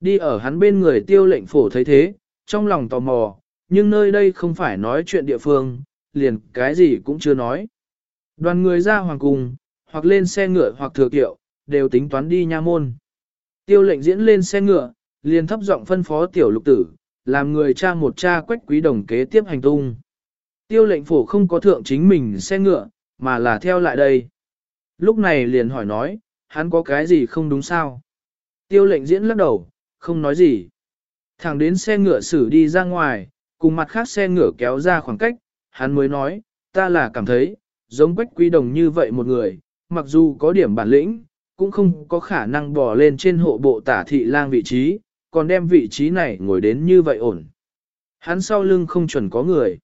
Đi ở hắn bên người tiêu lệnh phổ thấy thế, trong lòng tò mò, nhưng nơi đây không phải nói chuyện địa phương, liền cái gì cũng chưa nói. Đoàn người ra hoàng cung, hoặc lên xe ngựa hoặc thừa kiệu, đều tính toán đi nha môn. Tiêu lệnh diễn lên xe ngựa, liền thấp giọng phân phó tiểu lục tử, làm người cha một cha quách quý đồng kế tiếp hành tung. Tiêu lệnh phổ không có thượng chính mình xe ngựa, mà là theo lại đây. Lúc này liền hỏi nói, hắn có cái gì không đúng sao? Tiêu lệnh diễn lắc đầu, không nói gì. Thẳng đến xe ngựa xử đi ra ngoài, cùng mặt khác xe ngựa kéo ra khoảng cách, hắn mới nói, ta là cảm thấy, giống quách quý đồng như vậy một người, mặc dù có điểm bản lĩnh, cũng không có khả năng bỏ lên trên hộ bộ tả thị lang vị trí, còn đem vị trí này ngồi đến như vậy ổn. Hắn sau lưng không chuẩn có người.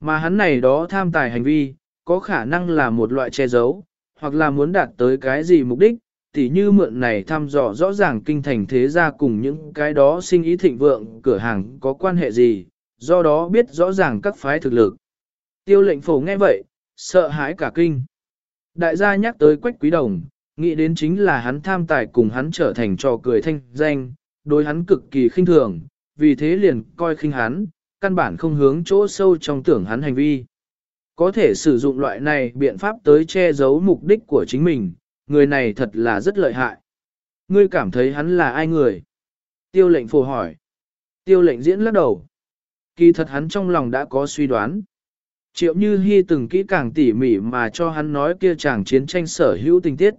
Mà hắn này đó tham tài hành vi, có khả năng là một loại che giấu, hoặc là muốn đạt tới cái gì mục đích, tỉ như mượn này thăm dò rõ ràng kinh thành thế gia cùng những cái đó sinh ý thịnh vượng cửa hàng có quan hệ gì, do đó biết rõ ràng các phái thực lực. Tiêu lệnh phổ nghe vậy, sợ hãi cả kinh. Đại gia nhắc tới quách quý đồng, nghĩ đến chính là hắn tham tài cùng hắn trở thành trò cười thanh danh, đối hắn cực kỳ khinh thường, vì thế liền coi khinh hắn, căn bản không hướng chỗ sâu trong tưởng hắn hành vi. Có thể sử dụng loại này biện pháp tới che giấu mục đích của chính mình, người này thật là rất lợi hại. Ngươi cảm thấy hắn là ai người? Tiêu lệnh phù hỏi. Tiêu lệnh diễn lắc đầu. Kỳ thật hắn trong lòng đã có suy đoán. Triệu Như Hi từng kỹ càng tỉ mỉ mà cho hắn nói kia chàng chiến tranh sở hữu tình tiết.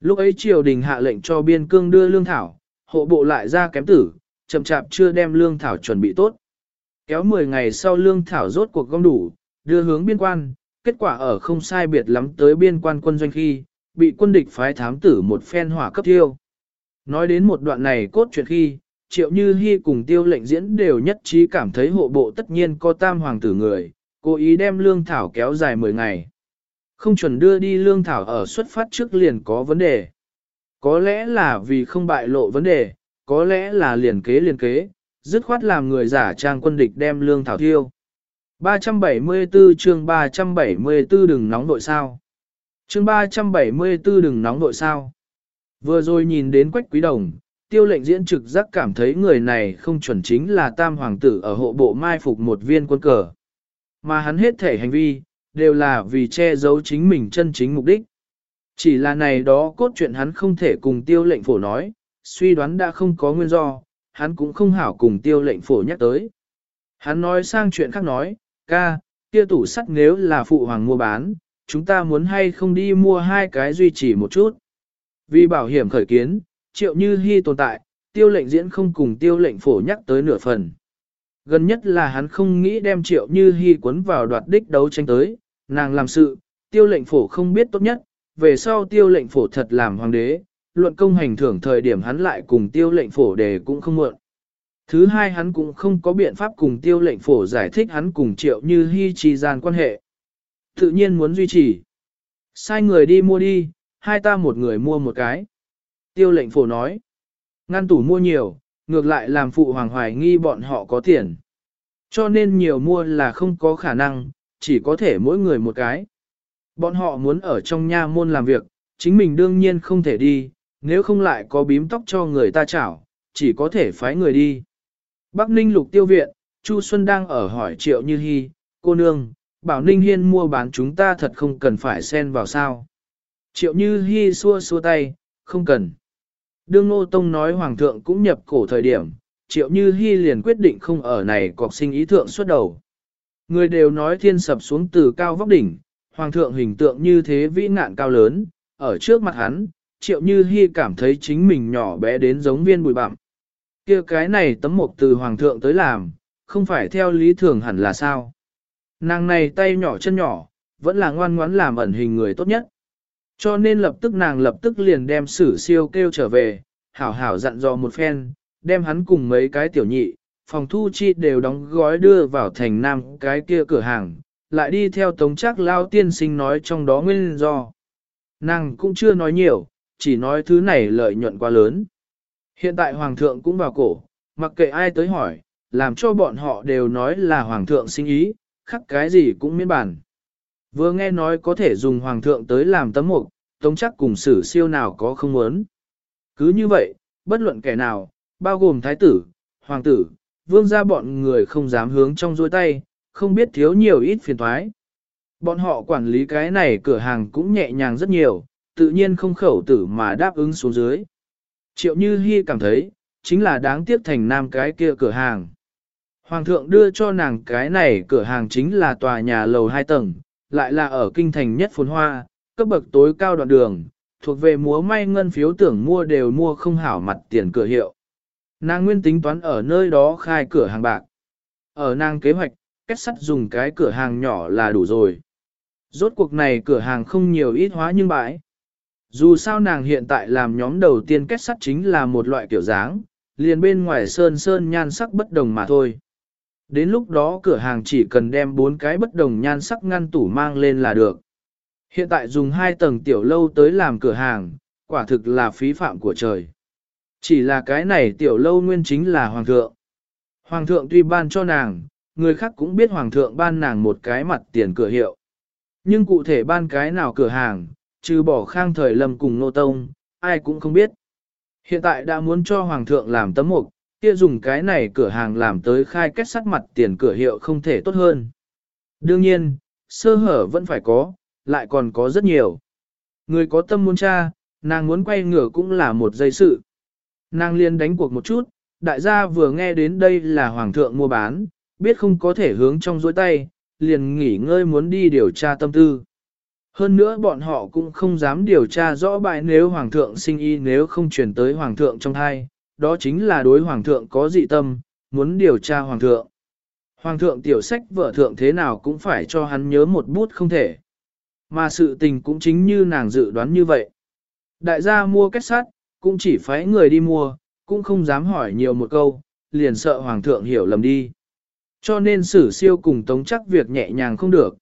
Lúc ấy triều đình hạ lệnh cho biên cương đưa lương thảo, hộ bộ lại ra kém tử, chậm chạp chưa đem lương thảo chuẩn bị tốt. Kéo 10 ngày sau lương thảo rốt cuộc gom đủ, đưa hướng biên quan, kết quả ở không sai biệt lắm tới biên quan quân doanh khi, bị quân địch phái thám tử một phen hỏa cấp tiêu. Nói đến một đoạn này cốt truyện khi, triệu như hy cùng tiêu lệnh diễn đều nhất trí cảm thấy hộ bộ tất nhiên có tam hoàng tử người, cố ý đem lương thảo kéo dài 10 ngày. Không chuẩn đưa đi lương thảo ở xuất phát trước liền có vấn đề. Có lẽ là vì không bại lộ vấn đề, có lẽ là liền kế liền kế, dứt khoát làm người giả trang quân địch đem lương thảo thiêu. 374 chương 374 đừng nóng nội sao. Chương 374 đừng nóng nội sao. Vừa rồi nhìn đến quách quý đồng, tiêu lệnh diễn trực giác cảm thấy người này không chuẩn chính là tam hoàng tử ở hộ bộ mai phục một viên quân cờ. Mà hắn hết thể hành vi, đều là vì che giấu chính mình chân chính mục đích. Chỉ là này đó cốt truyện hắn không thể cùng tiêu lệnh phổ nói, suy đoán đã không có nguyên do, hắn cũng không hảo cùng tiêu lệnh phổ nhắc tới. Hắn nói sang chuyện khác nói, ca, kia tủ sắt nếu là phụ hoàng mua bán, chúng ta muốn hay không đi mua hai cái duy trì một chút. Vì bảo hiểm khởi kiến, triệu như hy tồn tại, tiêu lệnh diễn không cùng tiêu lệnh phổ nhắc tới nửa phần. Gần nhất là hắn không nghĩ đem triệu như hy cuốn vào đoạt đích đấu tranh tới, nàng làm sự, tiêu lệnh phổ không biết tốt nhất, về sau tiêu lệnh phổ thật làm hoàng đế, luận công hành thưởng thời điểm hắn lại cùng tiêu lệnh phổ đề cũng không muộn. Thứ hai hắn cũng không có biện pháp cùng tiêu lệnh phổ giải thích hắn cùng triệu như hy trì gian quan hệ. Tự nhiên muốn duy trì. Sai người đi mua đi, hai ta một người mua một cái. Tiêu lệnh phổ nói. Ngăn tủ mua nhiều, ngược lại làm phụ hoàng hoài nghi bọn họ có tiền. Cho nên nhiều mua là không có khả năng, chỉ có thể mỗi người một cái. Bọn họ muốn ở trong nha môn làm việc, chính mình đương nhiên không thể đi, nếu không lại có bím tóc cho người ta chảo, chỉ có thể phái người đi. Bắc Ninh lục tiêu viện, Chu Xuân đang ở hỏi triệu như Hi, cô nương, bảo Ninh Hiên mua bán chúng ta thật không cần phải xen vào sao. Triệu như Hi xua xua tay, không cần. Đương Ngô Tông nói Hoàng thượng cũng nhập cổ thời điểm, triệu như Hi liền quyết định không ở này cọc sinh ý thượng xuất đầu. Người đều nói thiên sập xuống từ cao vóc đỉnh, Hoàng thượng hình tượng như thế vĩ ngạn cao lớn, ở trước mặt hắn, triệu như hy cảm thấy chính mình nhỏ bé đến giống viên bụi bặm. kia cái này tấm mộc từ Hoàng thượng tới làm, không phải theo lý thường hẳn là sao. Nàng này tay nhỏ chân nhỏ, vẫn là ngoan ngoãn làm ẩn hình người tốt nhất. Cho nên lập tức nàng lập tức liền đem sử siêu kêu trở về, hảo hảo dặn dò một phen, đem hắn cùng mấy cái tiểu nhị, phòng thu chi đều đóng gói đưa vào thành nam cái kia cửa hàng, lại đi theo tống chắc lao tiên sinh nói trong đó nguyên do. Nàng cũng chưa nói nhiều, chỉ nói thứ này lợi nhuận quá lớn. Hiện tại hoàng thượng cũng vào cổ, mặc kệ ai tới hỏi, làm cho bọn họ đều nói là hoàng thượng sinh ý, khắc cái gì cũng miễn bản. Vừa nghe nói có thể dùng hoàng thượng tới làm tấm mục, tống chắc cùng sử siêu nào có không muốn. Cứ như vậy, bất luận kẻ nào, bao gồm thái tử, hoàng tử, vương gia bọn người không dám hướng trong dôi tay, không biết thiếu nhiều ít phiền thoái. Bọn họ quản lý cái này cửa hàng cũng nhẹ nhàng rất nhiều, tự nhiên không khẩu tử mà đáp ứng xuống dưới. Triệu Như Hi cảm thấy, chính là đáng tiếc thành nam cái kia cửa hàng. Hoàng thượng đưa cho nàng cái này cửa hàng chính là tòa nhà lầu 2 tầng, lại là ở kinh thành nhất phồn hoa, cấp bậc tối cao đoạn đường, thuộc về múa may ngân phiếu tưởng mua đều mua không hảo mặt tiền cửa hiệu. Nàng nguyên tính toán ở nơi đó khai cửa hàng bạc. Ở nàng kế hoạch, kết sắt dùng cái cửa hàng nhỏ là đủ rồi. Rốt cuộc này cửa hàng không nhiều ít hóa nhưng bãi. Dù sao nàng hiện tại làm nhóm đầu tiên kết sắt chính là một loại kiểu dáng, liền bên ngoài sơn sơn nhan sắc bất đồng mà thôi. Đến lúc đó cửa hàng chỉ cần đem bốn cái bất đồng nhan sắc ngăn tủ mang lên là được. Hiện tại dùng hai tầng tiểu lâu tới làm cửa hàng, quả thực là phí phạm của trời. Chỉ là cái này tiểu lâu nguyên chính là hoàng thượng. Hoàng thượng tuy ban cho nàng, người khác cũng biết hoàng thượng ban nàng một cái mặt tiền cửa hiệu. Nhưng cụ thể ban cái nào cửa hàng, trừ bỏ khang thời lâm cùng nô tông, ai cũng không biết. Hiện tại đã muốn cho hoàng thượng làm tấm mục, kia dùng cái này cửa hàng làm tới khai kết sắt mặt tiền cửa hiệu không thể tốt hơn. Đương nhiên, sơ hở vẫn phải có, lại còn có rất nhiều. Người có tâm muốn tra, nàng muốn quay ngửa cũng là một dây sự. Nàng liên đánh cuộc một chút, đại gia vừa nghe đến đây là hoàng thượng mua bán, biết không có thể hướng trong dối tay, liền nghỉ ngơi muốn đi điều tra tâm tư. Hơn nữa bọn họ cũng không dám điều tra rõ bại nếu hoàng thượng sinh y nếu không chuyển tới hoàng thượng trong thai, đó chính là đối hoàng thượng có dị tâm, muốn điều tra hoàng thượng. Hoàng thượng tiểu sách vợ thượng thế nào cũng phải cho hắn nhớ một bút không thể. Mà sự tình cũng chính như nàng dự đoán như vậy. Đại gia mua kết sắt, cũng chỉ phái người đi mua, cũng không dám hỏi nhiều một câu, liền sợ hoàng thượng hiểu lầm đi. Cho nên sử siêu cùng tống chắc việc nhẹ nhàng không được.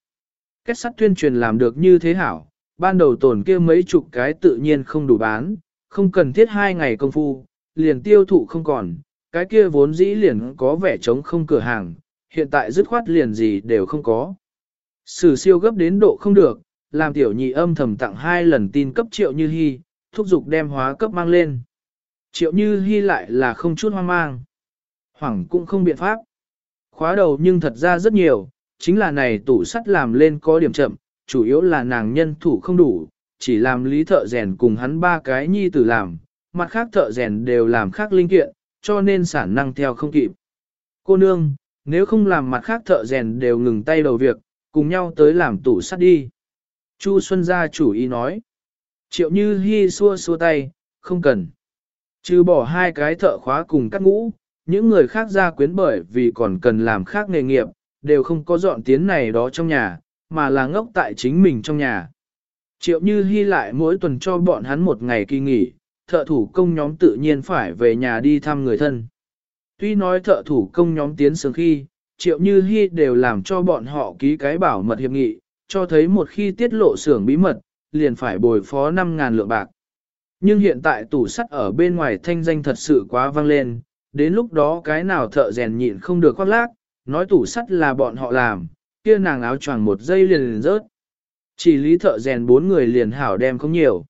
Kết sắt tuyên truyền làm được như thế hảo, ban đầu tổn kia mấy chục cái tự nhiên không đủ bán, không cần thiết hai ngày công phu, liền tiêu thụ không còn, cái kia vốn dĩ liền có vẻ trống không cửa hàng, hiện tại dứt khoát liền gì đều không có. Sử siêu gấp đến độ không được, làm tiểu nhị âm thầm tặng hai lần tin cấp triệu như hy, thúc giục đem hóa cấp mang lên. Triệu như hy lại là không chút hoang mang. Hoảng cũng không biện pháp. Khóa đầu nhưng thật ra rất nhiều, chính là này tủ sắt làm lên có điểm chậm, chủ yếu là nàng nhân thủ không đủ, chỉ làm lý thợ rèn cùng hắn ba cái nhi tử làm, mặt khác thợ rèn đều làm khác linh kiện, cho nên sản năng theo không kịp. Cô nương, nếu không làm mặt khác thợ rèn đều ngừng tay đầu việc, cùng nhau tới làm tủ sắt đi. Chu Xuân gia chủ ý nói. Triệu Như Hi xua xua tay, không cần. Trừ bỏ hai cái thợ khóa cùng các ngũ, những người khác ra quyến bởi vì còn cần làm khác nghề nghiệp, đều không có dọn tiến này đó trong nhà, mà là ngốc tại chính mình trong nhà. Triệu Như Hi lại mỗi tuần cho bọn hắn một ngày kỳ nghỉ, thợ thủ công nhóm tự nhiên phải về nhà đi thăm người thân. Tuy nói thợ thủ công nhóm tiến sướng khi, Triệu Như Hi đều làm cho bọn họ ký cái bảo mật hiệp nghị, cho thấy một khi tiết lộ xưởng bí mật, liền phải bồi phó 5.000 lượng bạc. Nhưng hiện tại tủ sắt ở bên ngoài thanh danh thật sự quá vang lên, đến lúc đó cái nào thợ rèn nhịn không được khoác lác, nói tủ sắt là bọn họ làm, kia nàng áo choàng một giây liền liền rớt. Chỉ lý thợ rèn bốn người liền hảo đem không nhiều.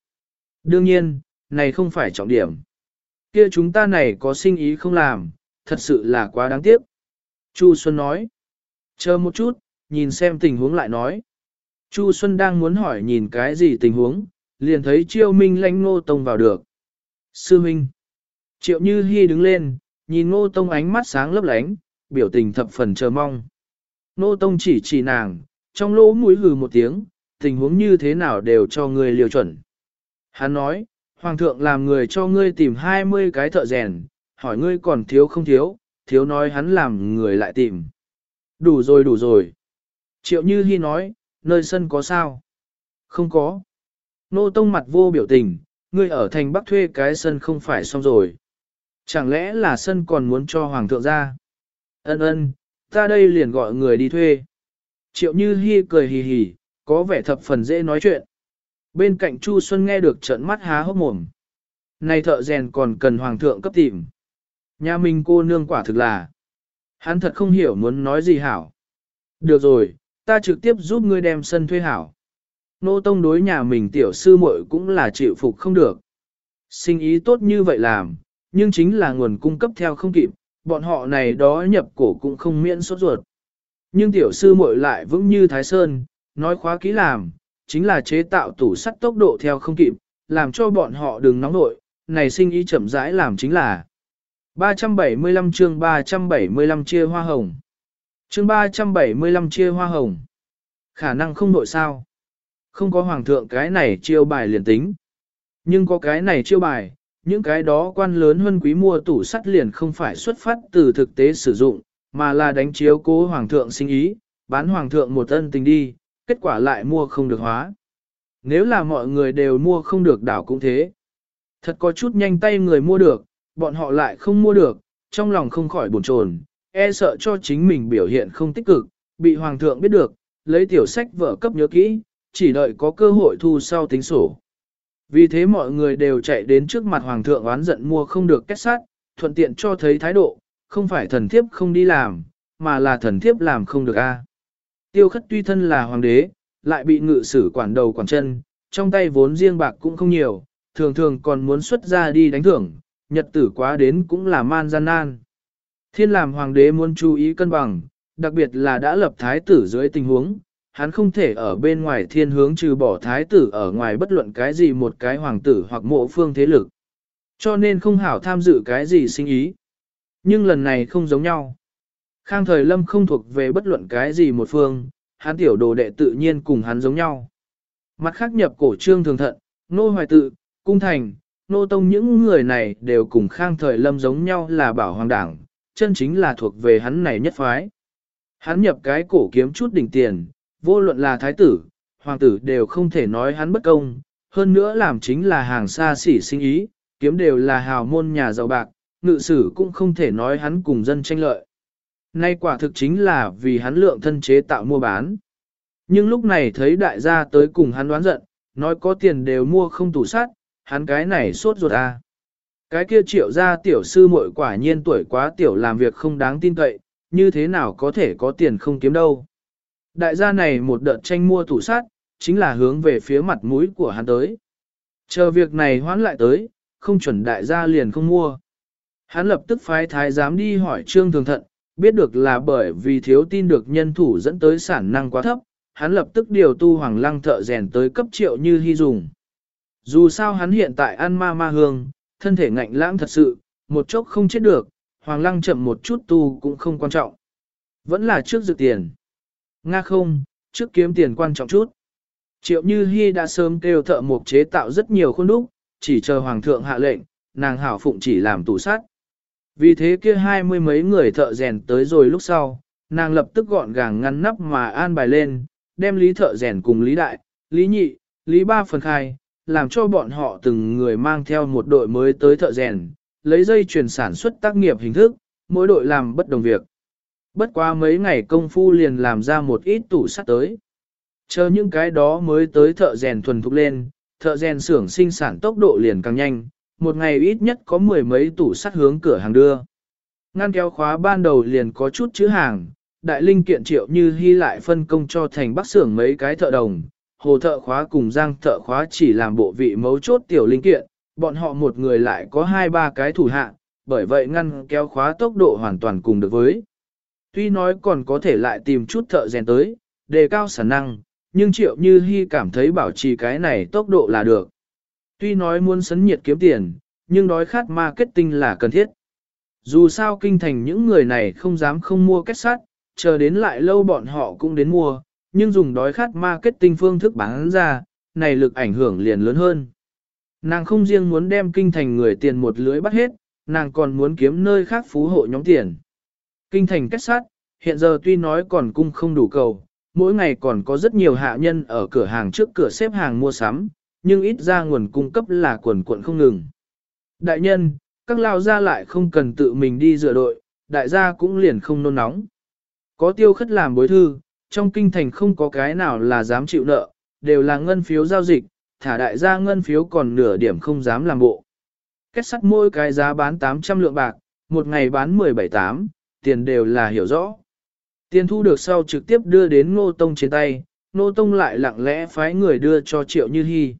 Đương nhiên, này không phải trọng điểm. Kia chúng ta này có sinh ý không làm, thật sự là quá đáng tiếc. Chu Xuân nói, chờ một chút, nhìn xem tình huống lại nói. Chu Xuân đang muốn hỏi nhìn cái gì tình huống, liền thấy Triệu Minh lãnh Ngô Tông vào được. Sư Minh. Triệu Như Hi đứng lên, nhìn Ngô Tông ánh mắt sáng lấp lánh, biểu tình thập phần chờ mong. Ngô Tông chỉ chỉ nàng, trong lỗ mũi hừ một tiếng, tình huống như thế nào đều cho ngươi liều chuẩn. Hắn nói, Hoàng thượng làm người cho ngươi tìm 20 cái thợ rèn, hỏi ngươi còn thiếu không thiếu, thiếu nói hắn làm người lại tìm. Đủ rồi đủ rồi. Triệu Như Hi nói, nơi sân có sao? Không có. Nô Tông mặt vô biểu tình, ngươi ở thành Bắc thuê cái sân không phải xong rồi. Chẳng lẽ là sân còn muốn cho Hoàng thượng ra? Ân ân, ta đây liền gọi người đi thuê. Triệu Như Hi cười hì hì, có vẻ thập phần dễ nói chuyện. Bên cạnh Chu Xuân nghe được trợn mắt há hốc mồm. Này thợ rèn còn cần Hoàng thượng cấp tìm. Nhà mình cô nương quả thực là. Hắn thật không hiểu muốn nói gì hảo. Được rồi, ta trực tiếp giúp ngươi đem sân thuê hảo. Nô Tông đối nhà mình tiểu sư muội cũng là chịu phục không được. Sinh ý tốt như vậy làm, nhưng chính là nguồn cung cấp theo không kịp, bọn họ này đó nhập cổ cũng không miễn sốt ruột. Nhưng tiểu sư muội lại vững như Thái Sơn, nói khóa kỹ làm, chính là chế tạo tủ sắt tốc độ theo không kịp, làm cho bọn họ đừng nóng nội, này sinh ý chậm rãi làm chính là 375 chương 375 chia hoa hồng. Chương 375 chia hoa hồng. Khả năng không nội sao. Không có hoàng thượng cái này chiêu bài liền tính. Nhưng có cái này chiêu bài, những cái đó quan lớn hơn quý mua tủ sắt liền không phải xuất phát từ thực tế sử dụng, mà là đánh chiếu cố hoàng thượng sinh ý, bán hoàng thượng một ân tình đi, kết quả lại mua không được hóa. Nếu là mọi người đều mua không được đảo cũng thế. Thật có chút nhanh tay người mua được, bọn họ lại không mua được, trong lòng không khỏi buồn chồn, e sợ cho chính mình biểu hiện không tích cực, bị hoàng thượng biết được, lấy tiểu sách vợ cấp nhớ kỹ, chỉ đợi có cơ hội thu sau tính sổ. Vì thế mọi người đều chạy đến trước mặt hoàng thượng oán giận mua không được kết sát, thuận tiện cho thấy thái độ, không phải thần thiếp không đi làm, mà là thần thiếp làm không được a. À. Tiêu khất tuy thân là hoàng đế, lại bị ngự sử quản đầu quản chân, trong tay vốn riêng bạc cũng không nhiều, thường thường còn muốn xuất ra đi đánh thưởng, nhật tử quá đến cũng là man gian nan. Thiên làm hoàng đế muốn chú ý cân bằng, đặc biệt là đã lập thái tử dưới tình huống, hắn không thể ở bên ngoài thiên hướng trừ bỏ thái tử ở ngoài bất luận cái gì một cái hoàng tử hoặc mộ phương thế lực. Cho nên không hảo tham dự cái gì sinh ý. Nhưng lần này không giống nhau. Khang thời lâm không thuộc về bất luận cái gì một phương, hắn tiểu đồ đệ tự nhiên cùng hắn giống nhau. Mặt khác nhập cổ trương thường thận, nô hoài tự, cung thành, nô tông những người này đều cùng khang thời lâm giống nhau là bảo hoàng đảng, chân chính là thuộc về hắn này nhất phái. Hắn nhập cái cổ kiếm chút đỉnh tiền, vô luận là thái tử, hoàng tử đều không thể nói hắn bất công, hơn nữa làm chính là hàng xa xỉ sinh ý, kiếm đều là hào môn nhà giàu bạc, ngự sử cũng không thể nói hắn cùng dân tranh lợi. Nay quả thực chính là vì hắn lượng thân chế tạo mua bán. Nhưng lúc này thấy đại gia tới cùng hắn đoán giận, nói có tiền đều mua không tủ sát, hắn cái này sốt ruột à. Cái kia triệu gia tiểu sư muội quả nhiên tuổi quá tiểu làm việc không đáng tin cậy, như thế nào có thể có tiền không kiếm đâu. Đại gia này một đợt tranh mua tủ sát, chính là hướng về phía mặt mũi của hắn tới. Chờ việc này hoán lại tới, không chuẩn đại gia liền không mua. Hắn lập tức phái thái giám đi hỏi trương thường thận, biết được là bởi vì thiếu tin được nhân thủ dẫn tới sản năng quá thấp, hắn lập tức điều tu hoàng lăng thợ rèn tới cấp triệu như hy dùng. Dù sao hắn hiện tại ăn ma ma hương, thân thể ngạnh lãng thật sự, một chốc không chết được, hoàng lăng chậm một chút tu cũng không quan trọng. Vẫn là trước dự tiền. Nga không, trước kiếm tiền quan trọng chút. Triệu Như Hi đã sớm kêu thợ mộc chế tạo rất nhiều khuôn đúc, chỉ chờ hoàng thượng hạ lệnh, nàng hảo phụng chỉ làm tủ sắt. Vì thế kia hai mươi mấy người thợ rèn tới rồi lúc sau, nàng lập tức gọn gàng ngăn nắp mà an bài lên, đem lý thợ rèn cùng lý đại, lý nhị, lý ba phần khai, làm cho bọn họ từng người mang theo một đội mới tới thợ rèn, lấy dây chuyển sản xuất tác nghiệp hình thức, mỗi đội làm bất đồng việc. Bất qua mấy ngày công phu liền làm ra một ít tủ sắt tới. Chờ những cái đó mới tới thợ rèn thuần thục lên, thợ rèn xưởng sinh sản tốc độ liền càng nhanh, một ngày ít nhất có mười mấy tủ sắt hướng cửa hàng đưa. Ngăn kéo khóa ban đầu liền có chút chữ hàng, đại linh kiện triệu như hy lại phân công cho thành bắc xưởng mấy cái thợ đồng, hồ thợ khóa cùng giang thợ khóa chỉ làm bộ vị mấu chốt tiểu linh kiện, bọn họ một người lại có hai ba cái thủ hạ, bởi vậy ngăn kéo khóa tốc độ hoàn toàn cùng được với. Tuy nói còn có thể lại tìm chút thợ rèn tới, đề cao sản năng, nhưng triệu như hy cảm thấy bảo trì cái này tốc độ là được. Tuy nói muốn sấn nhiệt kiếm tiền, nhưng đói khát marketing là cần thiết. Dù sao kinh thành những người này không dám không mua kết sắt, chờ đến lại lâu bọn họ cũng đến mua, nhưng dùng đói khát marketing phương thức bán ra, này lực ảnh hưởng liền lớn hơn. Nàng không riêng muốn đem kinh thành người tiền một lưới bắt hết, nàng còn muốn kiếm nơi khác phú hộ nhóm tiền. Kinh thành kết sắt, hiện giờ tuy nói còn cung không đủ cầu, mỗi ngày còn có rất nhiều hạ nhân ở cửa hàng trước cửa xếp hàng mua sắm, nhưng ít ra nguồn cung cấp là quần quận không ngừng. Đại nhân, các lao gia lại không cần tự mình đi dựa đội, đại gia cũng liền không nôn nóng. Có tiêu khất làm bối thư, trong kinh thành không có cái nào là dám chịu nợ, đều là ngân phiếu giao dịch, thả đại gia ngân phiếu còn nửa điểm không dám làm bộ. Kết sắt mỗi cái giá bán 800 lượng bạc, một ngày bán 17-8, tiền đều là hiểu rõ. Tiền thu được sau trực tiếp đưa đến Ngô Tông trên tay, Ngô Tông lại lặng lẽ phái người đưa cho Triệu Như Hi.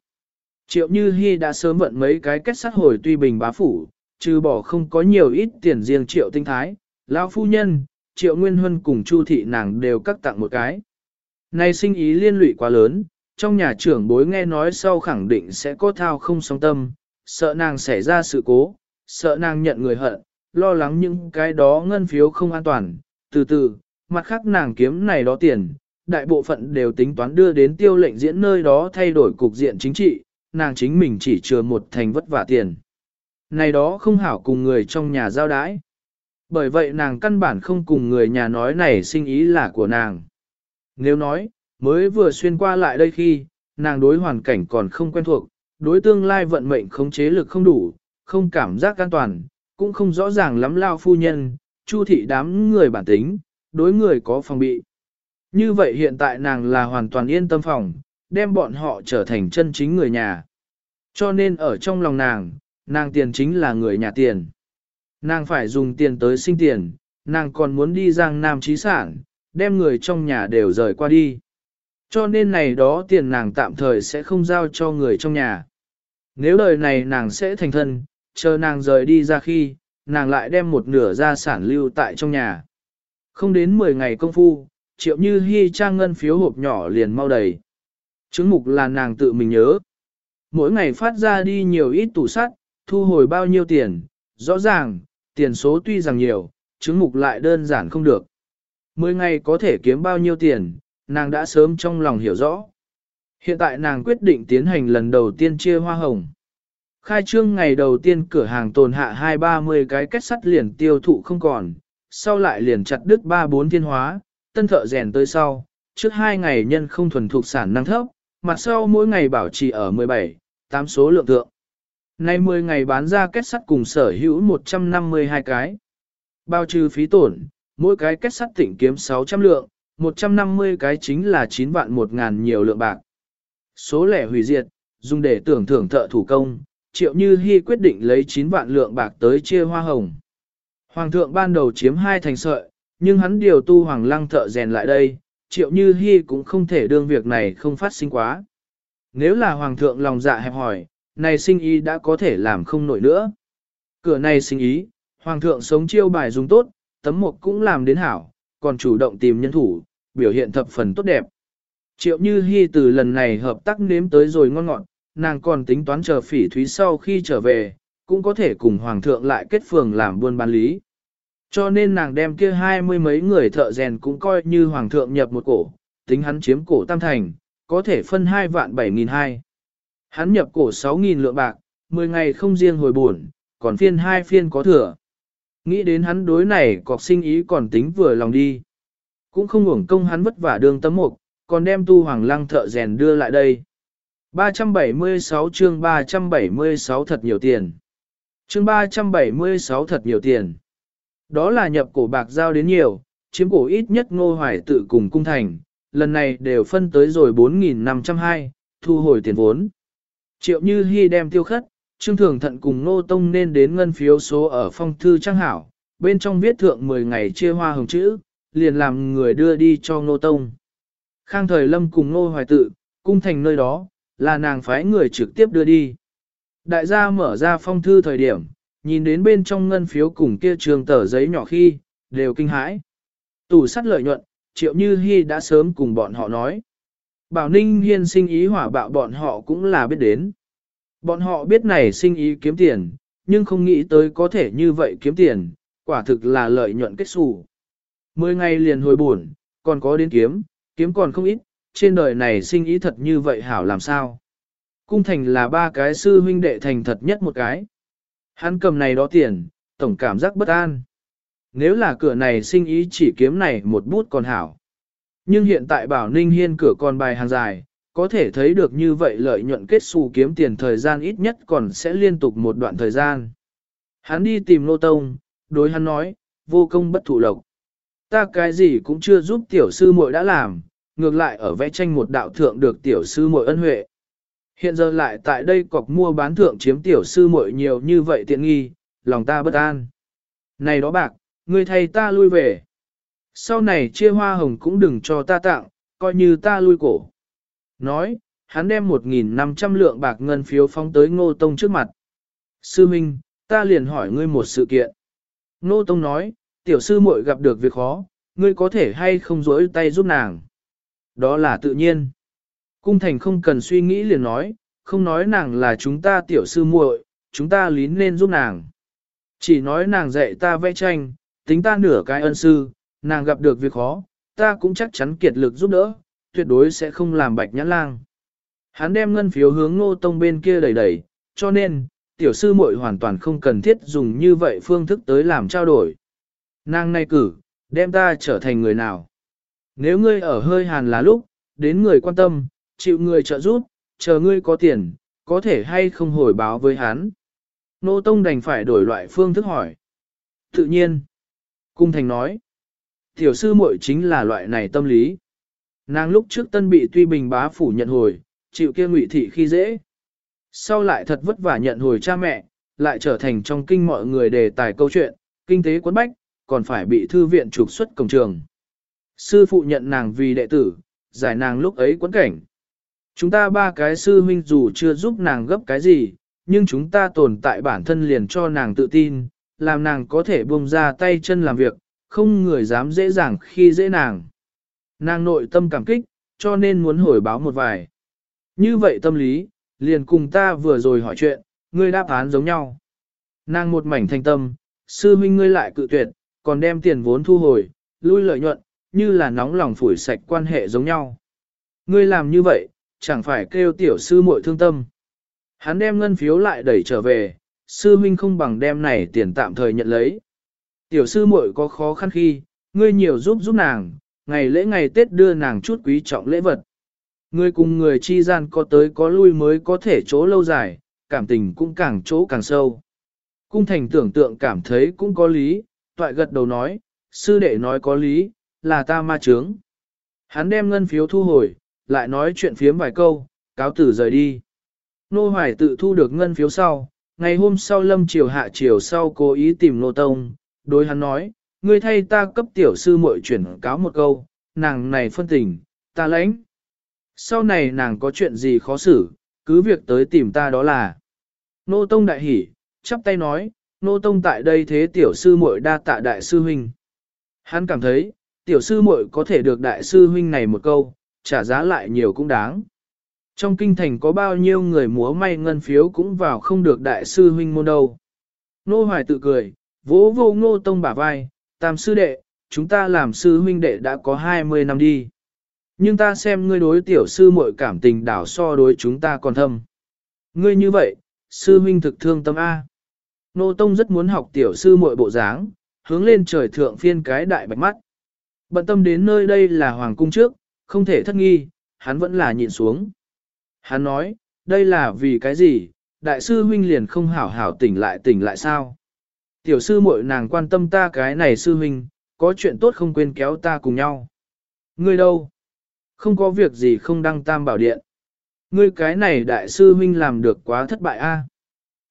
Triệu Như Hi đã sớm vận mấy cái kết sắt hồi tuy bình bá phủ, trừ bỏ không có nhiều ít tiền riêng Triệu Tinh Thái, lão phu nhân, Triệu Nguyên Huân cùng Chu thị nàng đều cắt tặng một cái. Này sinh ý liên lụy quá lớn, trong nhà trưởng bối nghe nói sau khẳng định sẽ có thao không song tâm, sợ nàng xảy ra sự cố, sợ nàng nhận người hận, lo lắng những cái đó ngân phiếu không an toàn. Từ từ, mặt khác nàng kiếm này đó tiền, đại bộ phận đều tính toán đưa đến tiêu lệnh diễn nơi đó thay đổi cục diện chính trị, nàng chính mình chỉ chừa một thành vất vả tiền. Này đó không hảo cùng người trong nhà giao đái. Bởi vậy nàng căn bản không cùng người nhà nói này sinh ý là của nàng. Nếu nói, mới vừa xuyên qua lại đây khi, nàng đối hoàn cảnh còn không quen thuộc, đối tương lai vận mệnh không chế lực không đủ, không cảm giác an toàn, cũng không rõ ràng lắm lao phu nhân, chu thị đám người bản tính, đối người có phòng bị. Như vậy hiện tại nàng là hoàn toàn yên tâm phòng, đem bọn họ trở thành chân chính người nhà. Cho nên ở trong lòng nàng, nàng tiền chính là người nhà tiền. Nàng phải dùng tiền tới sinh tiền, nàng còn muốn đi giang nam trí sản, đem người trong nhà đều rời qua đi. Cho nên này đó tiền nàng tạm thời sẽ không giao cho người trong nhà. Nếu đời này nàng sẽ thành thân, chờ nàng rời đi ra khi, nàng lại đem một nửa gia sản lưu tại trong nhà. Không đến 10 ngày công phu, triệu như hy trang ngân phiếu hộp nhỏ liền mau đầy. Chứng mục là nàng tự mình nhớ. Mỗi ngày phát ra đi nhiều ít tủ sắt, thu hồi bao nhiêu tiền, rõ ràng, tiền số tuy rằng nhiều, chứng mục lại đơn giản không được. Mười ngày có thể kiếm bao nhiêu tiền, nàng đã sớm trong lòng hiểu rõ. Hiện tại nàng quyết định tiến hành lần đầu tiên chia hoa hồng. Khai trương ngày đầu tiên cửa hàng tồn hạ hai ba mươi cái kết sắt liền tiêu thụ không còn, sau lại liền chặt đứt ba bốn thiên hóa, tân thợ rèn tới sau, trước hai ngày nhân không thuần thuộc sản năng thấp, mặt sau mỗi ngày bảo trì ở 17, 8 số lượng tượng. Nay 10 ngày bán ra kết sắt cùng sở hữu 152 cái. Bao trừ phí tổn, mỗi cái kết sắt tỉnh kiếm 600 lượng, 150 cái chính là 9 vạn 1 ngàn nhiều lượng bạc. Số lẻ hủy diệt, dùng để tưởng thưởng thợ thủ công, triệu như hy quyết định lấy 9 vạn lượng bạc tới chia hoa hồng. Hoàng thượng ban đầu chiếm hai thành sợi, nhưng hắn điều tu hoàng lăng thợ rèn lại đây, triệu như hy cũng không thể đương việc này không phát sinh quá. Nếu là hoàng thượng lòng dạ hẹp hỏi, này sinh ý đã có thể làm không nổi nữa. Cửa này sinh ý, hoàng thượng sống chiêu bài dùng tốt, tấm mục cũng làm đến hảo, còn chủ động tìm nhân thủ, biểu hiện thập phần tốt đẹp. Triệu Như Hi từ lần này hợp tác nếm tới rồi ngon ngọt, nàng còn tính toán chờ phỉ thúy sau khi trở về, cũng có thể cùng Hoàng thượng lại kết phường làm buôn bán lý. Cho nên nàng đem kia hai mươi mấy người thợ rèn cũng coi như Hoàng thượng nhập một cổ, tính hắn chiếm cổ tam thành, có thể phân hai vạn bảy nghìn hai. Hắn nhập cổ sáu nghìn lượng bạc, 10 ngày không riêng hồi buồn, còn phiên hai phiên có thừa. Nghĩ đến hắn đối này cọc sinh ý còn tính vừa lòng đi. Cũng không uổng công hắn vất vả đường tấm mục, còn đem tu hoàng lăng thợ rèn đưa lại đây. 376 chương 376 thật nhiều tiền. Chương 376 thật nhiều tiền. Đó là nhập cổ bạc giao đến nhiều, chiếm cổ ít nhất ngô hoài tự cùng cung thành, lần này đều phân tới rồi 4.502, thu hồi tiền vốn. Triệu Như Hi đem tiêu khất, Trương Thường Thận cùng Nô Tông nên đến ngân phiếu số ở phong thư trang hảo, bên trong viết thượng 10 ngày chia hoa hồng chữ, liền làm người đưa đi cho Nô Tông. Khang Thời Lâm cùng Nô Hoài Tự, cung thành nơi đó, là nàng phái người trực tiếp đưa đi. Đại gia mở ra phong thư thời điểm, nhìn đến bên trong ngân phiếu cùng kia trường tờ giấy nhỏ khi, đều kinh hãi. Tủ sắt lợi nhuận, triệu như hy đã sớm cùng bọn họ nói. Bảo Ninh Hiên sinh ý hỏa bạo bọn họ cũng là biết đến. Bọn họ biết này sinh ý kiếm tiền, nhưng không nghĩ tới có thể như vậy kiếm tiền, quả thực là lợi nhuận kết xù. Mười ngày liền hồi buồn, còn có đến kiếm, kiếm còn không ít, trên đời này sinh ý thật như vậy hảo làm sao. Cung thành là ba cái sư huynh đệ thành thật nhất một cái. Hắn cầm này đó tiền, tổng cảm giác bất an. Nếu là cửa này sinh ý chỉ kiếm này một bút còn hảo. Nhưng hiện tại bảo Ninh Hiên cửa còn bài hàng dài, có thể thấy được như vậy lợi nhuận kết xù kiếm tiền thời gian ít nhất còn sẽ liên tục một đoạn thời gian. Hắn đi tìm Nô Tông, đối hắn nói, vô công bất thụ lộc. Ta cái gì cũng chưa giúp tiểu sư muội đã làm, ngược lại ở vẽ tranh một đạo thượng được tiểu sư muội ân huệ. Hiện giờ lại tại đây cọc mua bán thượng chiếm tiểu sư muội nhiều như vậy tiện nghi, lòng ta bất an. Này đó bạc, ngươi thầy ta lui về. Sau này chia hoa hồng cũng đừng cho ta tặng, coi như ta lui cổ. Nói, hắn đem 1.500 lượng bạc ngân phiếu phóng tới ngô tông trước mặt. Sư Minh, ta liền hỏi ngươi một sự kiện. Ngô tông nói, tiểu sư muội gặp được việc khó, ngươi có thể hay không rỗi tay giúp nàng. Đó là tự nhiên. Cung thành không cần suy nghĩ liền nói, không nói nàng là chúng ta tiểu sư muội, chúng ta lín nên giúp nàng. Chỉ nói nàng dạy ta vẽ tranh, tính ta nửa cái ân sư, nàng gặp được việc khó, ta cũng chắc chắn kiệt lực giúp đỡ, tuyệt đối sẽ không làm bạch nhãn lang. Hắn đem ngân phiếu hướng ngô tông bên kia đẩy đẩy, cho nên, tiểu sư muội hoàn toàn không cần thiết dùng như vậy phương thức tới làm trao đổi. Nàng nay cử, đem ta trở thành người nào. Nếu ngươi ở hơi hàn là lúc, đến người quan tâm, chịu người trợ giúp, chờ ngươi có tiền, có thể hay không hồi báo với hắn. Nô Tông đành phải đổi loại phương thức hỏi. Tự nhiên. Cung Thành nói. Tiểu sư muội chính là loại này tâm lý. Nàng lúc trước tân bị tuy bình bá phủ nhận hồi, chịu kia ngụy thị khi dễ. Sau lại thật vất vả nhận hồi cha mẹ, lại trở thành trong kinh mọi người đề tài câu chuyện, kinh tế quấn bách, còn phải bị thư viện trục xuất cổng trường. Sư phụ nhận nàng vì đệ tử, giải nàng lúc ấy quấn cảnh. Chúng ta ba cái sư huynh dù chưa giúp nàng gấp cái gì, nhưng chúng ta tồn tại bản thân liền cho nàng tự tin, làm nàng có thể buông ra tay chân làm việc, không người dám dễ dàng khi dễ nàng. Nàng nội tâm cảm kích, cho nên muốn hồi báo một vài. Như vậy tâm lý, liền cùng ta vừa rồi hỏi chuyện, ngươi đáp án giống nhau. Nàng một mảnh thanh tâm, sư huynh ngươi lại cự tuyệt, còn đem tiền vốn thu hồi, lui lợi nhuận, như là nóng lòng phủi sạch quan hệ giống nhau. Ngươi làm như vậy, chẳng phải kêu tiểu sư muội thương tâm. Hắn đem ngân phiếu lại đẩy trở về, sư huynh không bằng đem này tiền tạm thời nhận lấy. Tiểu sư muội có khó khăn khi, ngươi nhiều giúp giúp nàng, ngày lễ ngày Tết đưa nàng chút quý trọng lễ vật. Ngươi cùng người chi gian có tới có lui mới có thể chỗ lâu dài, cảm tình cũng càng chỗ càng sâu. Cung thành tưởng tượng cảm thấy cũng có lý, toại gật đầu nói, sư đệ nói có lý, là ta ma trướng. Hắn đem ngân phiếu thu hồi, lại nói chuyện phiếm vài câu, cáo tử rời đi. Nô Hoài tự thu được ngân phiếu sau, ngày hôm sau lâm chiều hạ chiều sau cố ý tìm Nô Tông, đối hắn nói, ngươi thay ta cấp tiểu sư muội chuyển cáo một câu, nàng này phân tình, ta lãnh. Sau này nàng có chuyện gì khó xử, cứ việc tới tìm ta đó là. Nô Tông đại hỉ, chắp tay nói, Nô Tông tại đây thế tiểu sư muội đa tạ đại sư huynh. Hắn cảm thấy, tiểu sư muội có thể được đại sư huynh này một câu, trả giá lại nhiều cũng đáng. Trong kinh thành có bao nhiêu người múa may ngân phiếu cũng vào không được đại sư huynh môn đâu. Nô Hoài tự cười, vỗ vô ngô tông bả vai, tam sư đệ, chúng ta làm sư huynh đệ đã có 20 năm đi. Nhưng ta xem ngươi đối tiểu sư muội cảm tình đảo so đối chúng ta còn thâm. Ngươi như vậy, sư huynh thực thương tâm A. Nô Tông rất muốn học tiểu sư muội bộ dáng, hướng lên trời thượng phiên cái đại bạch mắt. Bận tâm đến nơi đây là hoàng cung trước, không thể thất nghi, hắn vẫn là nhịn xuống. Hắn nói, đây là vì cái gì, đại sư huynh liền không hảo hảo tỉnh lại tỉnh lại sao? Tiểu sư muội nàng quan tâm ta cái này sư huynh, có chuyện tốt không quên kéo ta cùng nhau. Ngươi đâu? Không có việc gì không đăng tam bảo điện. Ngươi cái này đại sư huynh làm được quá thất bại a.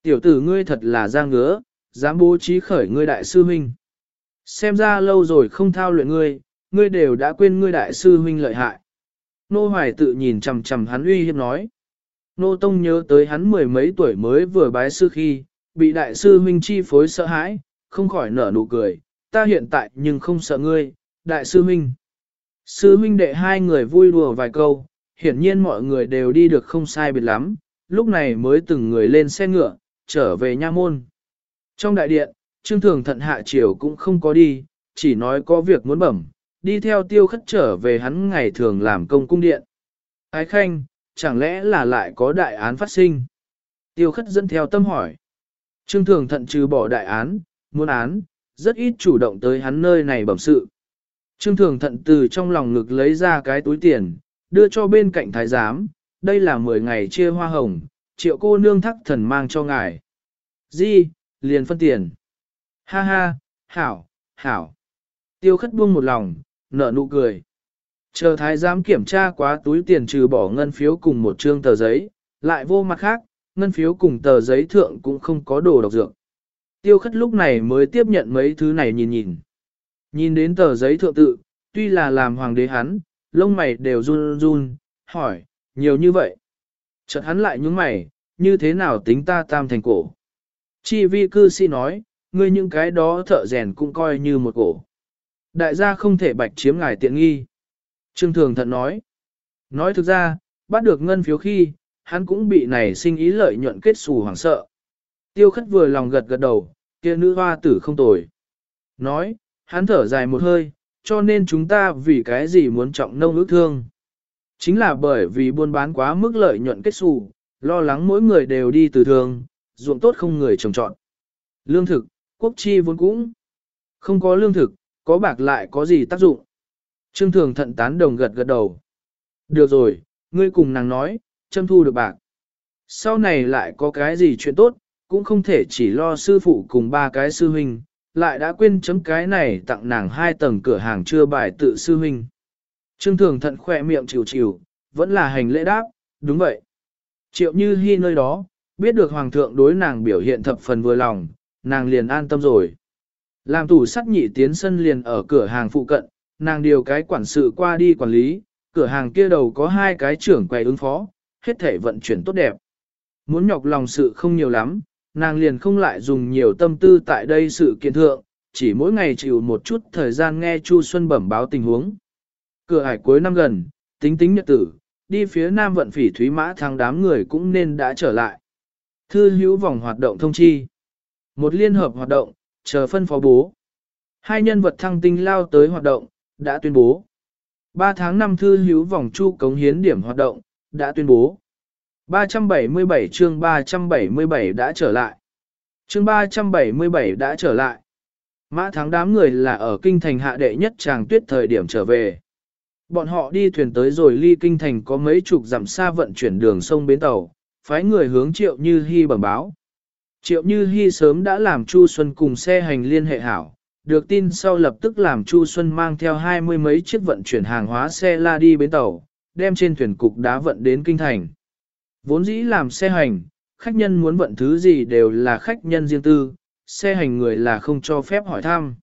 Tiểu tử ngươi thật là ra ngứa, dám bố trí khởi ngươi đại sư huynh. Xem ra lâu rồi không thao luyện ngươi, ngươi đều đã quên ngươi đại sư huynh lợi hại. Nô Hoài tự nhìn chằm chằm hắn uy hiếp nói. Nô Tông nhớ tới hắn mười mấy tuổi mới vừa bái sư khi, bị đại sư huynh chi phối sợ hãi, không khỏi nở nụ cười, ta hiện tại nhưng không sợ ngươi, đại sư huynh. Sư huynh đệ hai người vui đùa vài câu, hiển nhiên mọi người đều đi được không sai biệt lắm, lúc này mới từng người lên xe ngựa, trở về nha môn. Trong đại điện, Trương Thường Thận hạ triều cũng không có đi, chỉ nói có việc muốn bẩm, đi theo tiêu khất trở về hắn ngày thường làm công cung điện. Ái khanh, chẳng lẽ là lại có đại án phát sinh? Tiêu khất dẫn theo tâm hỏi. Trương Thường Thận trừ bỏ đại án, muốn án, rất ít chủ động tới hắn nơi này bẩm sự. Trương Thường Thận từ trong lòng ngực lấy ra cái túi tiền, đưa cho bên cạnh thái giám, đây là 10 ngày chia hoa hồng, triệu cô nương thắc thần mang cho ngài. Di, liền phân tiền. Ha ha, hảo, hảo. Tiêu khất buông một lòng, nở nụ cười. Chờ thái giám kiểm tra quá túi tiền trừ bỏ ngân phiếu cùng một trương tờ giấy, lại vô mặt khác, ngân phiếu cùng tờ giấy thượng cũng không có đồ độc dược. Tiêu khất lúc này mới tiếp nhận mấy thứ này nhìn nhìn. Nhìn đến tờ giấy thượng tự, tuy là làm hoàng đế hắn, lông mày đều run run, hỏi, nhiều như vậy. Chợt hắn lại nhướng mày, như thế nào tính ta tam thành cổ. Chi vi cư sĩ nói, ngươi những cái đó thợ rèn cũng coi như một cổ. Đại gia không thể bạch chiếm ngài tiện nghi. Trương Thường Thận nói. Nói thực ra, bắt được ngân phiếu khi, hắn cũng bị này sinh ý lợi nhuận kết xù hoảng sợ. Tiêu khất vừa lòng gật gật đầu, kia nữ hoa tử không tồi. Nói, hắn thở dài một hơi, cho nên chúng ta vì cái gì muốn trọng nông ước thương. Chính là bởi vì buôn bán quá mức lợi nhuận kết xù, lo lắng mỗi người đều đi từ thường, ruộng tốt không người trồng trọn. Lương thực, quốc chi vốn cũng không có lương thực, có bạc lại có gì tác dụng. Trương Thường thận tán đồng gật gật đầu. Được rồi, ngươi cùng nàng nói, châm thu được bạc. Sau này lại có cái gì chuyện tốt, cũng không thể chỉ lo sư phụ cùng ba cái sư huynh, lại đã quên chấm cái này tặng nàng hai tầng cửa hàng chưa bài tự sư huynh. Trương Thường thận khỏe miệng chịu chịu, vẫn là hành lễ đáp, đúng vậy. Triệu Như Hi nơi đó, biết được Hoàng thượng đối nàng biểu hiện thập phần vừa lòng, nàng liền an tâm rồi. Làm tủ sắt nhị tiến sân liền ở cửa hàng phụ cận, nàng điều cái quản sự qua đi quản lý, cửa hàng kia đầu có hai cái trưởng quầy ứng phó, hết thể vận chuyển tốt đẹp. Muốn nhọc lòng sự không nhiều lắm, nàng liền không lại dùng nhiều tâm tư tại đây sự kiện thượng, chỉ mỗi ngày chịu một chút thời gian nghe Chu Xuân bẩm báo tình huống. Cửa hải cuối năm gần, tính tính nhật tử, đi phía nam vận phỉ thúy mã thang đám người cũng nên đã trở lại. Thư hữu vòng hoạt động thông chi. Một liên hợp hoạt động, chờ phân phó bố. Hai nhân vật thăng tinh lao tới hoạt động, đã tuyên bố. 3 tháng 5 thư hữu vòng chu cống hiến điểm hoạt động, đã tuyên bố. 377 chương 377 đã trở lại. Chương 377 đã trở lại. Mã tháng đám người là ở kinh thành hạ đệ nhất chàng tuyết thời điểm trở về. Bọn họ đi thuyền tới rồi ly kinh thành có mấy chục dặm xa vận chuyển đường sông bến tàu, phái người hướng triệu như hy bẩm báo. Triệu Như Hi sớm đã làm Chu Xuân cùng xe hành liên hệ hảo, được tin sau lập tức làm Chu Xuân mang theo hai mươi mấy chiếc vận chuyển hàng hóa xe la đi bến tàu, đem trên thuyền cục đá vận đến kinh thành. Vốn dĩ làm xe hành, khách nhân muốn vận thứ gì đều là khách nhân riêng tư, xe hành người là không cho phép hỏi thăm.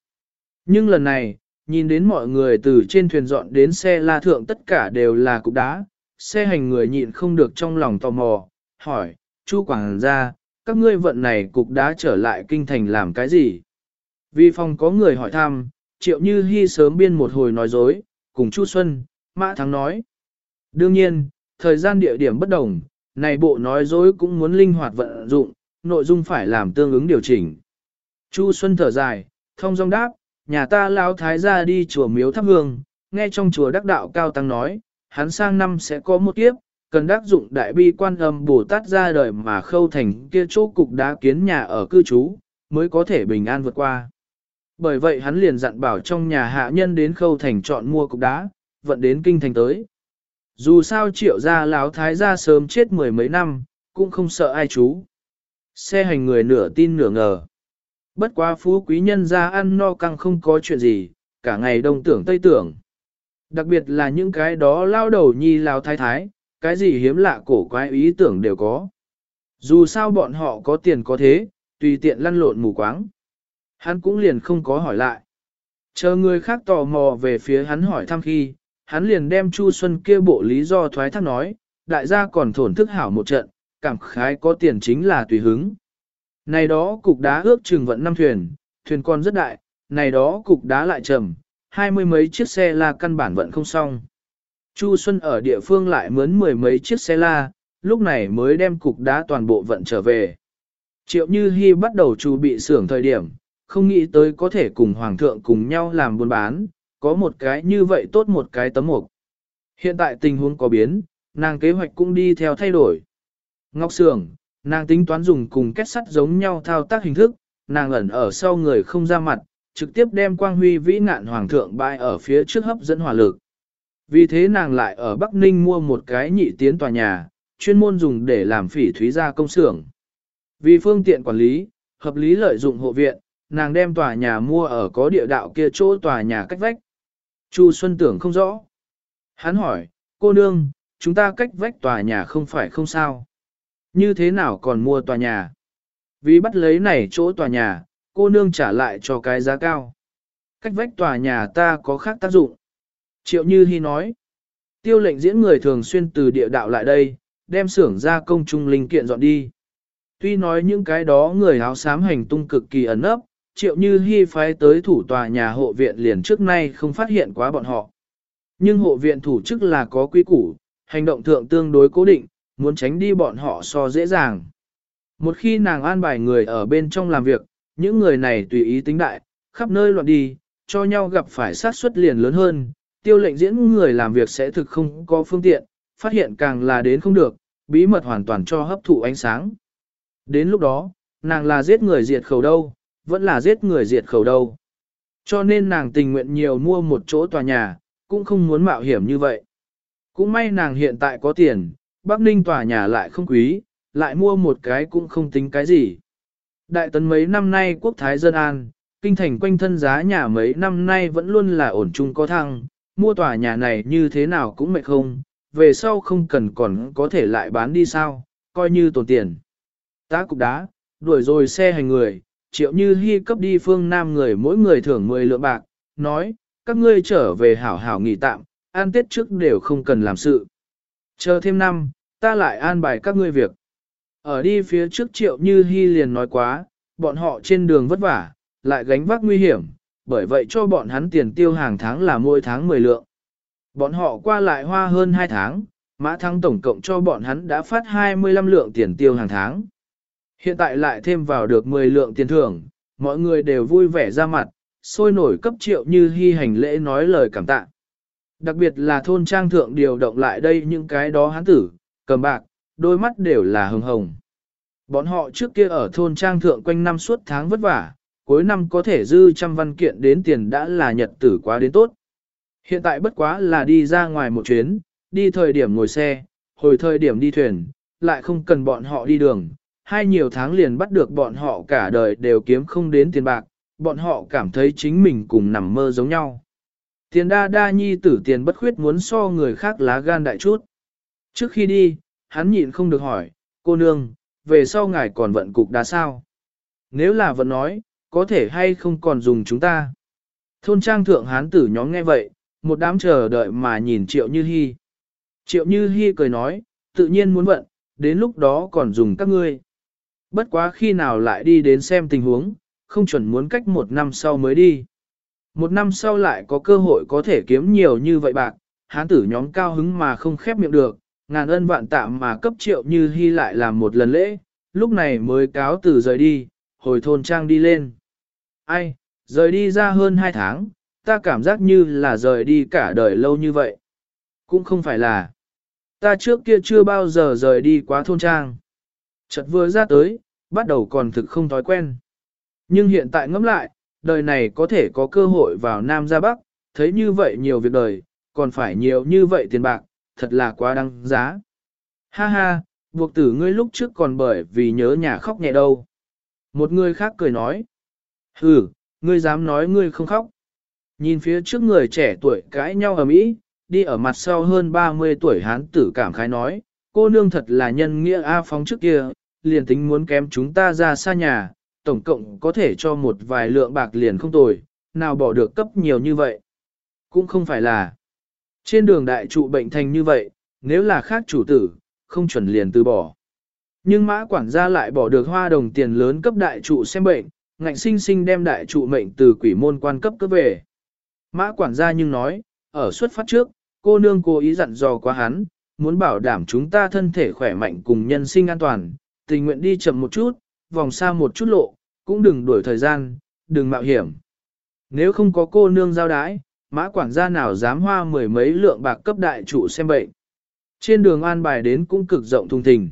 Nhưng lần này, nhìn đến mọi người từ trên thuyền dọn đến xe la thượng tất cả đều là cục đá, xe hành người nhịn không được trong lòng tò mò, hỏi, Chu Quảng ra các ngươi vận này cục đá trở lại kinh thành làm cái gì? Vì phòng có người hỏi thăm, triệu như hy sớm biên một hồi nói dối, cùng Chu Xuân, Mã Thắng nói. Đương nhiên, thời gian địa điểm bất đồng, này bộ nói dối cũng muốn linh hoạt vận dụng, nội dung phải làm tương ứng điều chỉnh. Chu Xuân thở dài, thông dong đáp, nhà ta lão thái gia đi chùa miếu thắp hương, nghe trong chùa đắc đạo cao tăng nói, hắn sang năm sẽ có một kiếp, cần đắc dụng đại bi quan âm Bồ Tát ra đời mà khâu thành kia chỗ cục đá kiến nhà ở cư trú, mới có thể bình an vượt qua. Bởi vậy hắn liền dặn bảo trong nhà hạ nhân đến khâu thành chọn mua cục đá, vận đến kinh thành tới. Dù sao triệu gia láo thái gia sớm chết mười mấy năm, cũng không sợ ai chú. Xe hành người nửa tin nửa ngờ. Bất quá phú quý nhân gia ăn no căng không có chuyện gì, cả ngày đông tưởng tây tưởng. Đặc biệt là những cái đó lao đầu nhi lao thái thái, cái gì hiếm lạ cổ quái ý tưởng đều có. Dù sao bọn họ có tiền có thế, tùy tiện lăn lộn mù quáng. Hắn cũng liền không có hỏi lại. Chờ người khác tò mò về phía hắn hỏi thăm khi, hắn liền đem Chu Xuân kia bộ lý do thoái thác nói, đại gia còn thổn thức hảo một trận, cảm khái có tiền chính là tùy hứng. Này đó cục đá ước chừng vận năm thuyền, thuyền con rất đại, này đó cục đá lại trầm, hai mươi mấy chiếc xe là căn bản vận không xong. Chu Xuân ở địa phương lại mướn mười mấy chiếc xe la, lúc này mới đem cục đá toàn bộ vận trở về. Triệu Như Hi bắt đầu chuẩn bị xưởng thời điểm, không nghĩ tới có thể cùng Hoàng thượng cùng nhau làm buôn bán, có một cái như vậy tốt một cái tấm mục. Hiện tại tình huống có biến, nàng kế hoạch cũng đi theo thay đổi. Ngọc Sưởng, nàng tính toán dùng cùng kết sắt giống nhau thao tác hình thức, nàng ẩn ở sau người không ra mặt, trực tiếp đem quang huy vĩ ngạn hoàng thượng bại ở phía trước hấp dẫn hỏa lực. Vì thế nàng lại ở Bắc Ninh mua một cái nhị tiến tòa nhà, chuyên môn dùng để làm phỉ thúy gia công xưởng. Vì phương tiện quản lý, hợp lý lợi dụng hộ viện, nàng đem tòa nhà mua ở có địa đạo kia chỗ tòa nhà cách vách. Chu Xuân tưởng không rõ. Hắn hỏi, cô nương, chúng ta cách vách tòa nhà không phải không sao. Như thế nào còn mua tòa nhà? Vì bắt lấy này chỗ tòa nhà, cô nương trả lại cho cái giá cao. Cách vách tòa nhà ta có khác tác dụng. Triệu Như Hi nói, tiêu lệnh diễn người thường xuyên từ địa đạo lại đây, đem xưởng ra công trung linh kiện dọn đi. Tuy nói những cái đó người áo xám hành tung cực kỳ ẩn ấp, triệu như Hi phái tới thủ tòa nhà hộ viện liền trước nay không phát hiện quá bọn họ. Nhưng hộ viện thủ chức là có quy củ, hành động thượng tương đối cố định, muốn tránh đi bọn họ so dễ dàng. Một khi nàng an bài người ở bên trong làm việc, những người này tùy ý tính đại, khắp nơi loạn đi, cho nhau gặp phải sát suất liền lớn hơn, tiêu lệnh diễn người làm việc sẽ thực không có phương tiện, phát hiện càng là đến không được, bí mật hoàn toàn cho hấp thụ ánh sáng. Đến lúc đó, nàng là giết người diệt khẩu đâu, vẫn là giết người diệt khẩu đâu. Cho nên nàng tình nguyện nhiều mua một chỗ tòa nhà, cũng không muốn mạo hiểm như vậy. Cũng may nàng hiện tại có tiền, Bắc Ninh tòa nhà lại không quý, lại mua một cái cũng không tính cái gì. Đại tấn mấy năm nay quốc thái dân an, kinh thành quanh thân giá nhà mấy năm nay vẫn luôn là ổn chung có thăng, mua tòa nhà này như thế nào cũng mệt không, về sau không cần còn có thể lại bán đi sao, coi như tồn tiền. Tá cục đá, đuổi rồi xe hành người, triệu như hy cấp đi phương Nam người mỗi người thưởng 10 lượng bạc, nói, các ngươi trở về hảo hảo nghỉ tạm, an tết trước đều không cần làm sự. Chờ thêm năm, ta lại an bài các ngươi việc. Ở đi phía trước triệu như hy liền nói quá, bọn họ trên đường vất vả, lại gánh vác nguy hiểm, bởi vậy cho bọn hắn tiền tiêu hàng tháng là mỗi tháng 10 lượng. Bọn họ qua lại hoa hơn 2 tháng, mã thăng tổng cộng cho bọn hắn đã phát 25 lượng tiền tiêu hàng tháng. Hiện tại lại thêm vào được 10 lượng tiền thưởng, mọi người đều vui vẻ ra mặt, sôi nổi cấp triệu như hy hành lễ nói lời cảm tạ. Đặc biệt là thôn trang thượng điều động lại đây những cái đó hắn tử, cầm bạc, đôi mắt đều là hồng hồng. Bọn họ trước kia ở thôn trang thượng quanh năm suốt tháng vất vả, cuối năm có thể dư trăm văn kiện đến tiền đã là nhật tử quá đến tốt. Hiện tại bất quá là đi ra ngoài một chuyến, đi thời điểm ngồi xe, hồi thời điểm đi thuyền, lại không cần bọn họ đi đường, hai nhiều tháng liền bắt được bọn họ cả đời đều kiếm không đến tiền bạc, bọn họ cảm thấy chính mình cùng nằm mơ giống nhau. Tiền đa đa nhi tử tiền bất khuyết muốn so người khác lá gan đại chút. Trước khi đi, hắn nhịn không được hỏi, cô nương, về sau ngài còn vận cục đá sao? Nếu là vận nói, có thể hay không còn dùng chúng ta? Thôn trang thượng hán tử nhóm nghe vậy, một đám chờ đợi mà nhìn triệu như hy. Triệu như hy cười nói, tự nhiên muốn vận, đến lúc đó còn dùng các ngươi. Bất quá khi nào lại đi đến xem tình huống, không chuẩn muốn cách một năm sau mới đi. Một năm sau lại có cơ hội có thể kiếm nhiều như vậy bạc, hán tử nhóm cao hứng mà không khép miệng được, ngàn ân vạn tạm mà cấp triệu như hy lại làm một lần lễ, lúc này mới cáo từ rời đi, hồi thôn trang đi lên. Ai, rời đi ra hơn hai tháng, ta cảm giác như là rời đi cả đời lâu như vậy. Cũng không phải là, ta trước kia chưa bao giờ rời đi quá thôn trang. Chợt vừa ra tới, bắt đầu còn thực không thói quen. Nhưng hiện tại ngẫm lại, đời này có thể có cơ hội vào Nam ra Bắc, thấy như vậy nhiều việc đời, còn phải nhiều như vậy tiền bạc, thật là quá đăng giá. Ha ha, buộc tử ngươi lúc trước còn bởi vì nhớ nhà khóc nhẹ đâu. Một người khác cười nói. Hừ, ngươi dám nói ngươi không khóc. Nhìn phía trước người trẻ tuổi cãi nhau ở Mỹ, đi ở mặt sau hơn 30 tuổi hán tử cảm khái nói, cô nương thật là nhân nghĩa A phóng trước kia, liền tính muốn kém chúng ta ra xa nhà, tổng cộng có thể cho một vài lượng bạc liền không tồi, nào bỏ được cấp nhiều như vậy. Cũng không phải là trên đường đại trụ bệnh thành như vậy, nếu là khác chủ tử, không chuẩn liền từ bỏ. Nhưng mã quản gia lại bỏ được hoa đồng tiền lớn cấp đại trụ xem bệnh, ngạnh sinh sinh đem đại trụ mệnh từ quỷ môn quan cấp cấp về. Mã quản gia nhưng nói, ở xuất phát trước, cô nương cố ý dặn dò qua hắn, muốn bảo đảm chúng ta thân thể khỏe mạnh cùng nhân sinh an toàn, tình nguyện đi chậm một chút, vòng xa một chút lộ, cũng đừng đuổi thời gian, đừng mạo hiểm. Nếu không có cô nương giao đái, mã quản gia nào dám hoa mười mấy lượng bạc cấp đại trụ xem bệnh. Trên đường an bài đến cũng cực rộng thùng thình.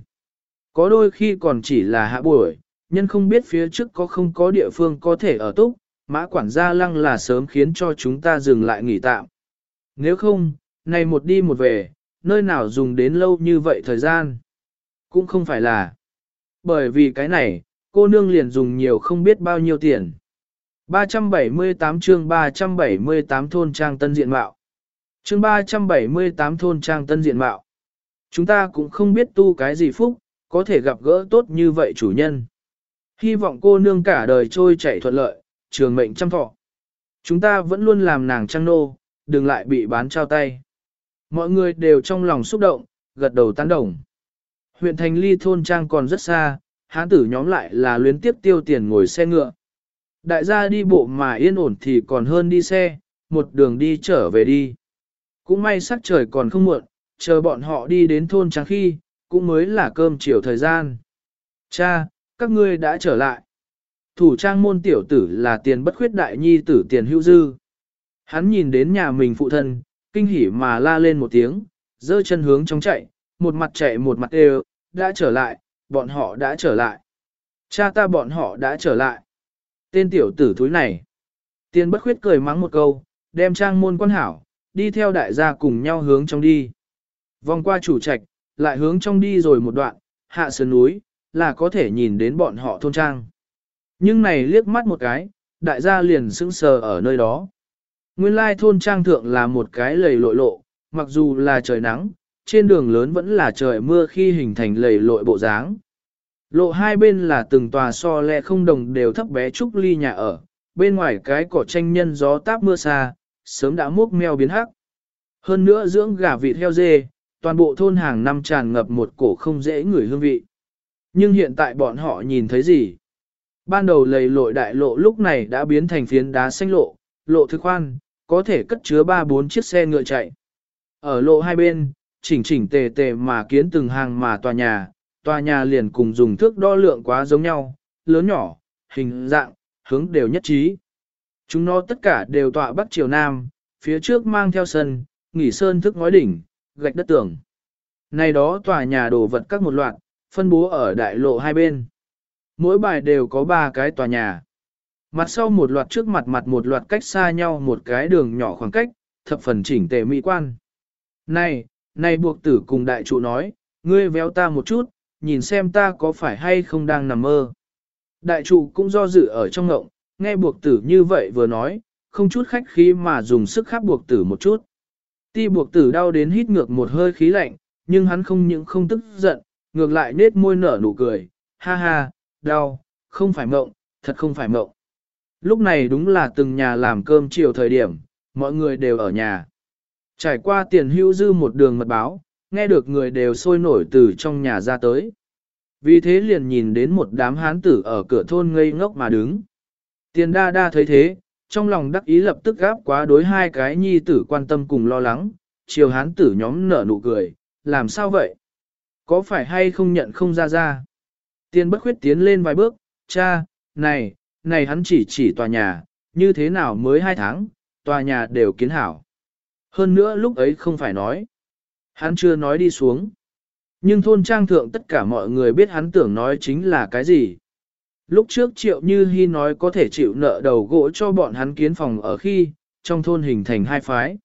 Có đôi khi còn chỉ là hạ buổi, nhân không biết phía trước có không có địa phương có thể ở túc, mã quản gia lăng là sớm khiến cho chúng ta dừng lại nghỉ tạm. Nếu không, này một đi một về, nơi nào dùng đến lâu như vậy thời gian? Cũng không phải là. Bởi vì cái này, cô nương liền dùng nhiều không biết bao nhiêu tiền. 378 chương 378 thôn trang tân diện mạo. Chương 378 thôn trang tân diện mạo. Chúng ta cũng không biết tu cái gì phúc, có thể gặp gỡ tốt như vậy chủ nhân. Hy vọng cô nương cả đời trôi chảy thuận lợi, trường mệnh trăm thọ. Chúng ta vẫn luôn làm nàng trang nô, đừng lại bị bán trao tay. Mọi người đều trong lòng xúc động, gật đầu tán đồng. Huyện thành ly thôn trang còn rất xa, hán tử nhóm lại là luyến tiếp tiêu tiền ngồi xe ngựa. Đại gia đi bộ mà yên ổn thì còn hơn đi xe, một đường đi trở về đi. Cũng may sắc trời còn không muộn, chờ bọn họ đi đến thôn trang khi, cũng mới là cơm chiều thời gian. Cha, các ngươi đã trở lại. Thủ trang môn tiểu tử là tiền bất khuyết đại nhi tử tiền hữu dư. Hắn nhìn đến nhà mình phụ thân, kinh hỉ mà la lên một tiếng, giơ chân hướng trong chạy, một mặt chạy một mặt đều, đã trở lại, bọn họ đã trở lại. Cha ta bọn họ đã trở lại. Tên tiểu tử thúi này. Tiền bất khuyết cười mắng một câu, đem trang môn quan hảo, đi theo đại gia cùng nhau hướng trong đi. Vòng qua chủ trạch, lại hướng trong đi rồi một đoạn, hạ sườn núi, là có thể nhìn đến bọn họ thôn trang. Nhưng này liếc mắt một cái, đại gia liền sững sờ ở nơi đó. Nguyên lai thôn trang thượng là một cái lầy lội lộ, mặc dù là trời nắng, trên đường lớn vẫn là trời mưa khi hình thành lầy lội bộ dáng. Lộ hai bên là từng tòa so lẹ không đồng đều thấp bé trúc ly nhà ở, bên ngoài cái cỏ tranh nhân gió táp mưa xa, sớm đã múc meo biến hắc. Hơn nữa dưỡng gà vịt heo dê, toàn bộ thôn hàng năm tràn ngập một cổ không dễ ngửi hương vị. Nhưng hiện tại bọn họ nhìn thấy gì? Ban đầu lầy lội đại lộ lúc này đã biến thành phiến đá xanh lộ, lộ thức khoan, có thể cất chứa 3-4 chiếc xe ngựa chạy. Ở lộ hai bên, chỉnh chỉnh tề tề mà kiến từng hàng mà tòa nhà, tòa nhà liền cùng dùng thước đo lượng quá giống nhau, lớn nhỏ, hình dạng, hướng đều nhất trí. Chúng nó tất cả đều tọa bắc triều nam, phía trước mang theo sân, nghỉ sơn thức ngói đỉnh, gạch đất tường. Này đó tòa nhà đổ vật các một loạt, phân bố ở đại lộ hai bên. Mỗi bài đều có ba cái tòa nhà. Mặt sau một loạt trước mặt mặt một loạt cách xa nhau một cái đường nhỏ khoảng cách, thập phần chỉnh tề mỹ quan. Này, này buộc tử cùng đại trụ nói, ngươi véo ta một chút, nhìn xem ta có phải hay không đang nằm mơ. Đại trụ cũng do dự ở trong ngộng, nghe buộc tử như vậy vừa nói, không chút khách khí mà dùng sức khắp buộc tử một chút. Ti buộc tử đau đến hít ngược một hơi khí lạnh, nhưng hắn không những không tức giận, ngược lại nết môi nở nụ cười, ha ha, đau, không phải mộng, thật không phải mộng. Lúc này đúng là từng nhà làm cơm chiều thời điểm, mọi người đều ở nhà. Trải qua tiền hưu dư một đường mật báo, nghe được người đều sôi nổi từ trong nhà ra tới. Vì thế liền nhìn đến một đám hán tử ở cửa thôn ngây ngốc mà đứng. Tiền đa đa thấy thế, trong lòng đắc ý lập tức gáp quá đối hai cái nhi tử quan tâm cùng lo lắng, chiều hán tử nhóm nở nụ cười, làm sao vậy? Có phải hay không nhận không ra ra? tiên bất khuyết tiến lên vài bước, cha, này, này hắn chỉ chỉ tòa nhà, như thế nào mới hai tháng, tòa nhà đều kiến hảo. Hơn nữa lúc ấy không phải nói. Hắn chưa nói đi xuống. Nhưng thôn trang thượng tất cả mọi người biết hắn tưởng nói chính là cái gì. Lúc trước triệu như hy nói có thể chịu nợ đầu gỗ cho bọn hắn kiến phòng ở khi, trong thôn hình thành hai phái.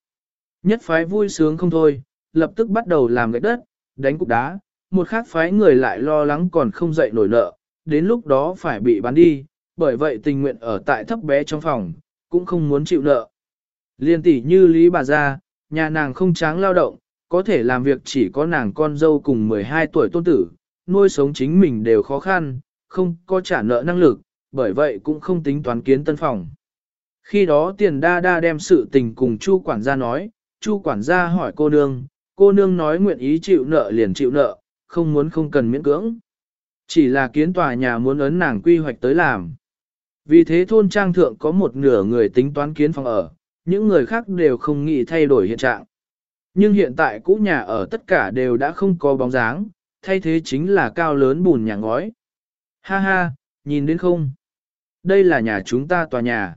Nhất phái vui sướng không thôi, lập tức bắt đầu làm gạch đất, đánh cục đá, một khác phái người lại lo lắng còn không dậy nổi nợ, đến lúc đó phải bị bán đi, bởi vậy tình nguyện ở tại thấp bé trong phòng, cũng không muốn chịu nợ. Liên tỷ như Lý bà gia, nhà nàng không tráng lao động, có thể làm việc chỉ có nàng con dâu cùng 12 tuổi tôn tử, nuôi sống chính mình đều khó khăn, không có trả nợ năng lực, bởi vậy cũng không tính toán kiến tân phòng. Khi đó tiền đa đa đem sự tình cùng Chu quản gia nói, Chu quản gia hỏi cô nương, cô nương nói nguyện ý chịu nợ liền chịu nợ, không muốn không cần miễn cưỡng. Chỉ là kiến tòa nhà muốn ấn nàng quy hoạch tới làm. Vì thế thôn trang thượng có một nửa người tính toán kiến phòng ở, những người khác đều không nghĩ thay đổi hiện trạng. Nhưng hiện tại cũ nhà ở tất cả đều đã không có bóng dáng, thay thế chính là cao lớn bùn nhà ngói. Ha ha, nhìn đến không? Đây là nhà chúng ta tòa nhà.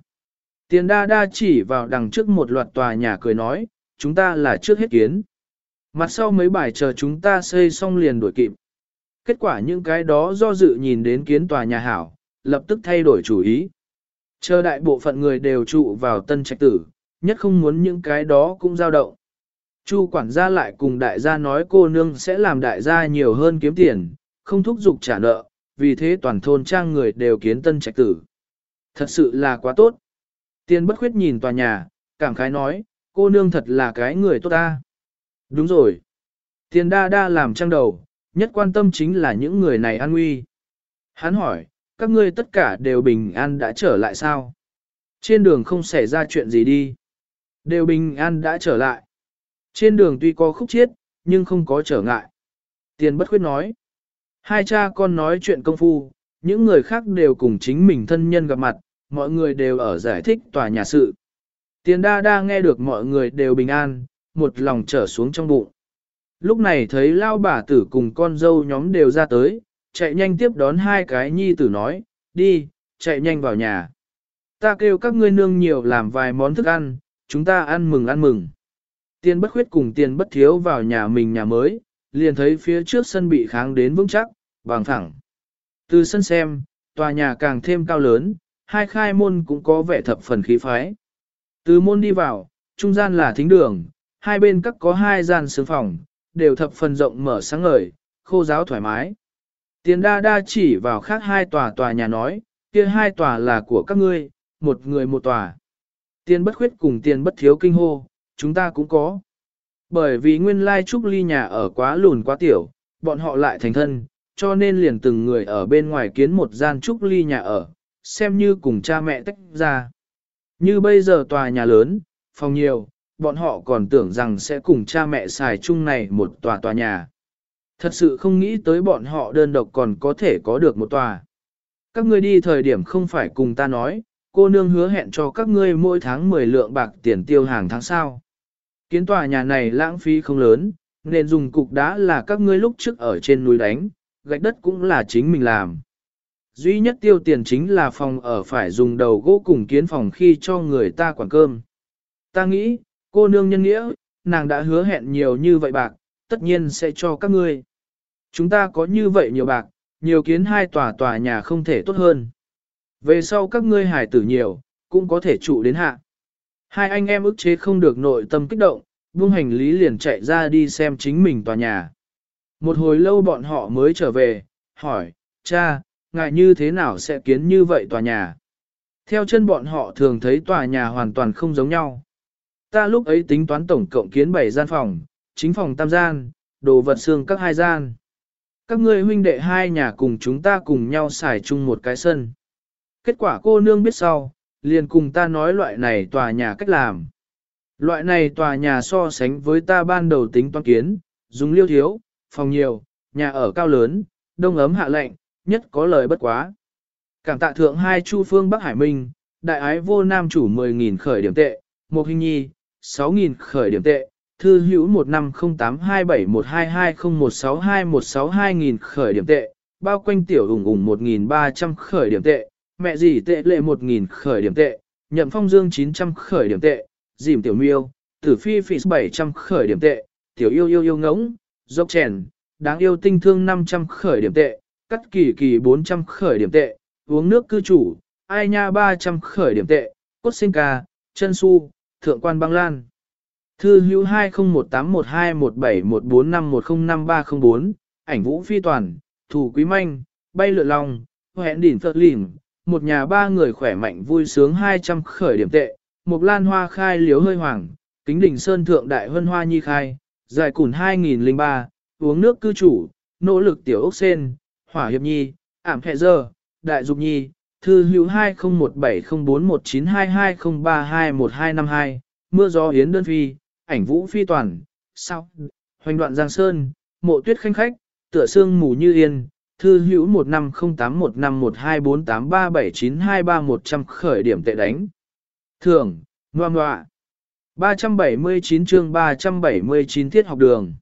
Tiền đa đa chỉ vào đằng trước một loạt tòa nhà cười nói, chúng ta là trước hết kiến. Mặt sau mấy bài chờ chúng ta xây xong liền đuổi kịp. Kết quả những cái đó do dự nhìn đến kiến tòa nhà hảo, lập tức thay đổi chủ ý. Chờ đại bộ phận người đều trụ vào tân trạch tử, nhất không muốn những cái đó cũng dao động. Chu quản gia lại cùng đại gia nói cô nương sẽ làm đại gia nhiều hơn kiếm tiền, không thúc giục trả nợ, vì thế toàn thôn trang người đều kiến tân trạch tử. Thật sự là quá tốt. Tiên bất khuyết nhìn tòa nhà, cảm khái nói, cô nương thật là cái người tốt ta. Đúng rồi. Tiền đa đa làm trang đầu, nhất quan tâm chính là những người này an nguy. Hắn hỏi, các ngươi tất cả đều bình an đã trở lại sao? Trên đường không xảy ra chuyện gì đi. Đều bình an đã trở lại. Trên đường tuy có khúc chiết, nhưng không có trở ngại. Tiền bất khuyết nói. Hai cha con nói chuyện công phu, những người khác đều cùng chính mình thân nhân gặp mặt, mọi người đều ở giải thích tòa nhà sự. Tiền đa đa nghe được mọi người đều bình an, một lòng trở xuống trong bụng. Lúc này thấy lao bà tử cùng con dâu nhóm đều ra tới, chạy nhanh tiếp đón hai cái nhi tử nói, đi, chạy nhanh vào nhà. Ta kêu các ngươi nương nhiều làm vài món thức ăn, chúng ta ăn mừng ăn mừng. Tiền bất khuyết cùng tiền bất thiếu vào nhà mình nhà mới, liền thấy phía trước sân bị kháng đến vững chắc, bằng thẳng. Từ sân xem, tòa nhà càng thêm cao lớn, hai khai môn cũng có vẻ thập phần khí phái. Từ môn đi vào, trung gian là thính đường, hai bên các có hai gian sướng phòng, đều thập phần rộng mở sáng ngời, khô giáo thoải mái. Tiền đa đa chỉ vào khác hai tòa tòa nhà nói, kia hai tòa là của các ngươi, một người một tòa. Tiền bất khuyết cùng tiền bất thiếu kinh hô, chúng ta cũng có. Bởi vì nguyên lai trúc ly nhà ở quá lùn quá tiểu, bọn họ lại thành thân, cho nên liền từng người ở bên ngoài kiến một gian trúc ly nhà ở, xem như cùng cha mẹ tách ra. Như bây giờ tòa nhà lớn, phòng nhiều, bọn họ còn tưởng rằng sẽ cùng cha mẹ xài chung này một tòa tòa nhà. Thật sự không nghĩ tới bọn họ đơn độc còn có thể có được một tòa. Các ngươi đi thời điểm không phải cùng ta nói, cô nương hứa hẹn cho các ngươi mỗi tháng 10 lượng bạc tiền tiêu hàng tháng sau. Kiến tòa nhà này lãng phí không lớn, nên dùng cục đá là các ngươi lúc trước ở trên núi đánh, gạch đất cũng là chính mình làm. Duy nhất tiêu tiền chính là phòng ở phải dùng đầu gỗ cùng kiến phòng khi cho người ta quản cơm. Ta nghĩ, cô nương nhân nghĩa, nàng đã hứa hẹn nhiều như vậy bạc, tất nhiên sẽ cho các ngươi. Chúng ta có như vậy nhiều bạc, nhiều kiến hai tòa tòa nhà không thể tốt hơn. Về sau các ngươi hải tử nhiều, cũng có thể trụ đến hạ. Hai anh em ức chế không được nội tâm kích động, buông hành lý liền chạy ra đi xem chính mình tòa nhà. Một hồi lâu bọn họ mới trở về, hỏi, cha, ngài như thế nào sẽ kiến như vậy tòa nhà? Theo chân bọn họ thường thấy tòa nhà hoàn toàn không giống nhau. Ta lúc ấy tính toán tổng cộng kiến 7 gian phòng, chính phòng tam gian, đồ vật xương các hai gian. Các ngươi huynh đệ hai nhà cùng chúng ta cùng nhau xài chung một cái sân. Kết quả cô nương biết sau, liền cùng ta nói loại này tòa nhà cách làm. Loại này tòa nhà so sánh với ta ban đầu tính toán kiến, dùng liêu thiếu, phòng nhiều, nhà ở cao lớn, đông ấm hạ lạnh, nhất có lời bất quá. Cảm tạ thượng hai chu phương Bắc Hải Minh, đại ái vô nam chủ 10.000 khởi điểm tệ, một hình nhi, 6.000 khởi điểm tệ, thư hữu 1508271220162162 khởi điểm tệ, bao quanh tiểu ủng ủng 1.300 khởi điểm tệ, mẹ dì tệ lệ 1.000 khởi điểm tệ, nhậm phong dương 900 khởi điểm tệ, dìm tiểu miêu, tử phi phỉ 700 khởi điểm tệ, tiểu yêu yêu yêu ngỗng, dốc chèn, đáng yêu tinh thương 500 khởi điểm tệ, cắt kỳ kỳ 400 khởi điểm tệ, uống nước cư chủ, ai nha 300 khởi điểm tệ, cốt sinh ca, chân su, thượng quan băng lan. Thư hữu 201812171451053004, ảnh vũ phi toàn, thủ quý manh, bay lượn lòng, hẹn đỉnh phật lìm, một nhà ba người khỏe mạnh vui sướng 200 khởi điểm tệ, một lan hoa khai liếu hơi hoàng, kính đỉnh sơn thượng đại hân hoa nhi khai, dài cùn 2003, uống nước cư chủ, nỗ lực tiểu ốc sen, hỏa hiệp nhi, ảm hẹ giờ, đại dục nhi, thư hữu 201704192203212252, mưa gió hiến đơn phi, ảnh vũ phi toàn, sao, hoành đoạn giang sơn, mộ tuyết khanh khách, tựa xương mù như yên, thư hữu 150815124837923100 khởi điểm tệ đánh. Thường, ngoan ngoạ. 379 chương 379 thiết học đường.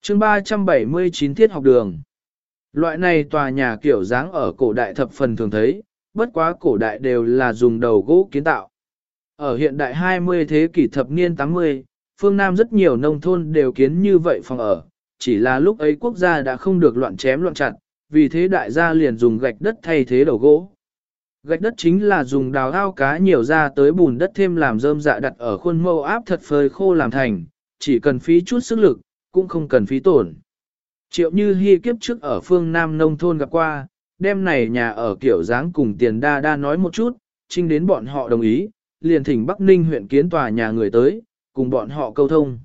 Chương 379 thiết học đường. Loại này tòa nhà kiểu dáng ở cổ đại thập phần thường thấy, bất quá cổ đại đều là dùng đầu gỗ kiến tạo. Ở hiện đại 20 thế kỷ thập niên 80, phương Nam rất nhiều nông thôn đều kiến như vậy phòng ở, chỉ là lúc ấy quốc gia đã không được loạn chém loạn chặt, vì thế đại gia liền dùng gạch đất thay thế đầu gỗ. Gạch đất chính là dùng đào ao cá nhiều ra tới bùn đất thêm làm rơm dạ đặt ở khuôn mâu áp thật phơi khô làm thành, chỉ cần phí chút sức lực, cũng không cần phí tổn. Triệu như hy kiếp trước ở phương Nam nông thôn gặp qua, đêm này nhà ở kiểu dáng cùng tiền đa đa nói một chút, trinh đến bọn họ đồng ý, liền thỉnh Bắc Ninh huyện kiến tòa nhà người tới, cùng bọn họ câu thông.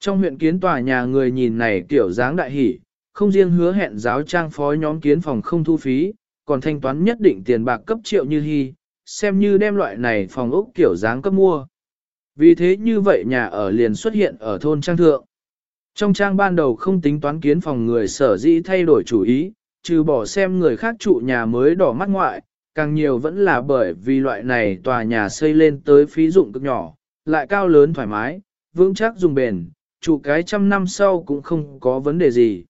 Trong huyện kiến tòa nhà người nhìn này kiểu dáng đại hỷ, không riêng hứa hẹn giáo trang phó nhóm kiến phòng không thu phí, còn thanh toán nhất định tiền bạc cấp triệu như hy, xem như đem loại này phòng ốc kiểu dáng cấp mua. Vì thế như vậy nhà ở liền xuất hiện ở thôn trang thượng. Trong trang ban đầu không tính toán kiến phòng người sở dĩ thay đổi chủ ý, trừ bỏ xem người khác trụ nhà mới đỏ mắt ngoại, càng nhiều vẫn là bởi vì loại này tòa nhà xây lên tới phí dụng cực nhỏ, lại cao lớn thoải mái, vững chắc dùng bền, trụ cái trăm năm sau cũng không có vấn đề gì.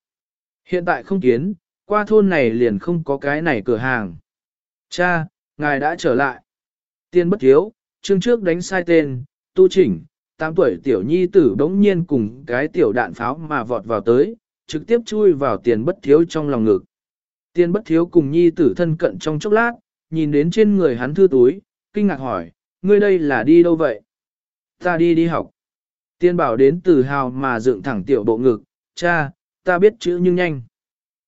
Hiện tại không kiến, qua thôn này liền không có cái này cửa hàng. Cha, ngài đã trở lại. Tiên bất thiếu, chương trước đánh sai tên, tu chỉnh, 8 tuổi tiểu nhi tử đống nhiên cùng cái tiểu đạn pháo mà vọt vào tới, trực tiếp chui vào tiền bất thiếu trong lòng ngực. Tiên bất thiếu cùng nhi tử thân cận trong chốc lát, nhìn đến trên người hắn thư túi, kinh ngạc hỏi, ngươi đây là đi đâu vậy? Ta đi đi học. Tiên bảo đến từ hào mà dựng thẳng tiểu bộ ngực, cha, ta biết chữ nhưng nhanh.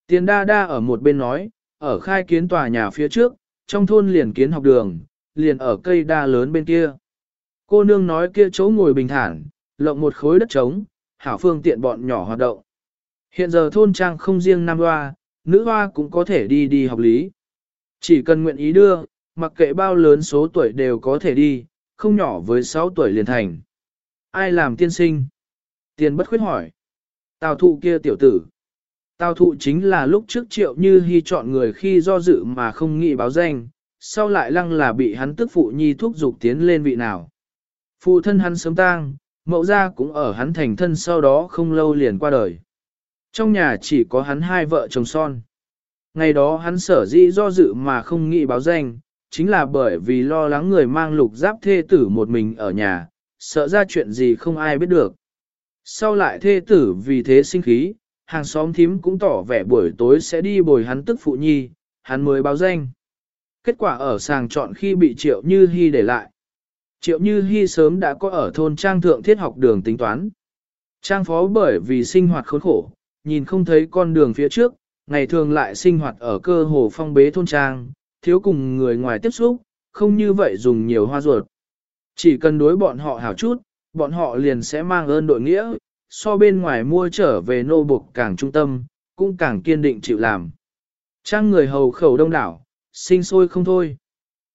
Tiên đa đa ở một bên nói, ở khai kiến tòa nhà phía trước, trong thôn liền kiến học đường, liền ở cây đa lớn bên kia. Cô nương nói kia chỗ ngồi bình thản, lộng một khối đất trống, hảo phương tiện bọn nhỏ hoạt động. Hiện giờ thôn trang không riêng nam hoa, nữ hoa cũng có thể đi đi học lý. Chỉ cần nguyện ý đưa, mặc kệ bao lớn số tuổi đều có thể đi, không nhỏ với 6 tuổi liền thành. Ai làm tiên sinh? Tiền bất khuyết hỏi. Tào thụ kia tiểu tử. Tào thụ chính là lúc trước triệu như hy chọn người khi do dự mà không nghĩ báo danh, sau lại lăng là bị hắn tức phụ nhi thúc dục tiến lên vị nào. Phụ thân hắn sớm tang, mẫu gia cũng ở hắn thành thân sau đó không lâu liền qua đời. Trong nhà chỉ có hắn hai vợ chồng son. Ngày đó hắn sở dĩ do dự mà không nghĩ báo danh, chính là bởi vì lo lắng người mang lục giáp thê tử một mình ở nhà, sợ ra chuyện gì không ai biết được. Sau lại thê tử vì thế sinh khí, hàng xóm thím cũng tỏ vẻ buổi tối sẽ đi bồi hắn tức phụ nhi, hắn mới báo danh. Kết quả ở sàng chọn khi bị triệu như hy để lại. Triệu Như Hi sớm đã có ở thôn trang thượng thiết học đường tính toán. Trang phó bởi vì sinh hoạt khốn khổ, nhìn không thấy con đường phía trước, ngày thường lại sinh hoạt ở cơ hồ phong bế thôn trang, thiếu cùng người ngoài tiếp xúc, không như vậy dùng nhiều hoa ruột. Chỉ cần đối bọn họ hảo chút, bọn họ liền sẽ mang ơn đội nghĩa, so bên ngoài mua trở về nô buộc càng trung tâm, cũng càng kiên định chịu làm. Trang người hầu khẩu đông đảo, sinh sôi không thôi.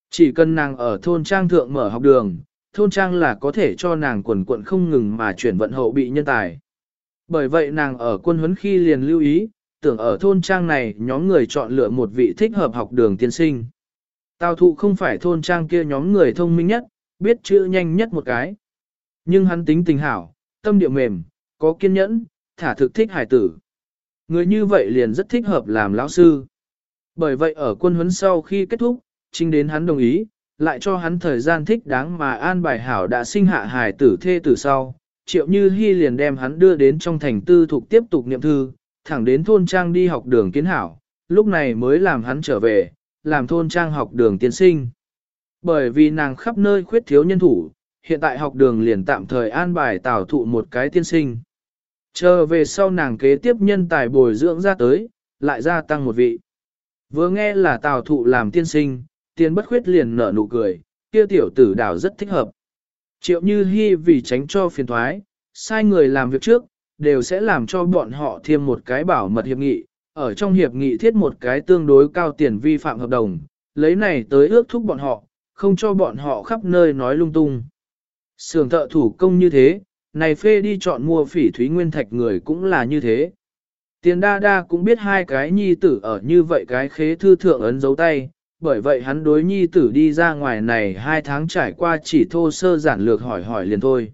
Chỉ cần nàng ở thôn trang thượng mở học đường, thôn trang là có thể cho nàng quần quận không ngừng mà chuyển vận hậu bị nhân tài. Bởi vậy nàng ở quân huấn khi liền lưu ý, tưởng ở thôn trang này nhóm người chọn lựa một vị thích hợp học đường tiên sinh. Tào thụ không phải thôn trang kia nhóm người thông minh nhất, biết chữ nhanh nhất một cái. Nhưng hắn tính tình hảo, tâm địa mềm, có kiên nhẫn, thả thực thích hải tử. Người như vậy liền rất thích hợp làm lão sư. Bởi vậy ở quân huấn sau khi kết thúc, chính đến hắn đồng ý, lại cho hắn thời gian thích đáng mà an bài hảo đã sinh hạ hải tử thê tử sau. Triệu Như Hi liền đem hắn đưa đến trong thành tư thuộc tiếp tục niệm thư, thẳng đến thôn trang đi học đường kiến hảo, lúc này mới làm hắn trở về, làm thôn trang học đường tiên sinh. Bởi vì nàng khắp nơi khuyết thiếu nhân thủ, hiện tại học đường liền tạm thời an bài tảo thụ một cái tiên sinh. Chờ về sau nàng kế tiếp nhân tài bồi dưỡng ra tới, lại gia tăng một vị. Vừa nghe là tào thụ làm tiên sinh, tiên bất khuyết liền nở nụ cười, kia tiểu tử đảo rất thích hợp. Triệu như hy vì tránh cho phiền thoái, sai người làm việc trước, đều sẽ làm cho bọn họ thêm một cái bảo mật hiệp nghị, ở trong hiệp nghị thiết một cái tương đối cao tiền vi phạm hợp đồng, lấy này tới ước thúc bọn họ, không cho bọn họ khắp nơi nói lung tung. Sưởng thợ thủ công như thế, này phê đi chọn mua phỉ thúy nguyên thạch người cũng là như thế. Tiền đa đa cũng biết hai cái nhi tử ở như vậy cái khế thư thượng ấn dấu tay, bởi vậy hắn đối nhi tử đi ra ngoài này hai tháng trải qua chỉ thô sơ giản lược hỏi hỏi liền thôi.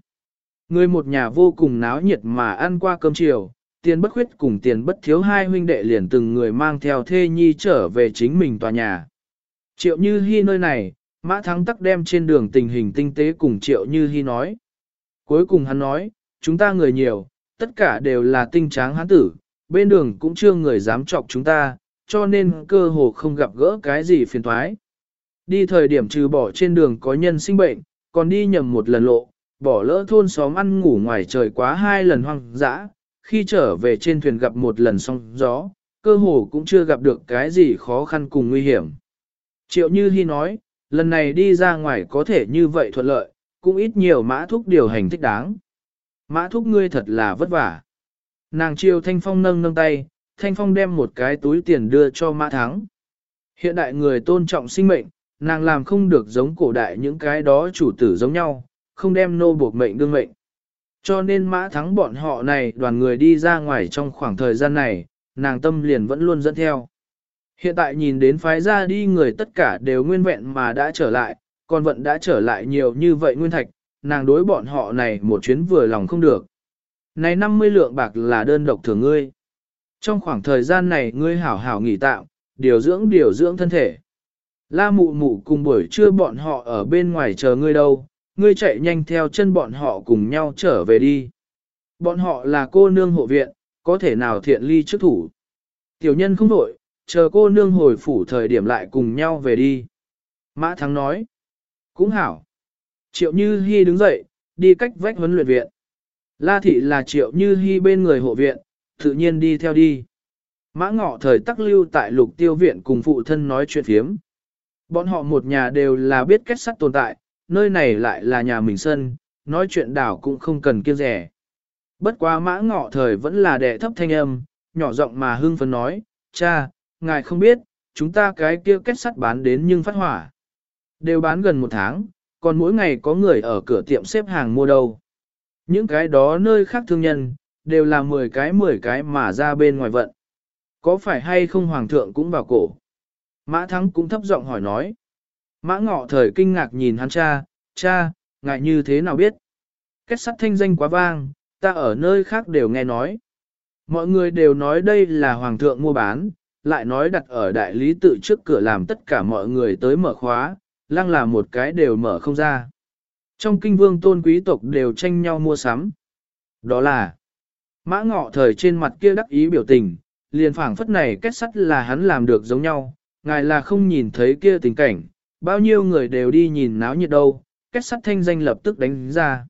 Người một nhà vô cùng náo nhiệt mà ăn qua cơm chiều, tiền bất khuyết cùng tiền bất thiếu hai huynh đệ liền từng người mang theo thê nhi trở về chính mình tòa nhà. Triệu Như Hi nơi này, Mã Thắng tắc đem trên đường tình hình tinh tế cùng Triệu Như Hi nói. Cuối cùng hắn nói, chúng ta người nhiều, tất cả đều là tinh tráng hán tử, bên đường cũng chưa người dám chọc chúng ta, cho nên cơ hồ không gặp gỡ cái gì phiền thoái. Đi thời điểm trừ bỏ trên đường có nhân sinh bệnh, còn đi nhầm một lần lộ, bỏ lỡ thôn xóm ăn ngủ ngoài trời quá hai lần hoang dã, khi trở về trên thuyền gặp một lần sóng gió, cơ hồ cũng chưa gặp được cái gì khó khăn cùng nguy hiểm. Triệu Như Hi nói, lần này đi ra ngoài có thể như vậy thuận lợi, cũng ít nhiều mã thúc điều hành thích đáng. Mã thúc ngươi thật là vất vả. Nàng Triều Thanh Phong nâng nâng tay, Thanh Phong đem một cái túi tiền đưa cho mã thắng. Hiện đại người tôn trọng sinh mệnh, nàng làm không được giống cổ đại những cái đó chủ tử giống nhau, không đem nô buộc mệnh đương mệnh. Cho nên mã thắng bọn họ này đoàn người đi ra ngoài trong khoảng thời gian này, nàng tâm liền vẫn luôn dẫn theo. Hiện tại nhìn đến phái ra đi người tất cả đều nguyên vẹn mà đã trở lại, còn vẫn đã trở lại nhiều như vậy nguyên thạch, nàng đối bọn họ này một chuyến vừa lòng không được. Này 50 lượng bạc là đơn độc thưởng ngươi. Trong khoảng thời gian này ngươi hảo hảo nghỉ tạm, điều dưỡng điều dưỡng thân thể. La mụ mụ cùng buổi trưa bọn họ ở bên ngoài chờ ngươi đâu, ngươi chạy nhanh theo chân bọn họ cùng nhau trở về đi. Bọn họ là cô nương hộ viện, có thể nào thiện ly trước thủ. Tiểu nhân không đổi, chờ cô nương hồi phủ thời điểm lại cùng nhau về đi. Mã Thắng nói, cũng hảo. Triệu Như Hi đứng dậy, đi cách vách huấn luyện viện. La Thị là Triệu Như Hi bên người hộ viện, tự nhiên đi theo đi. Mã Ngọ thời tắc lưu tại lục tiêu viện cùng phụ thân nói chuyện phiếm. Bọn họ một nhà đều là biết kết sắt tồn tại, nơi này lại là nhà mình sân, nói chuyện đảo cũng không cần kiêng rẻ. Bất quá mã ngọ thời vẫn là đệ thấp thanh âm, nhỏ giọng mà hưng phấn nói, cha, ngài không biết, chúng ta cái kia kết sắt bán đến nhưng phát hỏa. Đều bán gần một tháng, còn mỗi ngày có người ở cửa tiệm xếp hàng mua đâu. Những cái đó nơi khác thương nhân, đều là 10 cái 10 cái mà ra bên ngoài vận. Có phải hay không hoàng thượng cũng vào cổ? Mã Thắng cũng thấp giọng hỏi nói. Mã ngọ thời kinh ngạc nhìn hắn cha, cha, ngại như thế nào biết? Kết sắt thanh danh quá vang, ta ở nơi khác đều nghe nói. Mọi người đều nói đây là hoàng thượng mua bán, lại nói đặt ở đại lý tự trước cửa làm tất cả mọi người tới mở khóa, lăng là một cái đều mở không ra. Trong kinh vương tôn quý tộc đều tranh nhau mua sắm. Đó là, mã ngọ thời trên mặt kia đắc ý biểu tình, liền phảng phất này kết sắt là hắn làm được giống nhau, ngài là không nhìn thấy kia tình cảnh, bao nhiêu người đều đi nhìn náo nhiệt đâu, kết sắt thanh danh lập tức đánh ra.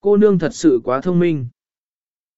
Cô nương thật sự quá thông minh.